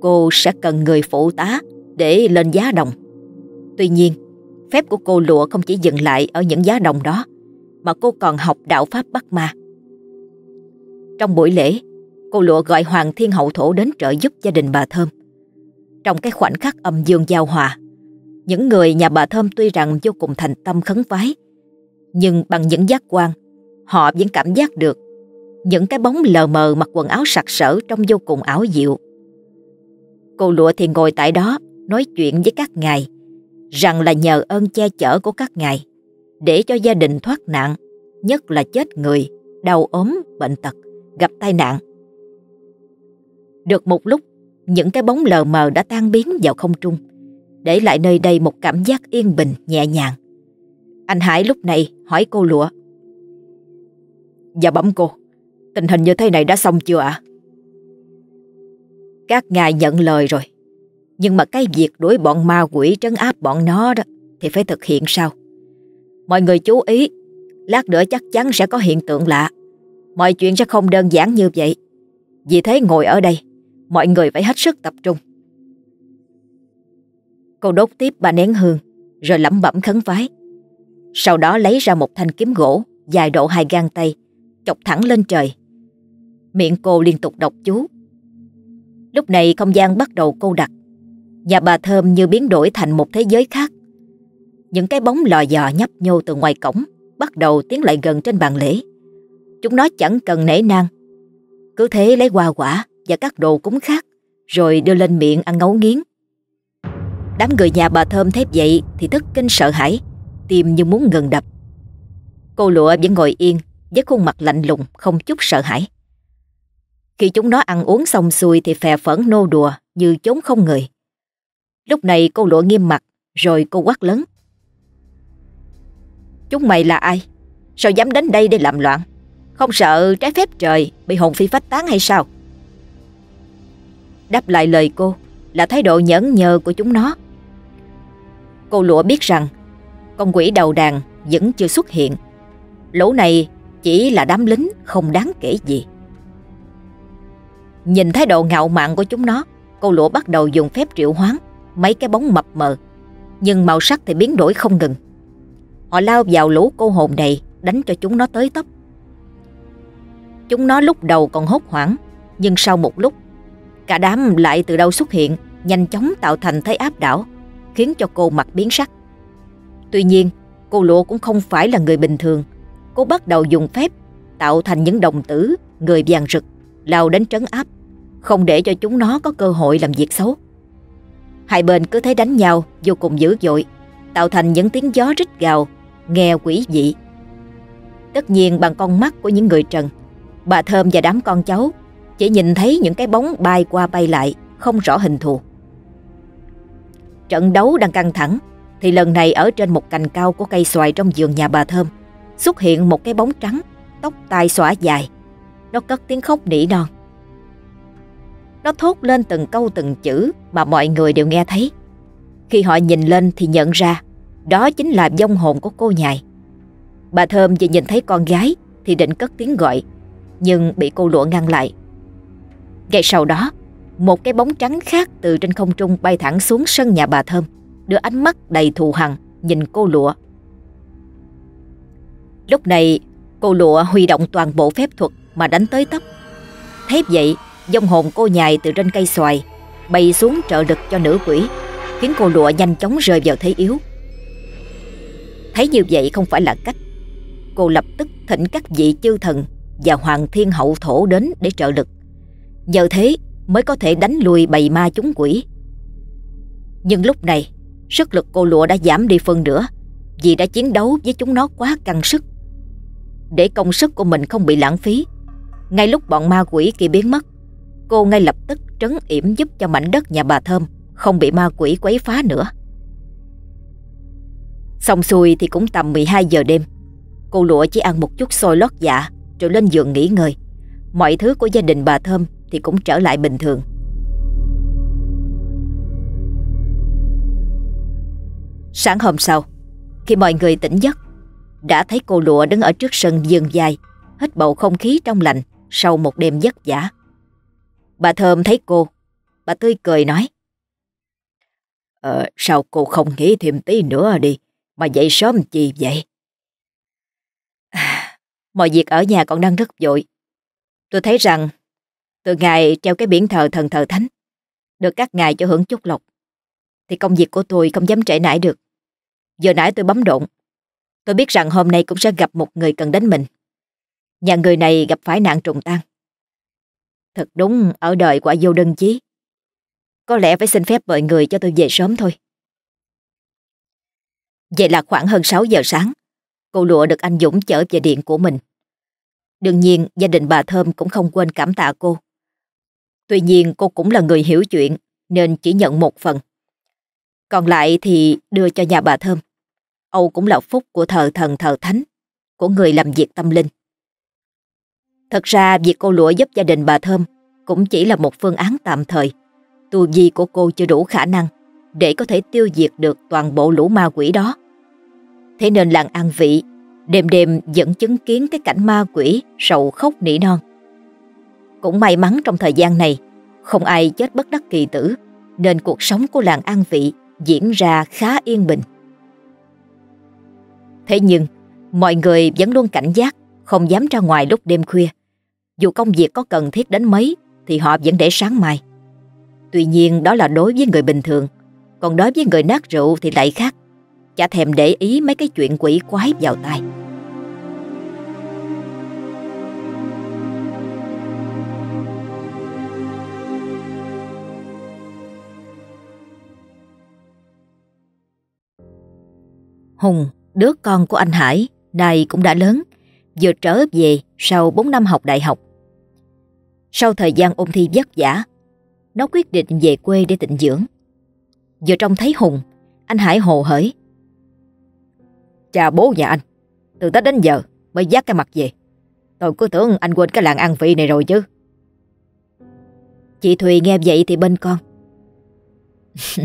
cô sẽ cần người phụ tá để lên giá đồng. Tuy nhiên, phép của cô lụa không chỉ dừng lại ở những giá đồng đó, mà cô còn học đạo pháp Bắc ma. Trong buổi lễ, cô lụa gọi Hoàng Thiên Hậu Thổ đến trợ giúp gia đình bà Thơm. Trong cái khoảnh khắc âm dương giao hòa, những người nhà bà Thơm tuy rằng vô cùng thành tâm khấn vái, nhưng bằng những giác quan, họ vẫn cảm giác được những cái bóng lờ mờ mặc quần áo sặc sỡ trong vô cùng ảo diệu. Cô lụa thì ngồi tại đó nói chuyện với các ngài rằng là nhờ ơn che chở của các ngài để cho gia đình thoát nạn, nhất là chết người, đau ốm, bệnh tật, gặp tai nạn. Được một lúc, những cái bóng lờ mờ đã tan biến vào không trung, để lại nơi đây một cảm giác yên bình, nhẹ nhàng. Anh Hải lúc này hỏi cô lụa. Dạ bẩm cô, tình hình như thế này đã xong chưa ạ? Các ngài nhận lời rồi. Nhưng mà cái việc đuổi bọn ma quỷ trấn áp bọn nó đó thì phải thực hiện sao? Mọi người chú ý, lát nữa chắc chắn sẽ có hiện tượng lạ. Mọi chuyện sẽ không đơn giản như vậy. Vì thế ngồi ở đây, mọi người phải hết sức tập trung. Cô đốt tiếp ba nén hương, rồi lẩm bẩm khấn vái. Sau đó lấy ra một thanh kiếm gỗ dài độ hai gang tay, chọc thẳng lên trời. Miệng cô liên tục đọc chú. Lúc này không gian bắt đầu cô đặc. Nhà bà Thơm như biến đổi thành một thế giới khác. Những cái bóng lò dò nhấp nhô từ ngoài cổng bắt đầu tiến lại gần trên bàn lễ. Chúng nó chẳng cần nể nang. Cứ thế lấy hoa quả và các đồ cúng khác rồi đưa lên miệng ăn ngấu nghiến. Đám người nhà bà Thơm thấy vậy thì thất kinh sợ hãi, tim như muốn ngừng đập. Cô lụa vẫn ngồi yên với khuôn mặt lạnh lùng không chút sợ hãi. Khi chúng nó ăn uống xong xuôi thì phè phẫn nô đùa như chốn không người. Lúc này cô lụa nghiêm mặt rồi cô quát lớn. Chúng mày là ai? Sao dám đến đây để làm loạn? Không sợ trái phép trời bị hồn phi phách tán hay sao? Đáp lại lời cô là thái độ nhẫn nhơ của chúng nó. Cô lụa biết rằng con quỷ đầu đàn vẫn chưa xuất hiện. Lũ này chỉ là đám lính không đáng kể gì. Nhìn thái độ ngạo mạn của chúng nó, cô lụa bắt đầu dùng phép triệu hoán mấy cái bóng mập mờ. Nhưng màu sắc thì biến đổi không ngừng. Họ lao vào lũ cô hồn này đánh cho chúng nó tới tấp. Chúng nó lúc đầu còn hốt hoảng, nhưng sau một lúc, cả đám lại từ đâu xuất hiện, nhanh chóng tạo thành thế áp đảo, khiến cho cô mặt biến sắc. Tuy nhiên, cô lụa cũng không phải là người bình thường. Cô bắt đầu dùng phép tạo thành những đồng tử, người vàng rực, lao đến trấn áp, không để cho chúng nó có cơ hội làm việc xấu. Hai bên cứ thế đánh nhau vô cùng dữ dội, tạo thành những tiếng gió rít gào, nghe quỷ dị. Tất nhiên bằng con mắt của những người trần, bà Thơm và đám con cháu chỉ nhìn thấy những cái bóng bay qua bay lại, không rõ hình thù. Trận đấu đang căng thẳng, thì lần này ở trên một cành cao của cây xoài trong vườn nhà bà Thơm xuất hiện một cái bóng trắng, tóc tai xõa dài. Nó cất tiếng khóc nỉ non. Nó thốt lên từng câu từng chữ mà mọi người đều nghe thấy. Khi họ nhìn lên thì nhận ra đó chính là vong hồn của cô nhài. Bà Thơm vừa nhìn thấy con gái thì định cất tiếng gọi, nhưng bị cô lụa ngăn lại. Ngay sau đó, một cái bóng trắng khác từ trên không trung bay thẳng xuống sân nhà bà Thơm, đưa ánh mắt đầy thù hằn nhìn cô lụa. Lúc này, cô lụa huy động toàn bộ phép thuật mà đánh tới tấp. Thế vậy, dông hồn cô nhài từ trên cây xoài bay xuống trợ lực cho nữ quỷ, khiến cô lụa nhanh chóng rơi vào thế yếu. Thấy như vậy không phải là cách. Cô lập tức thỉnh các vị chư thần và hoàng thiên hậu thổ đến để trợ lực. Nhờ thế mới có thể đánh lùi bầy ma chúng quỷ. Nhưng lúc này, sức lực cô lụa đã giảm đi phân nữa vì đã chiến đấu với chúng nó quá căng sức. Để công sức của mình không bị lãng phí, ngay lúc bọn ma quỷ kia biến mất, cô ngay lập tức trấn yểm giúp cho mảnh đất nhà bà Thơm không bị ma quỷ quấy phá nữa. Xong xuôi thì cũng tầm 12 giờ đêm, cô lụa chỉ ăn một chút xôi lót dạ rồi lên giường nghỉ ngơi. Mọi thứ của gia đình bà Thơm thì cũng trở lại bình thường. Sáng hôm sau, khi mọi người tỉnh giấc, đã thấy cô lụa đứng ở trước sân dương dài, hít bầu không khí trong lành sau một đêm vất vả. Bà Thơm thấy cô, bà tươi cười nói. Ờ, sao cô không nghỉ thêm tí nữa đi, mà dậy sớm chi vậy? À, *sighs* mọi việc ở nhà còn đang rất vội. Tôi thấy rằng từ ngày treo cái biển thờ thần thờ thánh, được các ngài cho hưởng chút lộc, thì công việc của tôi không dám trễ nải được. Giờ nãy tôi bấm độn. Tôi biết rằng hôm nay cũng sẽ gặp một người cần đến mình. Nhà người này gặp phải nạn trùng tan. Thật đúng ở đời quả vô đơn chí. Có lẽ phải xin phép mọi người cho tôi về sớm thôi. Vậy là khoảng hơn 6 giờ sáng, cô lụa được anh Dũng chở về điện của mình. Đương nhiên gia đình bà Thơm cũng không quên cảm tạ cô. Tuy nhiên cô cũng là người hiểu chuyện nên chỉ nhận một phần. Còn lại thì đưa cho nhà bà Thơm. Âu cũng là phúc của thờ thần thờ thánh, của người làm việc tâm linh. Thật ra việc cô lụa giúp gia đình bà Thơm cũng chỉ là một phương án tạm thời. Tu vi của cô chưa đủ khả năng để có thể tiêu diệt được toàn bộ lũ ma quỷ đó. Thế nên làng An Vị đêm đêm vẫn chứng kiến cái cảnh ma quỷ sầu khóc nỉ non. Cũng may mắn trong thời gian này, không ai chết bất đắc kỳ tử, nên cuộc sống của làng An Vị diễn ra khá yên bình. Thế nhưng, mọi người vẫn luôn cảnh giác, không dám ra ngoài lúc đêm khuya. Dù công việc có cần thiết đến mấy, thì họ vẫn để sáng mai. Tuy nhiên đó là đối với người bình thường, còn đối với người nát rượu thì lại khác. Chả thèm để ý mấy cái chuyện quỷ quái vào tai. Hùng, đứa con của anh Hải, này cũng đã lớn, vừa trở về sau 4 năm học đại học. Sau thời gian ôn thi vất vả, nó quyết định về quê để tịnh dưỡng. Vừa trông thấy Hùng, anh Hải hồ hởi. Chào bố nhà anh, từ Tết đến giờ mới dắt cái mặt về. Tôi cứ tưởng anh quên cái làng ăn vị này rồi chứ. Chị Thùy nghe vậy thì bên con. *laughs*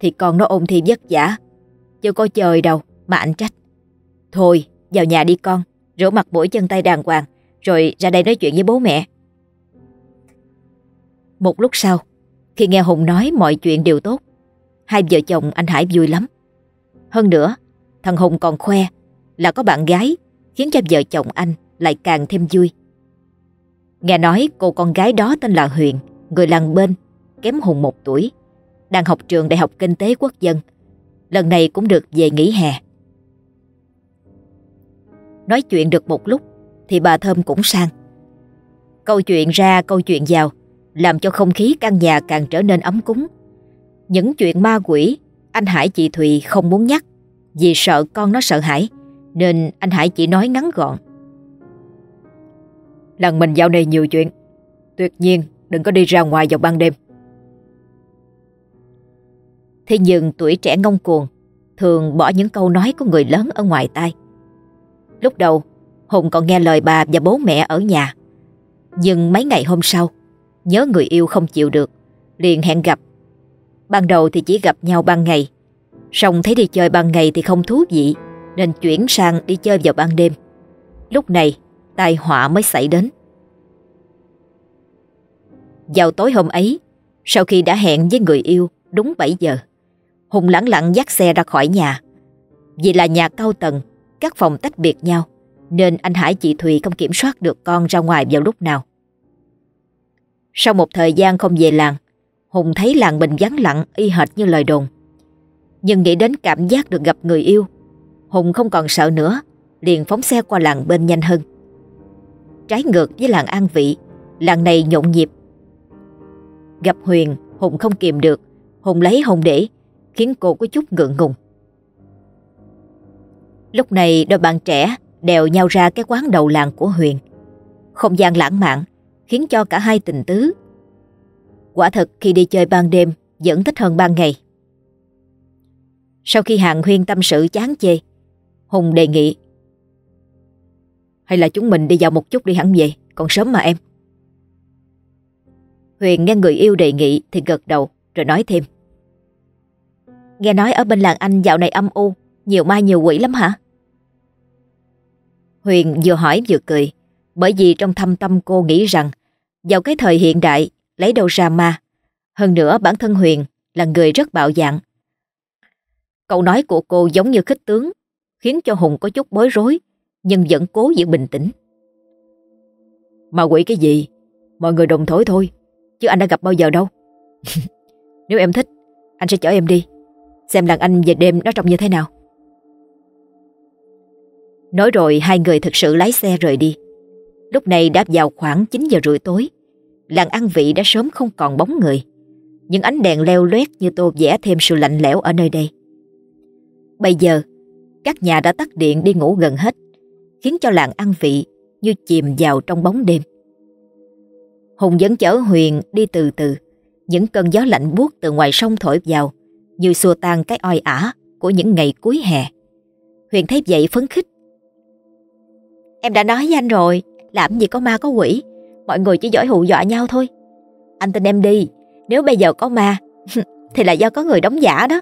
thì con nó ôn thi vất vả chưa có chơi đâu mà anh trách. Thôi, vào nhà đi con, rửa mặt mũi chân tay đàng hoàng, rồi ra đây nói chuyện với bố mẹ. Một lúc sau, khi nghe Hùng nói mọi chuyện đều tốt, hai vợ chồng anh Hải vui lắm. Hơn nữa, thằng Hùng còn khoe là có bạn gái khiến cho vợ chồng anh lại càng thêm vui. Nghe nói cô con gái đó tên là Huyền, người làng bên, kém Hùng một tuổi, đang học trường Đại học Kinh tế Quốc dân. Lần này cũng được về nghỉ hè. Nói chuyện được một lúc, thì bà Thơm cũng sang. Câu chuyện ra, câu chuyện vào, làm cho không khí căn nhà càng trở nên ấm cúng. Những chuyện ma quỷ, anh Hải chị Thùy không muốn nhắc, vì sợ con nó sợ hãi nên anh Hải chỉ nói ngắn gọn. Lần mình dạo này nhiều chuyện, Tuyệt nhiên đừng có đi ra ngoài vào ban đêm Thế nhưng tuổi trẻ ngông cuồng Thường bỏ những câu nói của người lớn ở ngoài tai. Lúc đầu Hùng còn nghe lời bà và bố mẹ ở nhà. Nhưng mấy ngày hôm sau Nhớ người yêu không chịu được Liền hẹn gặp. Ban đầu thì chỉ gặp nhau ban ngày Xong thấy đi chơi ban ngày thì không thú vị Nên chuyển sang đi chơi vào ban đêm. Lúc này tai họa mới xảy đến. Vào tối hôm ấy, sau khi đã hẹn với người yêu đúng 7 giờ, Hùng lẳng lặng dắt xe ra khỏi nhà. Vì là nhà cao tầng, các phòng tách biệt nhau, nên anh Hải chị Thùy không kiểm soát được con ra ngoài vào lúc nào. Sau một thời gian không về làng, Hùng thấy làng mình vắng lặng y hệt như lời đồn. Nhưng nghĩ đến cảm giác được gặp người yêu, Hùng không còn sợ nữa, liền phóng xe qua làng bên nhanh hơn. Trái ngược với làng An Vị Làng này nhộn nhịp Gặp Huyền Hùng không kìm được Hùng lấy Hùng để Khiến cô có chút ngượng ngùng. Lúc này, đôi bạn trẻ Đèo nhau ra cái quán đầu làng của Huyền. Không gian lãng mạn, Khiến cho cả hai tình tứ. Quả thật, khi đi chơi ban đêm, Vẫn thích hơn ban ngày. Sau khi Hàng Huyên tâm sự chán chê, Hùng đề nghị, hay là chúng mình đi vào một chút đi hẳn về, Còn sớm mà em. Huyền nghe người yêu đề nghị Thì gật đầu, rồi nói thêm Nghe nói ở bên làng anh dạo này âm u Nhiều ma nhiều quỷ lắm hả Huyền vừa hỏi vừa cười Bởi vì trong thâm tâm cô nghĩ rằng Vào cái thời hiện đại Lấy đâu ra ma Hơn nữa bản thân Huyền là người rất bạo dạn Câu nói của cô giống như khích tướng Khiến cho Hùng có chút bối rối nhưng vẫn cố giữ bình tĩnh. Mà quỷ cái gì? Mọi người đồng thổi thôi, chứ anh đã gặp bao giờ đâu. *laughs* Nếu em thích, anh sẽ chở em đi, xem làng anh về đêm nó trông như thế nào. Nói rồi hai người thực sự lái xe rời đi. Lúc này đã vào khoảng 9 giờ rưỡi tối. Làng ăn vị đã sớm không còn bóng người. Những ánh đèn leo loét như tô vẽ thêm sự lạnh lẽo ở nơi đây. Bây giờ, các nhà đã tắt điện đi ngủ gần hết khiến cho làng ăn vị như chìm vào trong bóng đêm. Hùng vẫn chở Huyền đi từ từ, những cơn gió lạnh buốt từ ngoài sông thổi vào, như xua tan cái oi ả của những ngày cuối hè. Huyền thấy vậy phấn khích. Em đã nói với anh rồi, làm gì có ma có quỷ, mọi người chỉ giỏi hù dọa nhau thôi. Anh tin em đi, nếu bây giờ có ma, *laughs* thì là do có người đóng giả đó.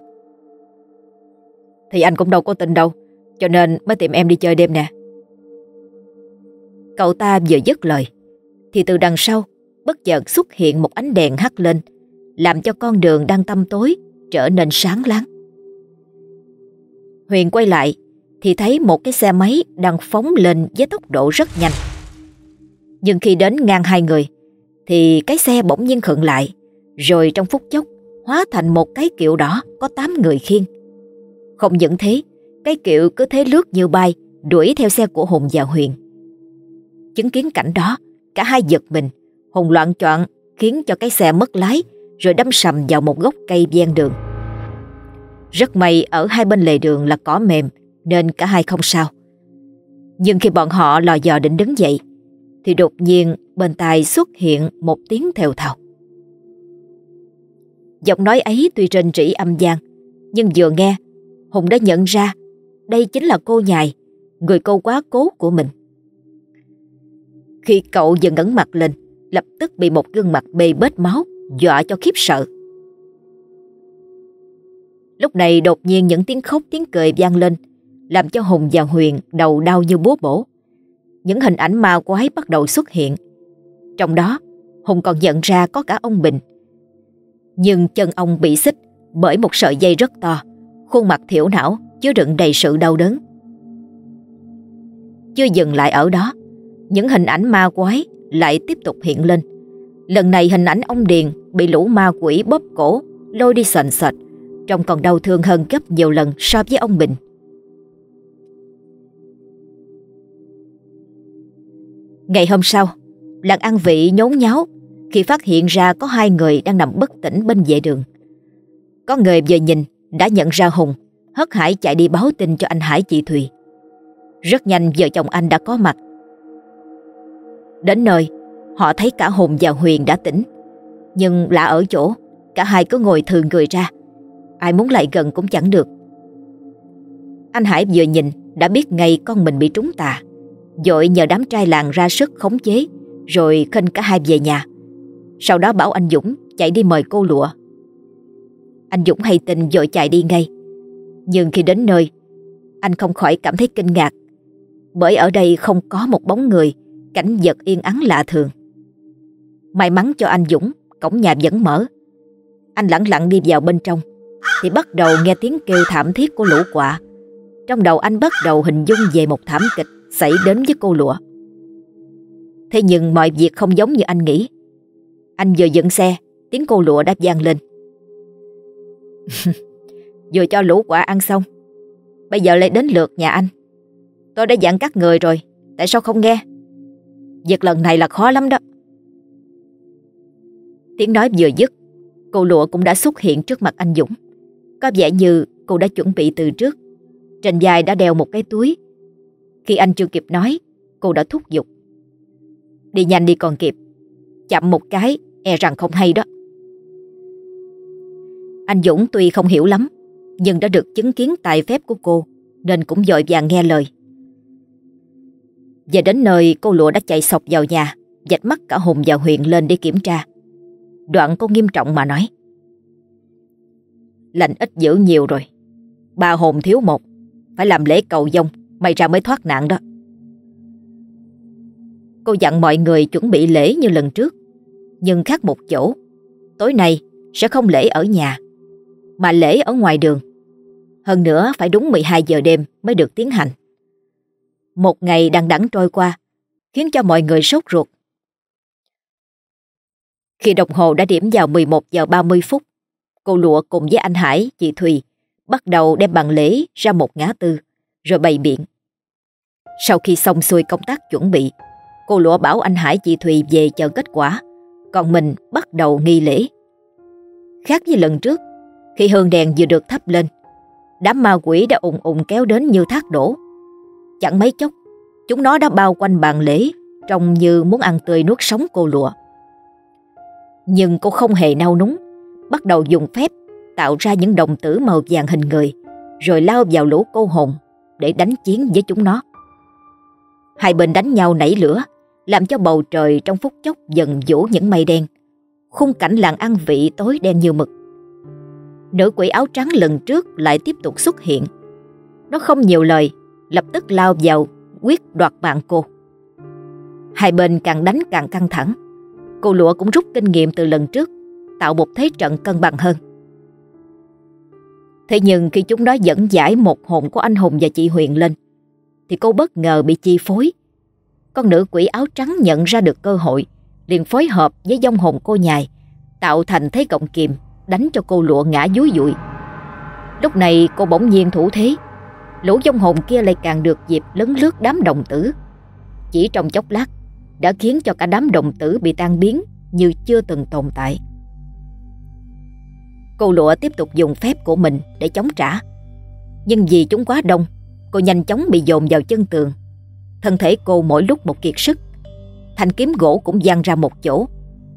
Thì anh cũng đâu có tin đâu, cho nên mới tìm em đi chơi đêm nè. Cậu ta vừa dứt lời Thì từ đằng sau Bất chợt xuất hiện một ánh đèn hắt lên Làm cho con đường đang tăm tối Trở nên sáng láng. Huyền quay lại Thì thấy một cái xe máy Đang phóng lên với tốc độ rất nhanh. Nhưng khi đến ngang hai người Thì cái xe bỗng nhiên khựng lại Rồi trong phút chốc Hóa thành một cái kiệu đỏ Có tám người khiên Không những thế Cái kiệu cứ thế lướt như bay Đuổi theo xe của Hùng và Huyền. Chứng kiến cảnh đó, cả hai giật mình, Hùng loạn choạng khiến cho cái xe mất lái rồi đâm sầm vào một gốc cây ven đường. Rất may ở hai bên lề đường là cỏ mềm nên cả hai không sao. Nhưng khi bọn họ lò dò định đứng dậy thì đột nhiên bên tai xuất hiện một tiếng thều thào. Giọng nói ấy tuy trên trĩ âm gian nhưng vừa nghe Hùng đã nhận ra đây chính là cô nhài, người cô quá cố của mình. Khi cậu vừa ngẩng mặt lên, lập tức bị một gương mặt bê bết máu, dọa cho khiếp sợ. Lúc này đột nhiên những tiếng khóc tiếng cười vang lên, làm cho Hùng và Huyền đầu đau như búa bổ. Những hình ảnh ma quái bắt đầu xuất hiện. Trong đó, Hùng còn nhận ra có cả ông Bình. Nhưng chân ông bị xích bởi một sợi dây rất to, khuôn mặt thiểu não, chứa đựng đầy sự đau đớn. Chưa dừng lại ở đó, những hình ảnh ma quái lại tiếp tục hiện lên. Lần này hình ảnh ông Điền bị lũ ma quỷ bóp cổ, lôi đi sành sạch, trông còn đau thương hơn gấp nhiều lần so với ông Bình. Ngày hôm sau, làng ăn vị nhốn nháo khi phát hiện ra có hai người đang nằm bất tỉnh bên vệ đường. Có người vừa nhìn đã nhận ra Hùng, hất hải chạy đi báo tin cho anh Hải chị Thùy. Rất nhanh vợ chồng anh đã có mặt. Đến nơi, họ thấy cả Hùng và Huyền đã tỉnh. Nhưng lạ ở chỗ, cả hai cứ ngồi thường người ra. Ai muốn lại gần cũng chẳng được. Anh Hải vừa nhìn đã biết ngay con mình bị trúng tà. Dội nhờ đám trai làng ra sức khống chế Rồi khênh cả hai về nhà Sau đó bảo anh Dũng chạy đi mời cô lụa Anh Dũng hay tin dội chạy đi ngay Nhưng khi đến nơi Anh không khỏi cảm thấy kinh ngạc Bởi ở đây không có một bóng người Cảnh vật yên ắng lạ thường May mắn cho anh Dũng Cổng nhà vẫn mở Anh lặng lặng đi vào bên trong Thì bắt đầu nghe tiếng kêu thảm thiết của lũ quạ Trong đầu anh bắt đầu hình dung về một thảm kịch xảy đến với cô lụa. Thế nhưng mọi việc không giống như anh nghĩ. Anh vừa dựng xe, tiếng cô lụa đã vang lên. *laughs* vừa cho lũ quả ăn xong, bây giờ lại đến lượt nhà anh. Tôi đã dặn các người rồi, tại sao không nghe? Việc lần này là khó lắm đó. Tiếng nói vừa dứt, cô lụa cũng đã xuất hiện trước mặt anh Dũng. Có vẻ như cô đã chuẩn bị từ trước. Trên vai đã đeo một cái túi khi anh chưa kịp nói, cô đã thúc giục. Đi nhanh đi còn kịp, chậm một cái, e rằng không hay đó. Anh Dũng tuy không hiểu lắm, nhưng đã được chứng kiến tài phép của cô, nên cũng dội vàng nghe lời. Về đến nơi cô lụa đã chạy sọc vào nhà, dạch mắt cả Hùng và Huyền lên để kiểm tra. Đoạn cô nghiêm trọng mà nói. Lành ít dữ nhiều rồi, ba hồn thiếu một, phải làm lễ cầu dông. May ra mới thoát nạn đó. Cô dặn mọi người chuẩn bị lễ như lần trước. Nhưng khác một chỗ. Tối nay sẽ không lễ ở nhà Mà lễ ở ngoài đường. Hơn nữa phải đúng 12 giờ đêm mới được tiến hành. Một ngày đằng đẵng trôi qua Khiến cho mọi người sốt ruột. Khi đồng hồ đã điểm vào 11 giờ 30 phút Cô lụa cùng với anh Hải, chị Thùy Bắt đầu đem bàn lễ ra một ngã tư rồi bày biện. Sau khi xong xuôi công tác chuẩn bị, cô lụa bảo anh Hải chị Thùy về chờ kết quả, còn mình bắt đầu nghi lễ. Khác với lần trước, khi hương đèn vừa được thắp lên, đám ma quỷ đã ùng ùng kéo đến như thác đổ. Chẳng mấy chốc, chúng nó đã bao quanh bàn lễ, trông như muốn ăn tươi nuốt sống cô lụa. Nhưng cô không hề nao núng, bắt đầu dùng phép tạo ra những đồng tử màu vàng hình người, rồi lao vào lũ cô hồn để đánh chiến với chúng nó. Hai bên đánh nhau nảy lửa, làm cho bầu trời trong phút chốc dần vũ những mây đen. Khung cảnh làng ăn vị tối đen như mực. Nữ quỷ áo trắng lần trước lại tiếp tục xuất hiện. Nó không nhiều lời, lập tức lao vào quyết đoạt bạn cô. Hai bên càng đánh càng căng thẳng. Cô lụa cũng rút kinh nghiệm từ lần trước, tạo một thế trận cân bằng hơn. Thế nhưng khi chúng nó dẫn giải một hồn của anh Hùng và chị Huyền lên, thì cô bất ngờ bị chi phối. Con nữ quỷ áo trắng nhận ra được cơ hội, liền phối hợp với dông hồn cô nhài, tạo thành thế cộng kiềm, đánh cho cô lụa ngã dúi dụi. Lúc này cô bỗng nhiên thủ thế, lũ dông hồn kia lại càng được dịp lấn lướt đám đồng tử. Chỉ trong chốc lát, đã khiến cho cả đám đồng tử bị tan biến như chưa từng tồn tại. Cô lụa tiếp tục dùng phép của mình để chống trả. Nhưng vì chúng quá đông, cô nhanh chóng bị dồn vào chân tường. Thân thể cô mỗi lúc một kiệt sức. Thanh kiếm gỗ cũng giăng ra một chỗ,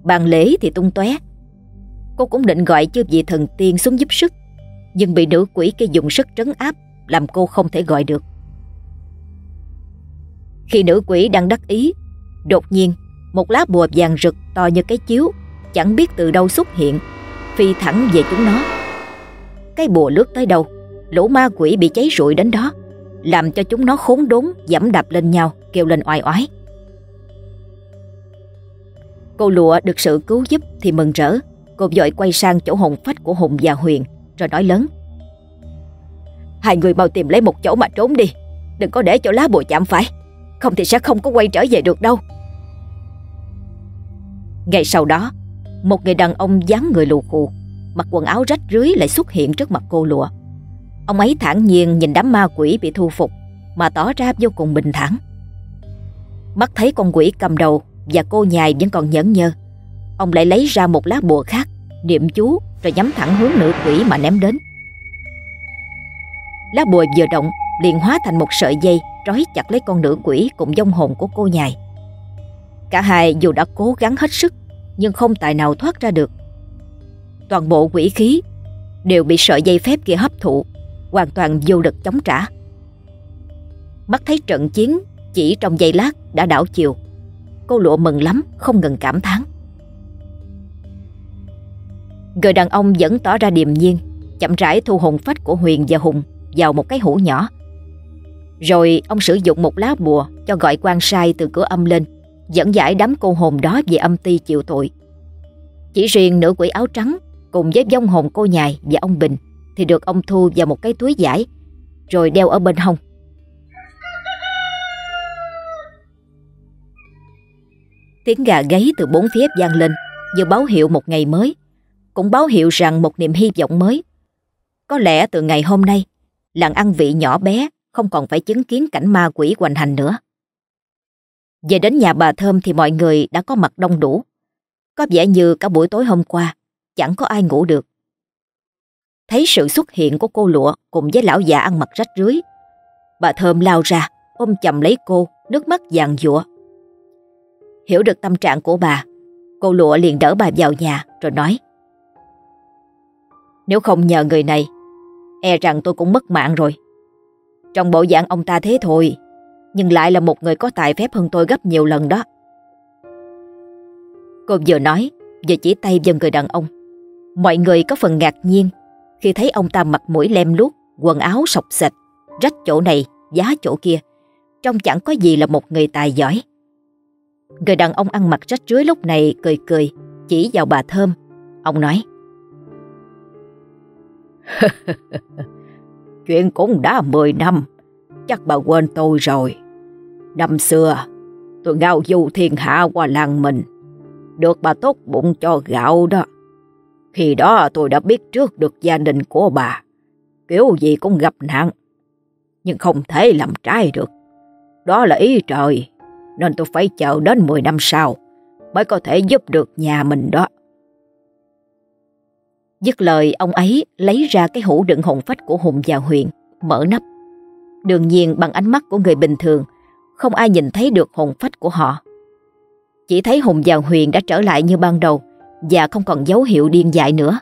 bàn lễ thì tung tóe. Cô cũng định gọi chư vị thần tiên xuống giúp sức, nhưng bị nữ quỷ kia dùng sức trấn áp, làm cô không thể gọi được. Khi nữ quỷ đang đắc ý, đột nhiên một lá bùa vàng rực to như cái chiếu, chẳng biết từ đâu xuất hiện, phi thẳng về chúng nó. Cái bùa lướt tới đâu, lũ ma quỷ bị cháy rụi đến đó, làm cho chúng nó khốn đốn, dẫm đạp lên nhau, kêu lên oai oái. Cô lụa được sự cứu giúp thì mừng rỡ. Cô vội quay sang chỗ hồn phách của Hùng và Huyền rồi nói lớn. Hai người mau tìm lấy một chỗ mà trốn đi. Đừng có để cho lá bùa chạm phải. Không thì sẽ không có quay trở về được đâu. Ngày sau đó, một người đàn ông dáng người lù khù, mặc quần áo rách rưới lại xuất hiện trước mặt cô lụa. Ông ấy thản nhiên nhìn đám ma quỷ bị thu phục mà tỏ ra vô cùng bình thản. Mắt thấy con quỷ cầm đầu và cô nhài vẫn còn nhẫn nhơ. Ông lại lấy ra một lá bùa khác, niệm chú rồi nhắm thẳng hướng nữ quỷ mà ném đến. Lá bùa vừa động liền hóa thành một sợi dây trói chặt lấy con nữ quỷ cùng dông hồn của cô nhài. Cả hai dù đã cố gắng hết sức nhưng không tài nào thoát ra được. Toàn bộ quỷ khí đều bị sợi dây phép kia hấp thụ, hoàn toàn vô lực chống trả. Mắt thấy trận chiến chỉ trong giây lát đã đảo chiều. Cô lụa mừng lắm, không ngừng cảm thán. Người đàn ông vẫn tỏ ra điềm nhiên, chậm rãi thu hồn phách của Huyền và Hùng vào một cái hũ nhỏ. Rồi ông sử dụng một lá bùa cho gọi quan sai từ cửa âm lên, dẫn giải đám cô hồn đó về âm ty chịu tội. Chỉ riêng nữ quỷ áo trắng cùng với vong hồn cô nhài và ông Bình thì được ông thu vào một cái túi giải rồi đeo ở bên hông. Tiếng gà gáy từ bốn phía vang lên như báo hiệu một ngày mới, cũng báo hiệu rằng một niềm hy vọng mới. Có lẽ từ ngày hôm nay, làng ăn vị nhỏ bé không còn phải chứng kiến cảnh ma quỷ hoành hành nữa. Về đến nhà bà Thơm thì mọi người đã có mặt đông đủ. Có vẻ như cả buổi tối hôm qua, chẳng có ai ngủ được. Thấy sự xuất hiện của cô lụa cùng với lão già ăn mặc rách rưới. Bà Thơm lao ra, ôm chầm lấy cô, nước mắt vàng dụa. Hiểu được tâm trạng của bà, cô lụa liền đỡ bà vào nhà rồi nói. Nếu không nhờ người này, e rằng tôi cũng mất mạng rồi. Trong bộ dạng ông ta thế thôi, nhưng lại là một người có tài phép hơn tôi gấp nhiều lần đó. Cô vừa nói, vừa chỉ tay vào người đàn ông. Mọi người có phần ngạc nhiên khi thấy ông ta mặt mũi lem luốc, quần áo sọc sạch, rách chỗ này, giá chỗ kia. Trông chẳng có gì là một người tài giỏi. Người đàn ông ăn mặc rách rưới lúc này cười cười, chỉ vào bà Thơm. Ông nói. *laughs* Chuyện cũng đã 10 năm, chắc bà quên tôi rồi. Năm xưa, tôi ngao du thiên hạ qua làng mình, được bà tốt bụng cho gạo đó. Khi đó tôi đã biết trước được gia đình của bà, kiểu gì cũng gặp nạn, nhưng không thể làm trái được. Đó là ý trời, nên tôi phải chờ đến 10 năm sau mới có thể giúp được nhà mình đó. Dứt lời ông ấy lấy ra cái hũ đựng hồn phách của Hùng và Huyền, mở nắp. Đương nhiên bằng ánh mắt của người bình thường, không ai nhìn thấy được hồn phách của họ. Chỉ thấy Hùng và Huyền đã trở lại như ban đầu và không còn dấu hiệu điên dại nữa.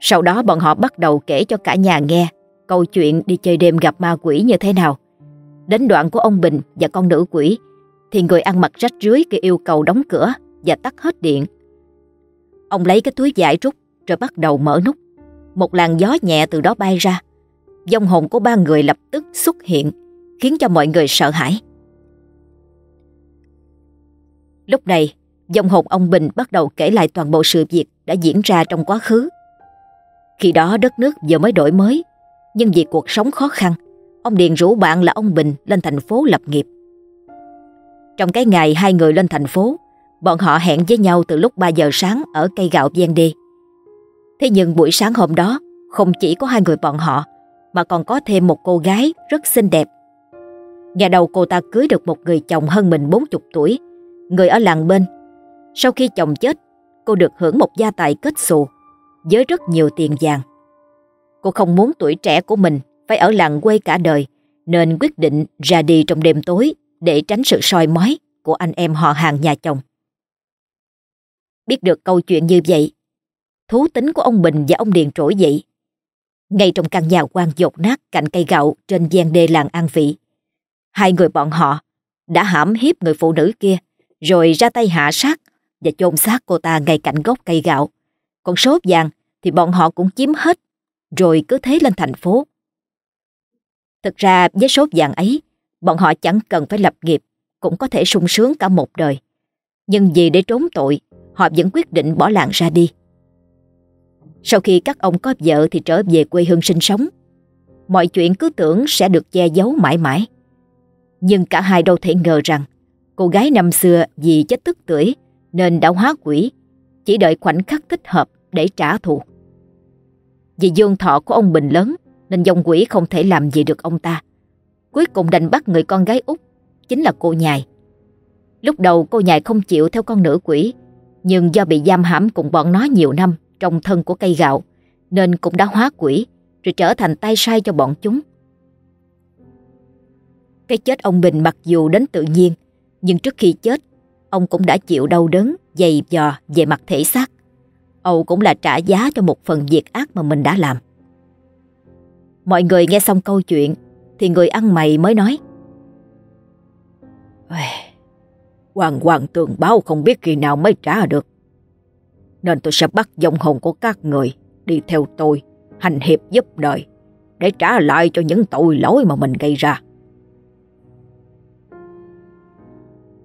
Sau đó bọn họ bắt đầu kể cho cả nhà nghe câu chuyện đi chơi đêm gặp ma quỷ như thế nào. Đến đoạn của ông Bình và con nữ quỷ thì người ăn mặc rách rưới kia yêu cầu đóng cửa và tắt hết điện. Ông lấy cái túi giải rút rồi bắt đầu mở nút. Một làn gió nhẹ từ đó bay ra. Dòng hồn của ba người lập tức xuất hiện khiến cho mọi người sợ hãi. Lúc này, dòng hồn ông Bình bắt đầu kể lại toàn bộ sự việc đã diễn ra trong quá khứ. Khi đó đất nước vừa mới đổi mới, nhưng vì cuộc sống khó khăn, ông Điền rủ bạn là ông Bình lên thành phố lập nghiệp. Trong cái ngày hai người lên thành phố, bọn họ hẹn với nhau từ lúc 3 giờ sáng ở cây gạo ven đi. Thế nhưng buổi sáng hôm đó, không chỉ có hai người bọn họ, mà còn có thêm một cô gái rất xinh đẹp. Nhà đầu cô ta cưới được một người chồng hơn mình 40 tuổi, người ở làng bên. Sau khi chồng chết, cô được hưởng một gia tài kết xù với rất nhiều tiền vàng. Cô không muốn tuổi trẻ của mình phải ở làng quê cả đời, nên quyết định ra đi trong đêm tối để tránh sự soi mói của anh em họ hàng nhà chồng. Biết được câu chuyện như vậy, thú tính của ông Bình và ông Điền trỗi dậy. Ngay trong căn nhà quan dột nát cạnh cây gạo trên gian đê làng An Vị, hai người bọn họ đã hãm hiếp người phụ nữ kia rồi ra tay hạ sát và chôn xác cô ta ngay cạnh gốc cây gạo. Còn số vàng thì bọn họ cũng chiếm hết rồi cứ thế lên thành phố. Thực ra với số vàng ấy, bọn họ chẳng cần phải lập nghiệp, cũng có thể sung sướng cả một đời. Nhưng vì để trốn tội, họ vẫn quyết định bỏ làng ra đi. Sau khi các ông có vợ thì trở về quê hương sinh sống. Mọi chuyện cứ tưởng sẽ được che giấu mãi mãi. Nhưng cả hai đâu thể ngờ rằng cô gái năm xưa vì chết tức tuổi nên đã hóa quỷ, chỉ đợi khoảnh khắc thích hợp để trả thù. Vì dương thọ của ông Bình lớn nên dòng quỷ không thể làm gì được ông ta. Cuối cùng đành bắt người con gái út, chính là cô nhài. Lúc đầu cô nhài không chịu theo con nữ quỷ, nhưng do bị giam hãm cùng bọn nó nhiều năm trong thân của cây gạo, nên cũng đã hóa quỷ, rồi trở thành tay sai cho bọn chúng. Cái chết ông Bình mặc dù đến tự nhiên, nhưng trước khi chết, ông cũng đã chịu đau đớn, dày dò về mặt thể xác. Âu cũng là trả giá cho một phần việc ác mà mình đã làm. Mọi người nghe xong câu chuyện thì người ăn mày mới nói Hoàng hoàng tường báo không biết khi nào mới trả được. Nên tôi sẽ bắt dòng hồn của các người đi theo tôi, hành hiệp giúp đời để trả lại cho những tội lỗi mà mình gây ra.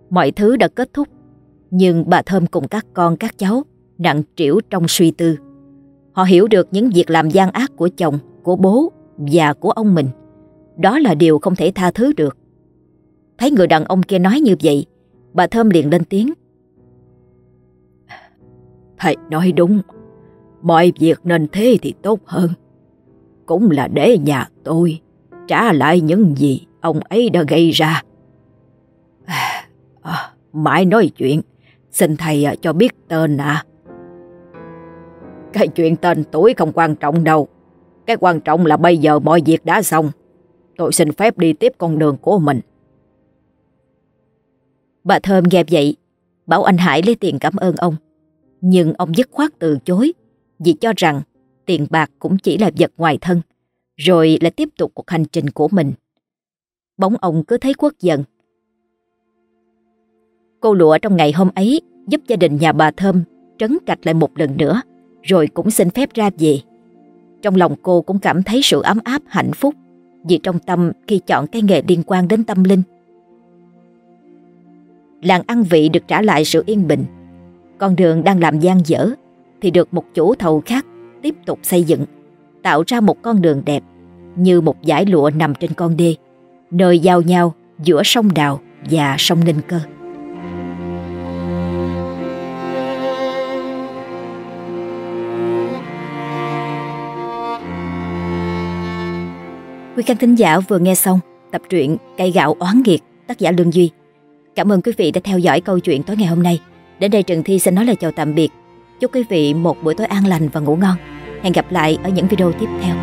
Mọi thứ đã kết thúc, nhưng bà Thơm cùng các con các cháu nặng trĩu trong suy tư. Họ hiểu được những việc làm gian ác của chồng, của bố và của ông mình. Đó là điều không thể tha thứ được. Thấy người đàn ông kia nói như vậy, bà Thơm liền lên tiếng. Thầy nói đúng, mọi việc nên thế thì tốt hơn. Cũng là để nhà tôi trả lại những gì ông ấy đã gây ra. À, à mãi nói chuyện, xin thầy à, cho biết tên à. Cái chuyện tên tuổi không quan trọng đâu. Cái quan trọng là bây giờ mọi việc đã xong. Tôi xin phép đi tiếp con đường của mình. Bà Thơm nghe vậy, bảo anh Hải lấy tiền cảm ơn ông. Nhưng ông dứt khoát từ chối vì cho rằng tiền bạc cũng chỉ là vật ngoài thân, rồi lại tiếp tục cuộc hành trình của mình. Bóng ông cứ thấy quất dần Cô lụa trong ngày hôm ấy giúp gia đình nhà bà Thơm trấn cạch lại một lần nữa rồi cũng xin phép ra về. Trong lòng cô cũng cảm thấy sự ấm áp hạnh phúc vì trong tâm khi chọn cái nghề liên quan đến tâm linh. Làng ăn vị được trả lại sự yên bình. Con đường đang làm gian dở thì được một chủ thầu khác tiếp tục xây dựng, tạo ra một con đường đẹp như một dải lụa nằm trên con đê, nơi giao nhau giữa sông Đào và sông Ninh Cơ. Quý khán thính giả vừa nghe xong tập truyện Cây gạo oán nghiệt tác giả Lương Duy. Cảm ơn quý vị đã theo dõi câu chuyện tối ngày hôm nay. Đến đây Trần Thi xin nói lời chào tạm biệt. Chúc quý vị một buổi tối an lành và ngủ ngon. Hẹn gặp lại ở những video tiếp theo.